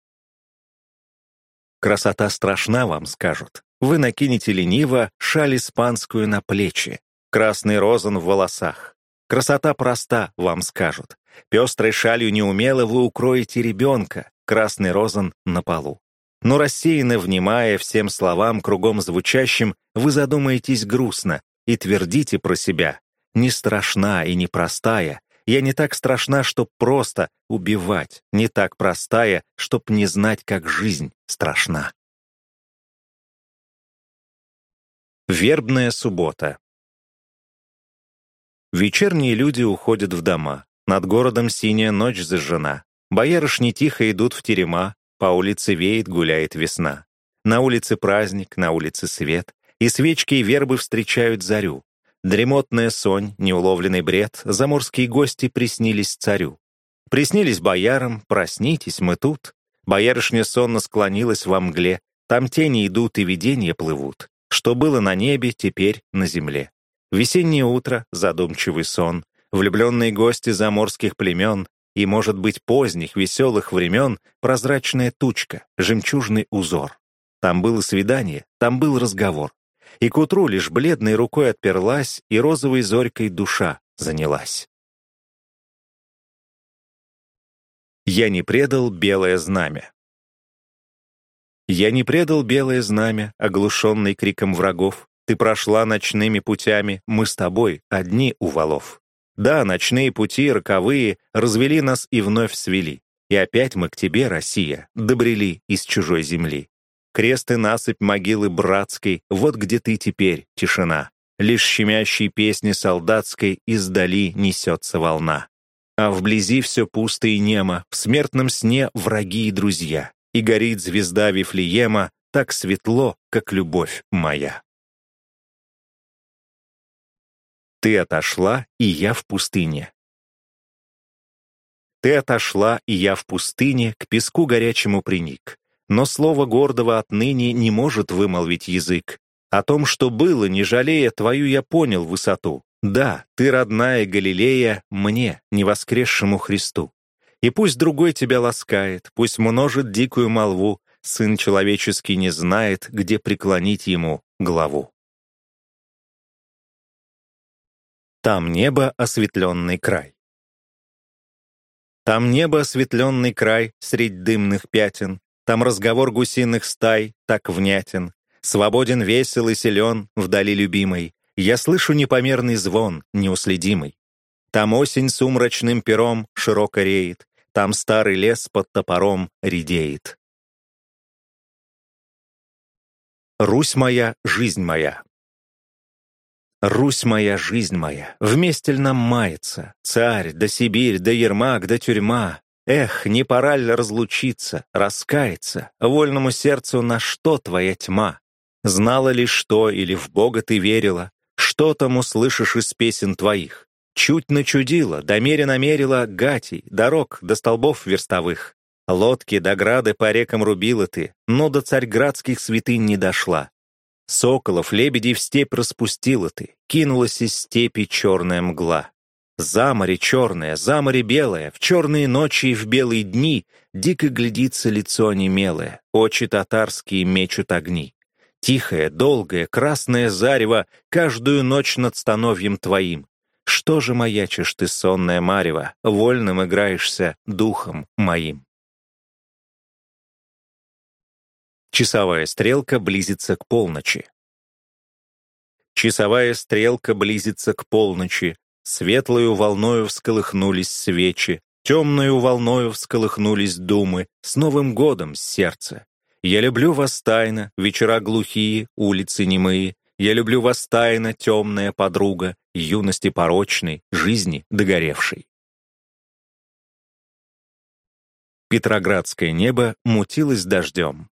Красота страшна, вам скажут. Вы накинете лениво шаль испанскую на плечи, красный розан в волосах. Красота проста, вам скажут. Пестрой шалью неумело вы укроете ребенка, красный розан на полу. Но рассеянно внимая всем словам кругом звучащим, вы задумаетесь грустно и твердите про себя. Не страшна и не простая, я не так страшна, чтоб просто убивать, не так простая, чтоб не знать, как жизнь страшна. Вербная суббота Вечерние люди уходят в дома. Над городом синяя ночь зажжена. Боярышни тихо идут в терема, по улице веет, гуляет весна. На улице праздник, на улице свет, и свечки и вербы встречают зарю. Дремотная сонь, неуловленный бред, заморские гости приснились царю. Приснились боярам, проснитесь, мы тут. Боярышня сонно склонилась во мгле, там тени идут и видения плывут. Что было на небе, теперь на земле. Весеннее утро, задумчивый сон, влюбленные гости заморских племен и, может быть, поздних, веселых времен, прозрачная тучка, жемчужный узор. Там было свидание, там был разговор и к утру лишь бледной рукой отперлась, и розовой зорькой душа занялась. Я не предал белое знамя. Я не предал белое знамя, оглушенный криком врагов. Ты прошла ночными путями, мы с тобой одни у валов. Да, ночные пути роковые развели нас и вновь свели. И опять мы к тебе, Россия, добрели из чужой земли. Крест и насыпь могилы братской, вот где ты теперь, тишина. Лишь щемящей песни солдатской издали несется волна. А вблизи все пусто и немо, в смертном сне враги и друзья. И горит звезда Вифлеема так светло, как любовь моя. Ты отошла, и я в пустыне. Ты отошла, и я в пустыне, к песку горячему приник. Но слово гордого отныне не может вымолвить язык. О том, что было, не жалея, твою я понял высоту. Да, ты родная Галилея мне, невоскресшему Христу. И пусть другой тебя ласкает, пусть множит дикую молву, сын человеческий не знает, где преклонить ему главу. Там небо осветленный край. Там небо осветленный край средь дымных пятен, там разговор гусиных стай так внятен, Свободен, весел и силен, вдали любимой. Я слышу непомерный звон, неуследимый. Там осень сумрачным пером широко реет, Там старый лес под топором редеет. Русь моя, жизнь моя. Русь моя, жизнь моя, вместе ль нам мается, Царь, да Сибирь, да Ермак, да тюрьма, Эх, не пора ли разлучиться, раскаяться, вольному сердцу на что твоя тьма? Знала ли что или в Бога ты верила? Что там услышишь из песен твоих? Чуть начудила, до мере намерила гатей, дорог до столбов верстовых. Лодки до грады по рекам рубила ты, но до царьградских святынь не дошла. Соколов, лебедей в степь распустила ты, кинулась из степи черная мгла. За море черное, за море белое, в черные ночи и в белые дни дико глядится лицо немелое, очи татарские мечут огни. Тихое, долгое, красное зарево каждую ночь над становьем твоим. Что же маячишь ты, сонная марева, вольным играешься духом моим? Часовая стрелка близится к полночи. Часовая стрелка близится к полночи, Светлою волною всколыхнулись свечи, Темную волною всколыхнулись думы, С Новым годом с сердца. Я люблю вас тайно, вечера глухие, улицы немые. Я люблю вас тайно, темная подруга, Юности порочной, жизни догоревшей. Петроградское небо мутилось дождем.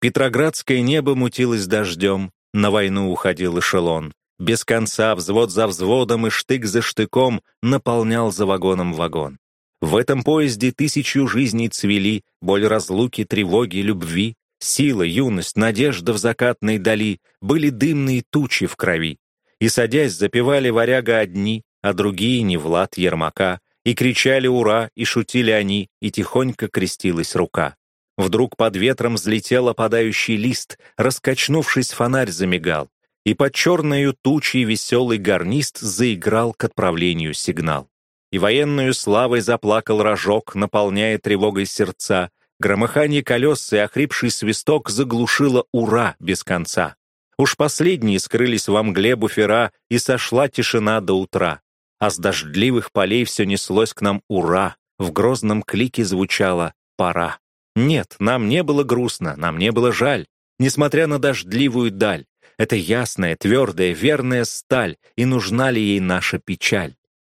Петроградское небо мутилось дождем, на войну уходил эшелон. Без конца, взвод за взводом и штык за штыком наполнял за вагоном вагон. В этом поезде тысячу жизней цвели, боль разлуки, тревоги, любви. Сила, юность, надежда в закатной дали, были дымные тучи в крови. И, садясь, запевали варяга одни, а другие не Влад Ермака, и кричали «Ура!» и шутили они, и тихонько крестилась рука. Вдруг под ветром взлетел опадающий лист, раскачнувшись, фонарь замигал и под черною тучей веселый гарнист заиграл к отправлению сигнал. И военную славой заплакал рожок, наполняя тревогой сердца. Громыхание колес и охрипший свисток заглушило «Ура!» без конца. Уж последние скрылись во мгле буфера, и сошла тишина до утра. А с дождливых полей все неслось к нам «Ура!» В грозном клике звучало «Пора!» Нет, нам не было грустно, нам не было жаль, несмотря на дождливую даль. Это ясная, твердая, верная сталь, и нужна ли ей наша печаль?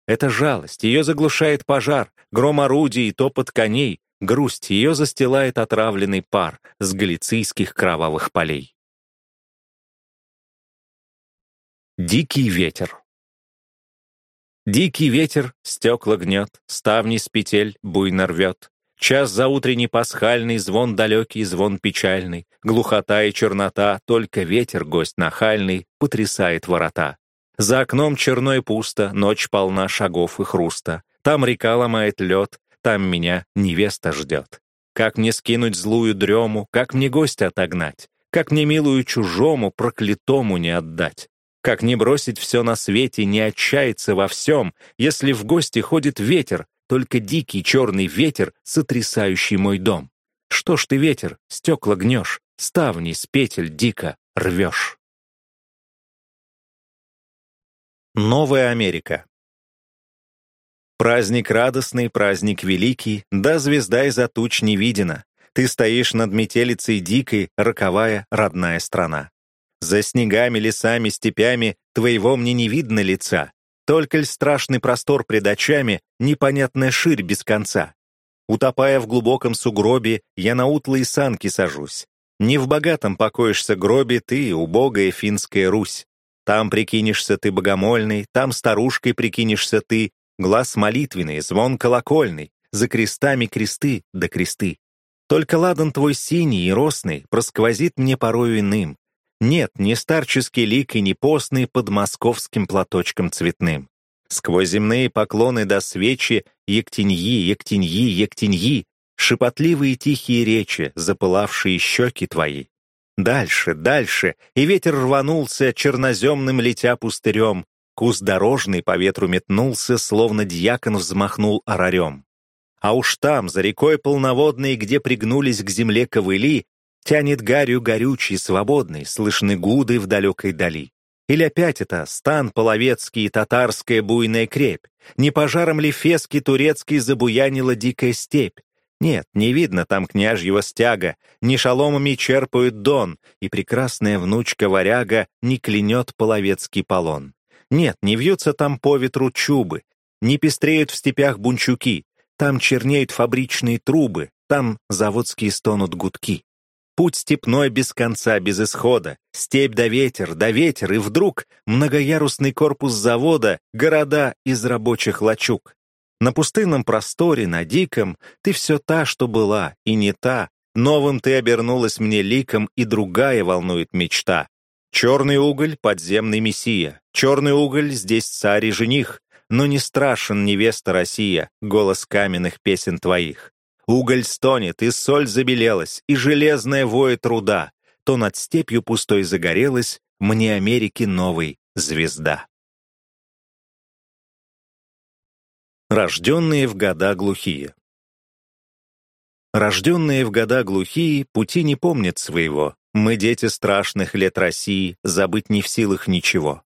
Это жалость, ее заглушает пожар, гром орудий и топот коней, грусть, ее застилает отравленный пар с галицийских кровавых полей. Дикий ветер Дикий ветер стекла гнет, ставни с петель буйно рвет, Час за утренний пасхальный, звон далекий, звон печальный, глухота и чернота, только ветер, гость нахальный, потрясает ворота. За окном черно пусто, ночь полна шагов и хруста. Там река ломает лед, там меня невеста ждет. Как мне скинуть злую дрему, как мне гостя отогнать? Как мне милую чужому, проклятому не отдать? Как не бросить все на свете, не отчаяться во всем, если в гости ходит ветер, только дикий черный ветер, сотрясающий мой дом. Что ж ты, ветер, стекла гнешь, ставни с петель дико рвешь. Новая Америка Праздник радостный, праздник великий, да звезда из-за туч не видена. Ты стоишь над метелицей дикой, роковая, родная страна. За снегами, лесами, степями твоего мне не видно лица. Только ль страшный простор пред очами, непонятная ширь без конца. Утопая в глубоком сугробе, я на утлые санки сажусь. Не в богатом покоишься гробе ты, убогая финская Русь. Там прикинешься ты богомольный, там старушкой прикинешься ты, глаз молитвенный, звон колокольный, за крестами кресты да кресты. Только ладан твой синий и росный просквозит мне порою иным, нет, не старческий лик и не постный под московским платочком цветным. Сквозь земные поклоны до свечи Ектеньи, Ектеньи, Ектеньи, шепотливые тихие речи, запылавшие щеки твои. Дальше, дальше, и ветер рванулся, черноземным летя пустырем. Куст дорожный по ветру метнулся, словно дьякон взмахнул орарем. А уж там, за рекой полноводной, где пригнулись к земле ковыли, Тянет гарью горючий, свободный, слышны гуды в далекой дали. Или опять это стан половецкий, татарская буйная крепь? Не пожаром ли фески турецкий забуянила дикая степь? Нет, не видно там княжьего стяга, ни шаломами черпают дон, и прекрасная внучка варяга не клянет половецкий полон. Нет, не вьются там по ветру чубы, не пестреют в степях бунчуки, там чернеют фабричные трубы, там заводские стонут гудки. Путь степной без конца, без исхода, степь да ветер, да ветер, и вдруг многоярусный корпус завода, города из рабочих лачуг. На пустынном просторе, на диком, ты все та, что была, и не та. Новым ты обернулась мне ликом, и другая волнует мечта. Черный уголь — подземный мессия, черный уголь — здесь царь и жених, но не страшен невеста Россия, голос каменных песен твоих. Уголь стонет, и соль забелелась, и железная воет труда. То над степью пустой загорелась мне Америки новой звезда. Рожденные в года глухие Рожденные в года глухие пути не помнят своего. Мы дети страшных лет России, забыть не в силах ничего.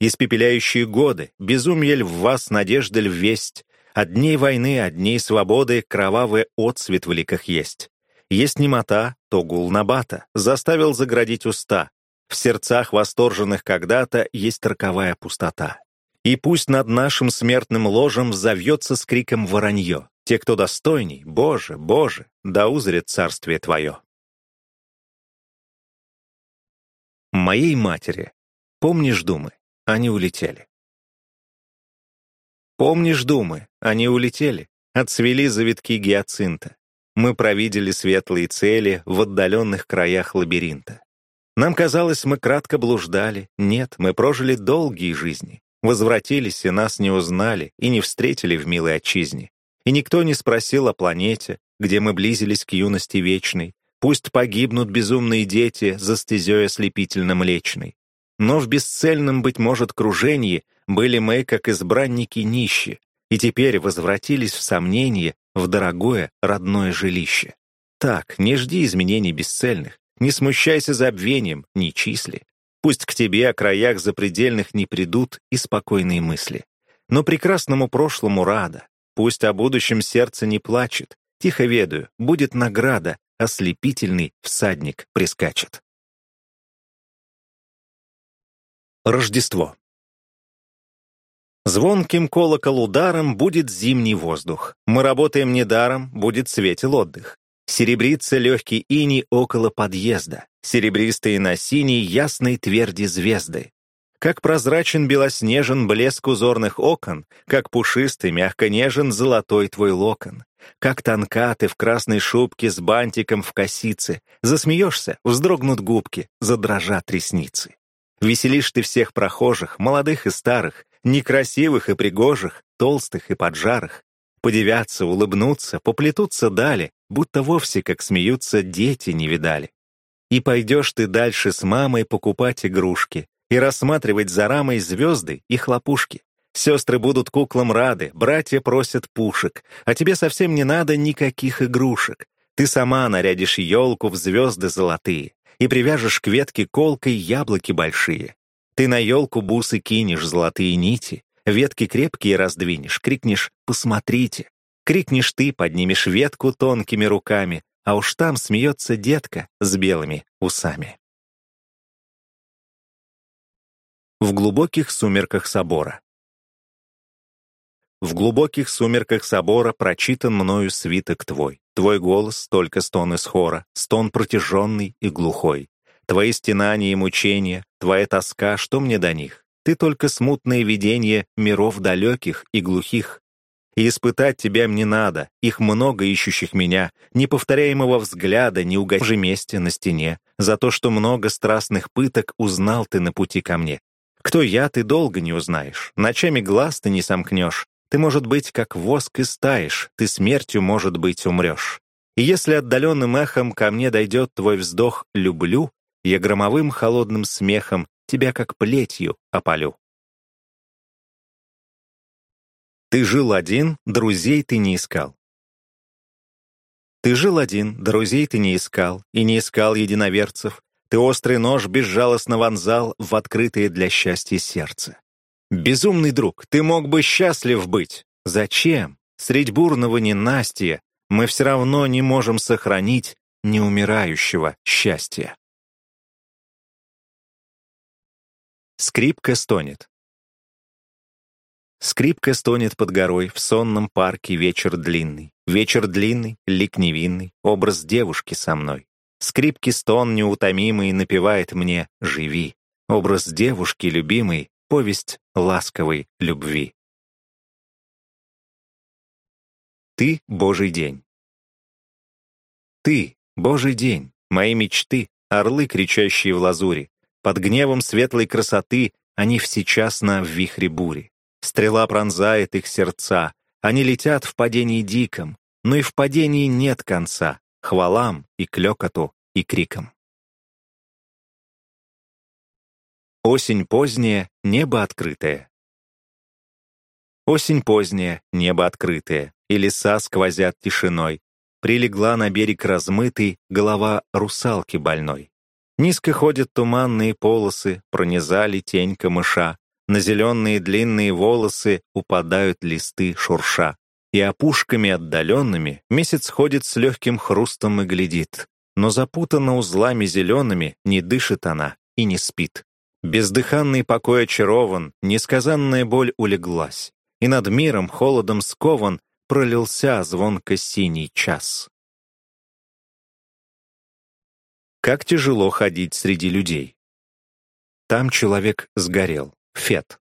Испепеляющие годы, безумье ль в вас, надежда ль весть, От дней войны, от дней свободы кровавый отцвет в ликах есть. Есть немота, то гул набата, заставил заградить уста. В сердцах восторженных когда-то есть роковая пустота. И пусть над нашим смертным ложем завьется с криком воронье. Те, кто достойней, Боже, Боже, да узрит царствие Твое. Моей матери. Помнишь думы? Они улетели. Помнишь думы? Они улетели. Отцвели завитки гиацинта. Мы провидели светлые цели в отдаленных краях лабиринта. Нам казалось, мы кратко блуждали. Нет, мы прожили долгие жизни. Возвратились и нас не узнали, и не встретили в милой отчизне. И никто не спросил о планете, где мы близились к юности вечной. Пусть погибнут безумные дети за стезей ослепительно-млечной. Но в бесцельном, быть может, кружении были мы, как избранники, нищи, и теперь возвратились в сомнение в дорогое родное жилище. Так, не жди изменений бесцельных, не смущайся забвением, не числи. Пусть к тебе о краях запредельных не придут и спокойные мысли. Но прекрасному прошлому рада, пусть о будущем сердце не плачет, тихо ведаю, будет награда, ослепительный всадник прискачет. Рождество. Звонким колокол ударом будет зимний воздух. Мы работаем недаром, будет светел отдых. Серебрится легкий иней около подъезда, серебристые на синей ясной тверди звезды. Как прозрачен белоснежен блеск узорных окон, как пушистый, мягко нежен золотой твой локон. Как тонка ты в красной шубке с бантиком в косице. Засмеешься, вздрогнут губки, задрожат ресницы. Веселишь ты всех прохожих, молодых и старых, некрасивых и пригожих, толстых и поджарых. Подивятся, улыбнутся, поплетутся дали, будто вовсе, как смеются, дети не видали. И пойдешь ты дальше с мамой покупать игрушки и рассматривать за рамой звезды и хлопушки. Сестры будут куклам рады, братья просят пушек, а тебе совсем не надо никаких игрушек. Ты сама нарядишь елку в звезды золотые и привяжешь к ветке колкой яблоки большие. Ты на елку бусы кинешь золотые нити, ветки крепкие раздвинешь, крикнешь «посмотрите». Крикнешь ты, поднимешь ветку тонкими руками, а уж там смеется детка с белыми усами. В глубоких сумерках собора. В глубоких сумерках собора прочитан мною свиток твой. Твой голос — только стон из хора, стон протяженный и глухой. Твои стенания и мучения, твоя тоска, что мне до них? Ты только смутное видение миров далеких и глухих. И испытать тебя мне надо, их много ищущих меня, неповторяемого взгляда, не угожи на стене, за то, что много страстных пыток узнал ты на пути ко мне. Кто я, ты долго не узнаешь, ночами глаз ты не сомкнешь, ты, может быть, как воск и стаешь, ты смертью, может быть, умрешь. И если отдаленным эхом ко мне дойдет твой вздох «люблю», я громовым холодным смехом тебя как плетью опалю. Ты жил один, друзей ты не искал. Ты жил один, друзей ты не искал, и не искал единоверцев. Ты острый нож безжалостно вонзал в открытое для счастья сердце. Безумный друг, ты мог бы счастлив быть. Зачем? Средь бурного ненастья мы все равно не можем сохранить неумирающего счастья. Скрипка стонет. Скрипка стонет под горой, в сонном парке вечер длинный. Вечер длинный, лик невинный, образ девушки со мной. Скрипки стон неутомимый напевает мне «Живи». Образ девушки любимой, повесть ласковой любви. Ты — Божий день. Ты — Божий день, мои мечты, орлы, кричащие в лазуре, под гневом светлой красоты они всечасно в вихре бури. Стрела пронзает их сердца, они летят в падении диком, но и в падении нет конца, хвалам и клёкоту и криком. Осень поздняя, небо открытое. Осень поздняя, небо открытое, и леса сквозят тишиной. Прилегла на берег размытый голова русалки больной. Низко ходят туманные полосы, пронизали тень камыша. На зеленые длинные волосы упадают листы шурша. и опушками отдаленными месяц ходит с легким хрустом и глядит. Но запутана узлами зелеными, не дышит она и не спит. Бездыханный покой очарован, несказанная боль улеглась, и над миром холодом скован пролился звонко-синий час. Как тяжело ходить среди людей. Там человек сгорел, Фет.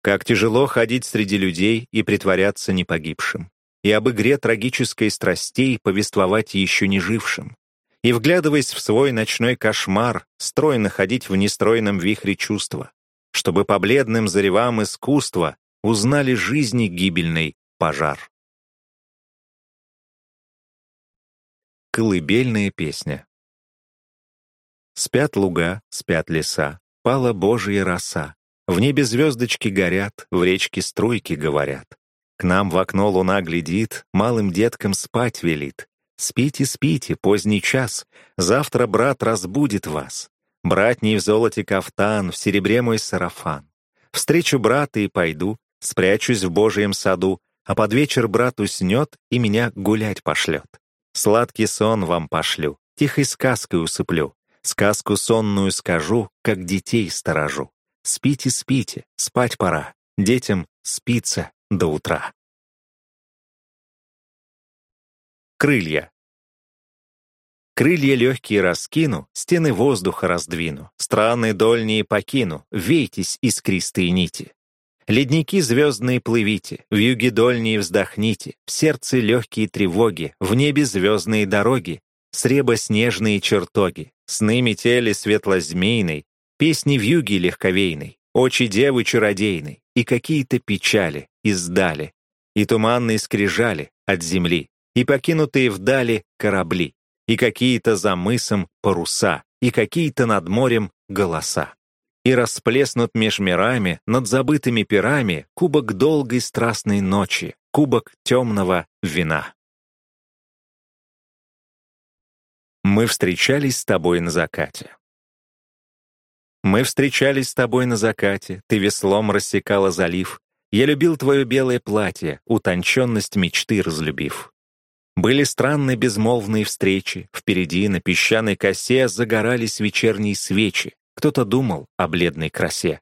Как тяжело ходить среди людей и притворяться непогибшим, и об игре трагической страстей повествовать еще не жившим, и, вглядываясь в свой ночной кошмар, стройно ходить в нестройном вихре чувства, чтобы по бледным заревам искусства узнали жизни гибельный пожар. Колыбельная песня Спят луга, спят леса, пала Божья роса, в небе звездочки горят, в речке струйки говорят. К нам в окно луна глядит, малым деткам спать велит. Спите, спите, поздний час, завтра брат разбудит вас. Братний в золоте кафтан, в серебре мой сарафан. Встречу брата и пойду, спрячусь в Божьем саду, а под вечер брат уснет и меня гулять пошлет. Сладкий сон вам пошлю, тихой сказкой усыплю. Сказку сонную скажу, как детей сторожу. Спите, спите, спать пора. Детям спится до утра. Крылья. Крылья легкие раскину, стены воздуха раздвину, страны дольние покину, вейтесь, искристые нити. Ледники звездные плывите, в юге дольние вздохните, в сердце легкие тревоги, в небе звездные дороги, с реба снежные чертоги, сны метели светло-змейной, Песни в юге легковейной, очи девы чародейной, и какие-то печали издали, и туманные скрижали от земли, и покинутые вдали корабли, и какие-то за мысом паруса, и какие-то над морем голоса. И расплеснут меж мирами, над забытыми пирами, кубок долгой страстной ночи, кубок темного вина. Мы встречались с тобой на закате. Мы встречались с тобой на закате, ты веслом рассекала залив. Я любил твое белое платье, утонченность мечты разлюбив. Были странные безмолвные встречи, впереди на песчаной косе загорались вечерние свечи, кто-то думал о бледной красе.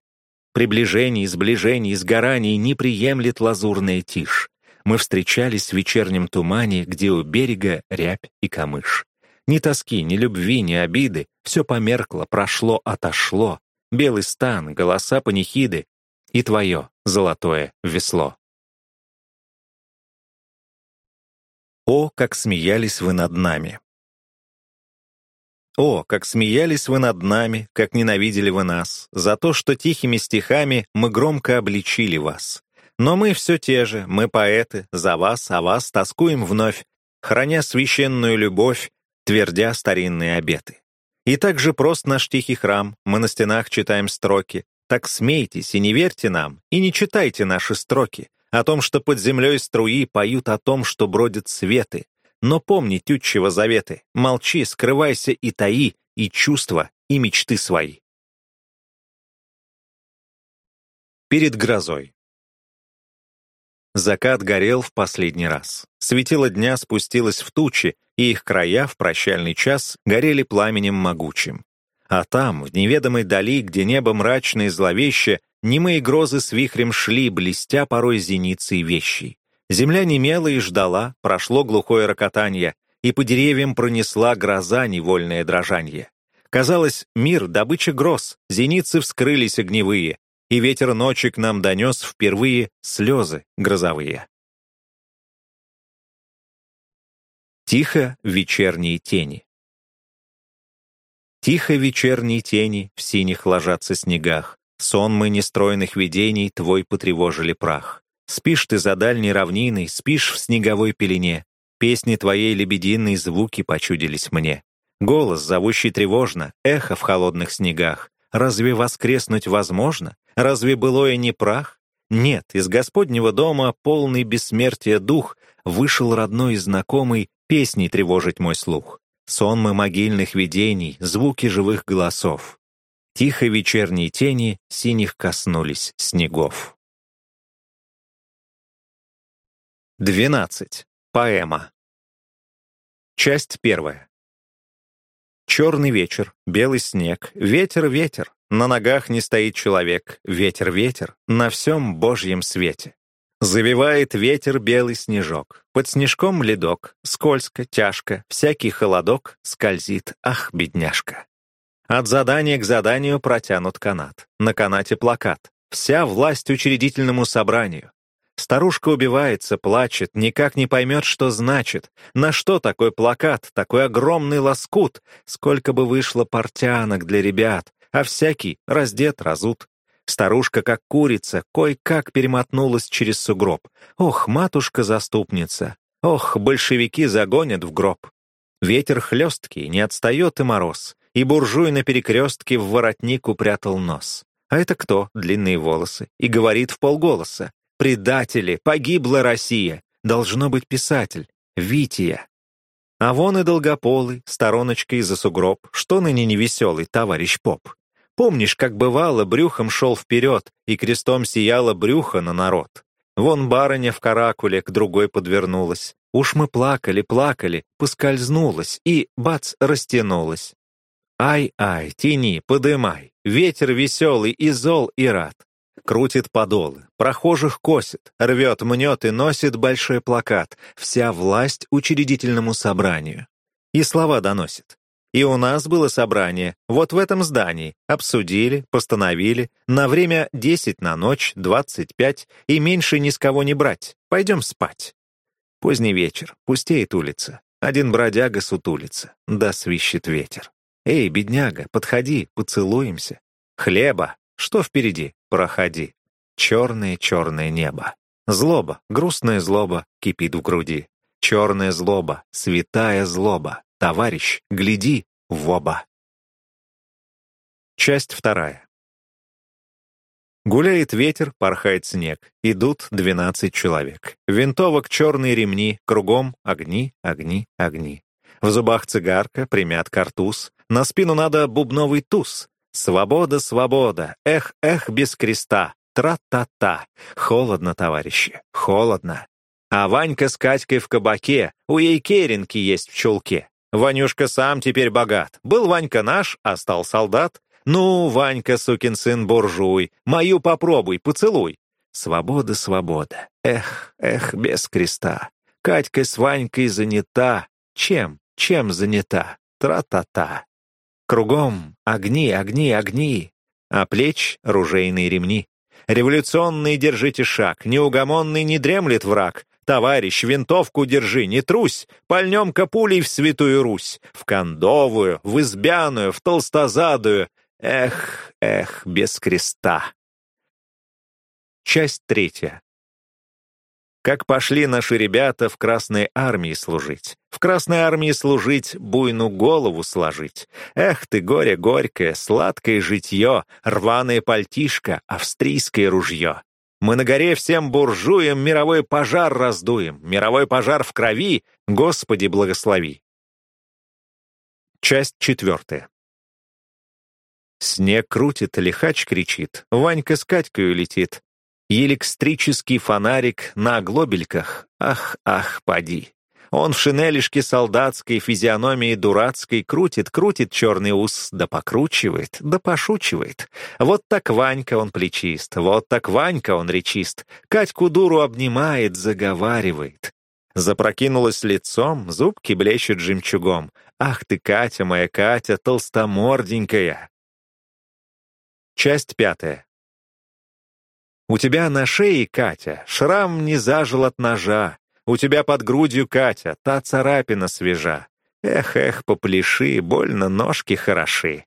Приближений, сближений, сгораний не приемлет лазурная тишь. Мы встречались в вечернем тумане, где у берега рябь и камыш. Ни тоски, ни любви, ни обиды. Все померкло, прошло, отошло. Белый стан, голоса панихиды и твое золотое весло. О, как смеялись вы над нами! О, как смеялись вы над нами, как ненавидели вы нас, за то, что тихими стихами мы громко обличили вас. Но мы все те же, мы поэты, за вас, а вас тоскуем вновь, храня священную любовь, твердя старинные обеты. И так же прост наш тихий храм, мы на стенах читаем строки. Так смейтесь и не верьте нам, и не читайте наши строки о том, что под землей струи поют о том, что бродят светы. Но помни тютчего заветы, молчи, скрывайся и таи, и чувства, и мечты свои. Перед грозой. Закат горел в последний раз. Светило дня спустилось в тучи, и их края в прощальный час горели пламенем могучим. А там, в неведомой дали, где небо мрачно и зловеще, немые грозы с вихрем шли, блестя порой зеницей вещей. Земля немела и ждала, прошло глухое рокотанье, и по деревьям пронесла гроза невольное дрожанье. Казалось, мир — добыча гроз, зеницы вскрылись огневые, и ветер ночи к нам донес впервые слезы грозовые. Тихо вечерние тени. Тихо вечерние тени в синих ложатся снегах. Сонмы нестройных видений твой потревожили прах. Спишь ты за дальней равниной, спишь в снеговой пелене. Песни твоей лебединой звуки почудились мне. Голос, зовущий тревожно, эхо в холодных снегах. Разве воскреснуть возможно? Разве былое не прах? Нет, из Господнего дома, полный бессмертия дух, вышел родной и знакомый песней тревожить мой слух. Сонмы могильных видений, звуки живых голосов. Тихо вечерние тени синих коснулись снегов. 12. Поэма. Часть первая. Черный вечер, белый снег, ветер-ветер, на ногах не стоит человек, ветер-ветер, на всем божьем свете. Завивает ветер белый снежок, под снежком ледок, скользко, тяжко, всякий холодок скользит, ах, бедняжка. От задания к заданию протянут канат, на канате плакат, вся власть учредительному собранию, Старушка убивается, плачет, никак не поймет, что значит. На что такой плакат, такой огромный лоскут? Сколько бы вышло портянок для ребят, а всякий раздет, разут. Старушка, как курица, кой-как перемотнулась через сугроб. Ох, матушка-заступница! Ох, большевики загонят в гроб! Ветер хлесткий, не отстает и мороз, и буржуй на перекрестке в воротник упрятал нос. А это кто? Длинные волосы. И говорит в полголоса. Предатели, погибла Россия. Должно быть писатель. Вития. А вон и долгополый, стороночкой за сугроб, что ныне невеселый товарищ поп. Помнишь, как бывало, брюхом шел вперед, и крестом сияло брюхо на народ? Вон барыня в каракуле к другой подвернулась. Уж мы плакали, плакали, поскользнулась и, бац, растянулась. Ай-ай, тяни, подымай, ветер веселый и зол и рад крутит подолы, прохожих косит, рвет, мнет и носит большой плакат «Вся власть учредительному собранию». И слова доносит. И у нас было собрание, вот в этом здании. Обсудили, постановили, на время 10 на ночь, 25, и меньше ни с кого не брать. Пойдем спать. Поздний вечер, пустеет улица. Один бродяга сутулится, да свищет ветер. «Эй, бедняга, подходи, поцелуемся. Хлеба, что впереди? Проходи. Черное-черное небо. Злоба, грустная злоба кипит в груди. Черная злоба, святая злоба. Товарищ, гляди в оба. Часть вторая. Гуляет ветер, порхает снег. Идут двенадцать человек. Винтовок черные ремни, кругом огни, огни, огни. В зубах цигарка, примят картуз. На спину надо бубновый туз. Свобода, свобода, эх, эх, без креста, тра-та-та. Холодно, товарищи, холодно. А Ванька с Катькой в кабаке, у ей керенки есть в чулке. Ванюшка сам теперь богат. Был Ванька наш, а стал солдат. Ну, Ванька, сукин сын буржуй, мою попробуй, поцелуй. Свобода, свобода, эх, эх, без креста. Катька с Ванькой занята. Чем, чем занята? Тра-та-та. Кругом огни, огни, огни, а плеч — ружейные ремни. Революционный держите шаг, неугомонный не дремлет враг. Товарищ, винтовку держи, не трусь, пальнем капулей в святую Русь, в кондовую, в избяную, в толстозадую. Эх, эх, без креста. Часть третья. Как пошли наши ребята в Красной армии служить. В Красной армии служить, буйну голову сложить. Эх ты, горе горькое, сладкое житье, рваное пальтишко, австрийское ружье. Мы на горе всем буржуям мировой пожар раздуем, мировой пожар в крови, Господи благослови. Часть четвертая. Снег крутит, лихач кричит, Ванька с Катькою летит. Электрический фонарик на глобельках. Ах, ах, поди. Он в шинелишке солдатской, физиономии дурацкой крутит, крутит черный ус, да покручивает, да пошучивает. Вот так Ванька он плечист, вот так Ванька он речист. Катьку дуру обнимает, заговаривает. Запрокинулась лицом, зубки блещут жемчугом. Ах ты, Катя моя Катя, толстоморденькая. Часть пятая. У тебя на шее, Катя, шрам не зажил от ножа. У тебя под грудью, Катя, та царапина свежа. Эх, эх, попляши, больно ножки хороши.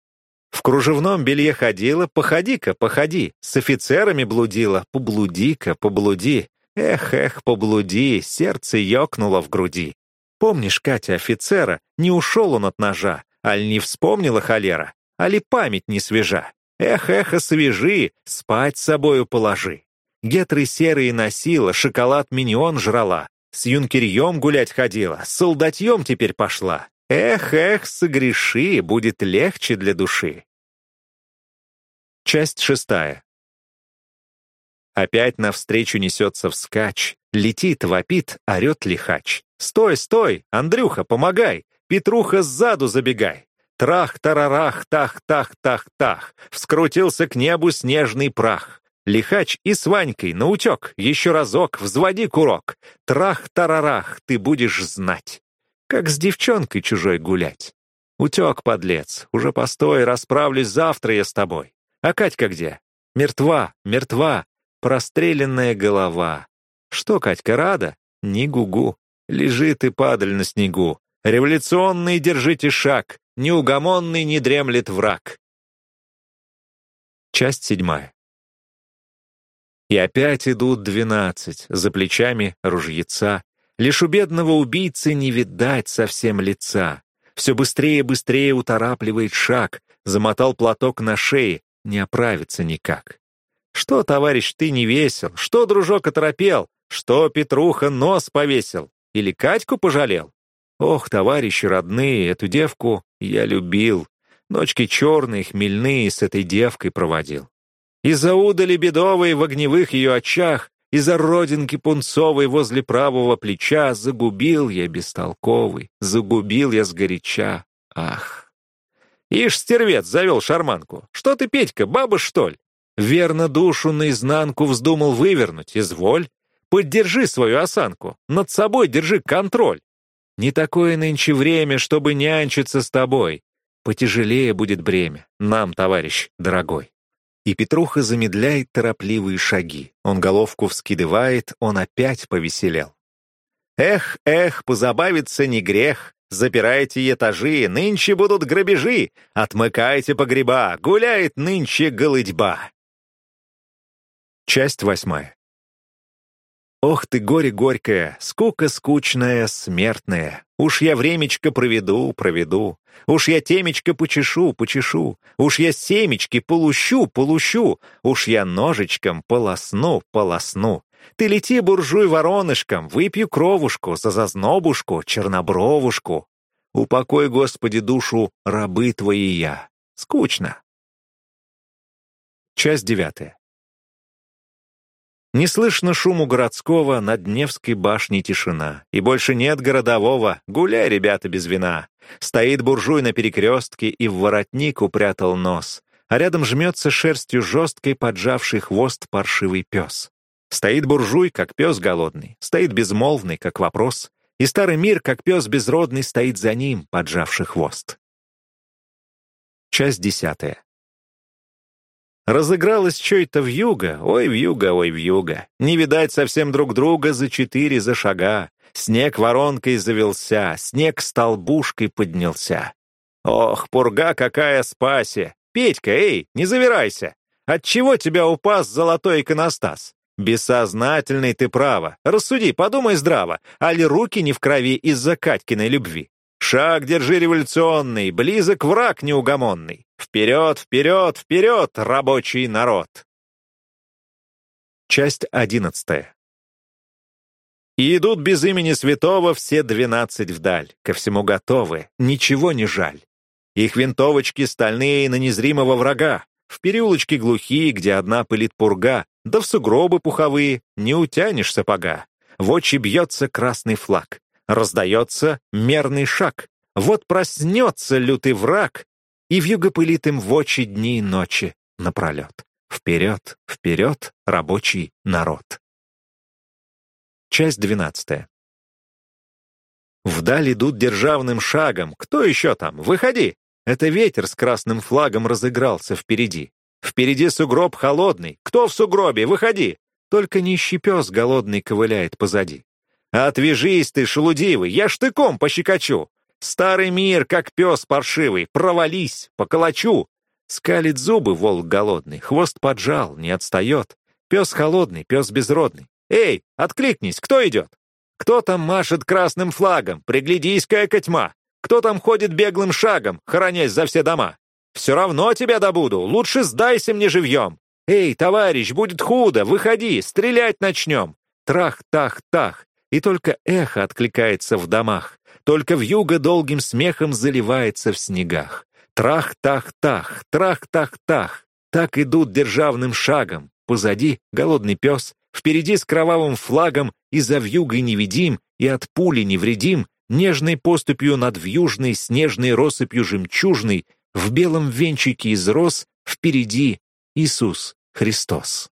В кружевном белье ходила, походи-ка, походи. С офицерами блудила, поблуди-ка, поблуди. Эх, эх, поблуди, сердце ёкнуло в груди. Помнишь, Катя, офицера, не ушел он от ножа, аль не вспомнила холера, али память не свежа. Эх, эх, освежи, спать с собою положи. Гетры серые носила, шоколад миньон жрала. С юнкерьем гулять ходила, с солдатьем теперь пошла. Эх, эх, согреши, будет легче для души. Часть шестая. Опять навстречу несется вскач. Летит, вопит, орет лихач. «Стой, стой! Андрюха, помогай! Петруха сзаду забегай!» Трах-тарарах, тах-тах-тах-тах, Вскрутился к небу снежный прах. Лихач и с Ванькой наутек, еще разок, взводи курок. Трах-тарарах, ты будешь знать. Как с девчонкой чужой гулять. Утек, подлец, уже постой, расправлюсь завтра я с тобой. А Катька где? Мертва, мертва, простреленная голова. Что, Катька, рада? Ни гугу. Лежит и падаль на снегу. Революционный держите шаг, неугомонный не дремлет враг. Часть седьмая. И опять идут двенадцать, за плечами ружьеца. Лишь у бедного убийцы не видать совсем лица. Все быстрее и быстрее уторапливает шаг, замотал платок на шее, не оправится никак. Что, товарищ, ты не весел? Что, дружок, оторопел? Что, Петруха, нос повесил? Или Катьку пожалел? Ох, товарищи родные, эту девку я любил. Ночки черные, хмельные с этой девкой проводил. Из-за удали бедовой в огневых ее очах, Из-за родинки пунцовой возле правого плеча Загубил я бестолковый, загубил я сгоряча. Ах! Ишь, стервец, завел шарманку. Что ты, Петька, баба, что ли? Верно душу наизнанку вздумал вывернуть, изволь. Поддержи свою осанку, над собой держи контроль. Не такое нынче время, чтобы нянчиться с тобой. Потяжелее будет бремя, нам, товарищ, дорогой. И Петруха замедляет торопливые шаги. Он головку вскидывает, он опять повеселел. Эх, эх, позабавиться не грех. Запирайте этажи, нынче будут грабежи. Отмыкайте погреба, гуляет нынче голыдьба. Часть восьмая. Ох ты, горе горькое, скука скучная, смертная. Уж я времечко проведу, проведу. Уж я темечко почешу, почешу. Уж я семечки полущу, полущу. Уж я ножичком полосну, полосну. Ты лети, буржуй, воронышком, выпью кровушку, за зазнобушку, чернобровушку. Упокой, Господи, душу, рабы твои я. Скучно. Часть девятая. Не слышно шуму городского, над Невской башней тишина. И больше нет городового, гуляй, ребята, без вина. Стоит буржуй на перекрестке и в воротник упрятал нос. А рядом жмется шерстью жесткой поджавший хвост паршивый пес. Стоит буржуй, как пес голодный, стоит безмолвный, как вопрос, и старый мир, как пес безродный, стоит за ним, поджавший хвост. Часть десятая. Разыгралась чё-то вьюга, ой, вьюга, ой, вьюга. Не видать совсем друг друга за четыре за шага. Снег воронкой завелся, снег столбушкой поднялся. Ох, пурга какая спаси! Петька, эй, не завирайся! Отчего тебя упас золотой иконостас? Бессознательный ты право. Рассуди, подумай здраво, али руки не в крови из-за Катькиной любви. Шаг держи революционный, близок враг неугомонный. Вперед, вперед, вперед, рабочий народ! Часть одиннадцатая. И идут без имени святого все двенадцать вдаль, ко всему готовы, ничего не жаль. Их винтовочки стальные на незримого врага, в переулочке глухие, где одна пылит пурга, да в сугробы пуховые не утянешь сапога. В очи бьется красный флаг. Раздается мерный шаг. Вот проснется лютый враг, и вьюга пылит им в очи дни и ночи напролет. Вперед, вперед, рабочий народ. Часть двенадцатая. Вдаль идут державным шагом. Кто еще там? Выходи! Это ветер с красным флагом разыгрался впереди. Впереди сугроб холодный. Кто в сугробе? Выходи! Только нищий пес голодный ковыляет позади. «Отвяжись ты, шелудивый, я штыком пощекочу! Старый мир, как пес паршивый, провались, поколочу!» Скалит зубы волк голодный, хвост поджал, не отстает. Пес холодный, пес безродный. «Эй, откликнись, кто идет?» «Кто там машет красным флагом? Приглядись-ка, тьма! Кто там ходит беглым шагом, хоронясь за все дома? Все равно тебя добуду, лучше сдайся мне живьем! Эй, товарищ, будет худо, выходи, стрелять начнем!» Трах-тах-тах, и только эхо откликается в домах, только вьюга долгим смехом заливается в снегах. Трах-тах-тах, трах-тах-тах, так идут державным шагом. Позади голодный пес, Впереди с кровавым флагом и за вьюгой невидим, и от пули невредим, нежной поступью над вьюжной снежной россыпью жемчужной, в белом венчике из роз, впереди Иисус Христос.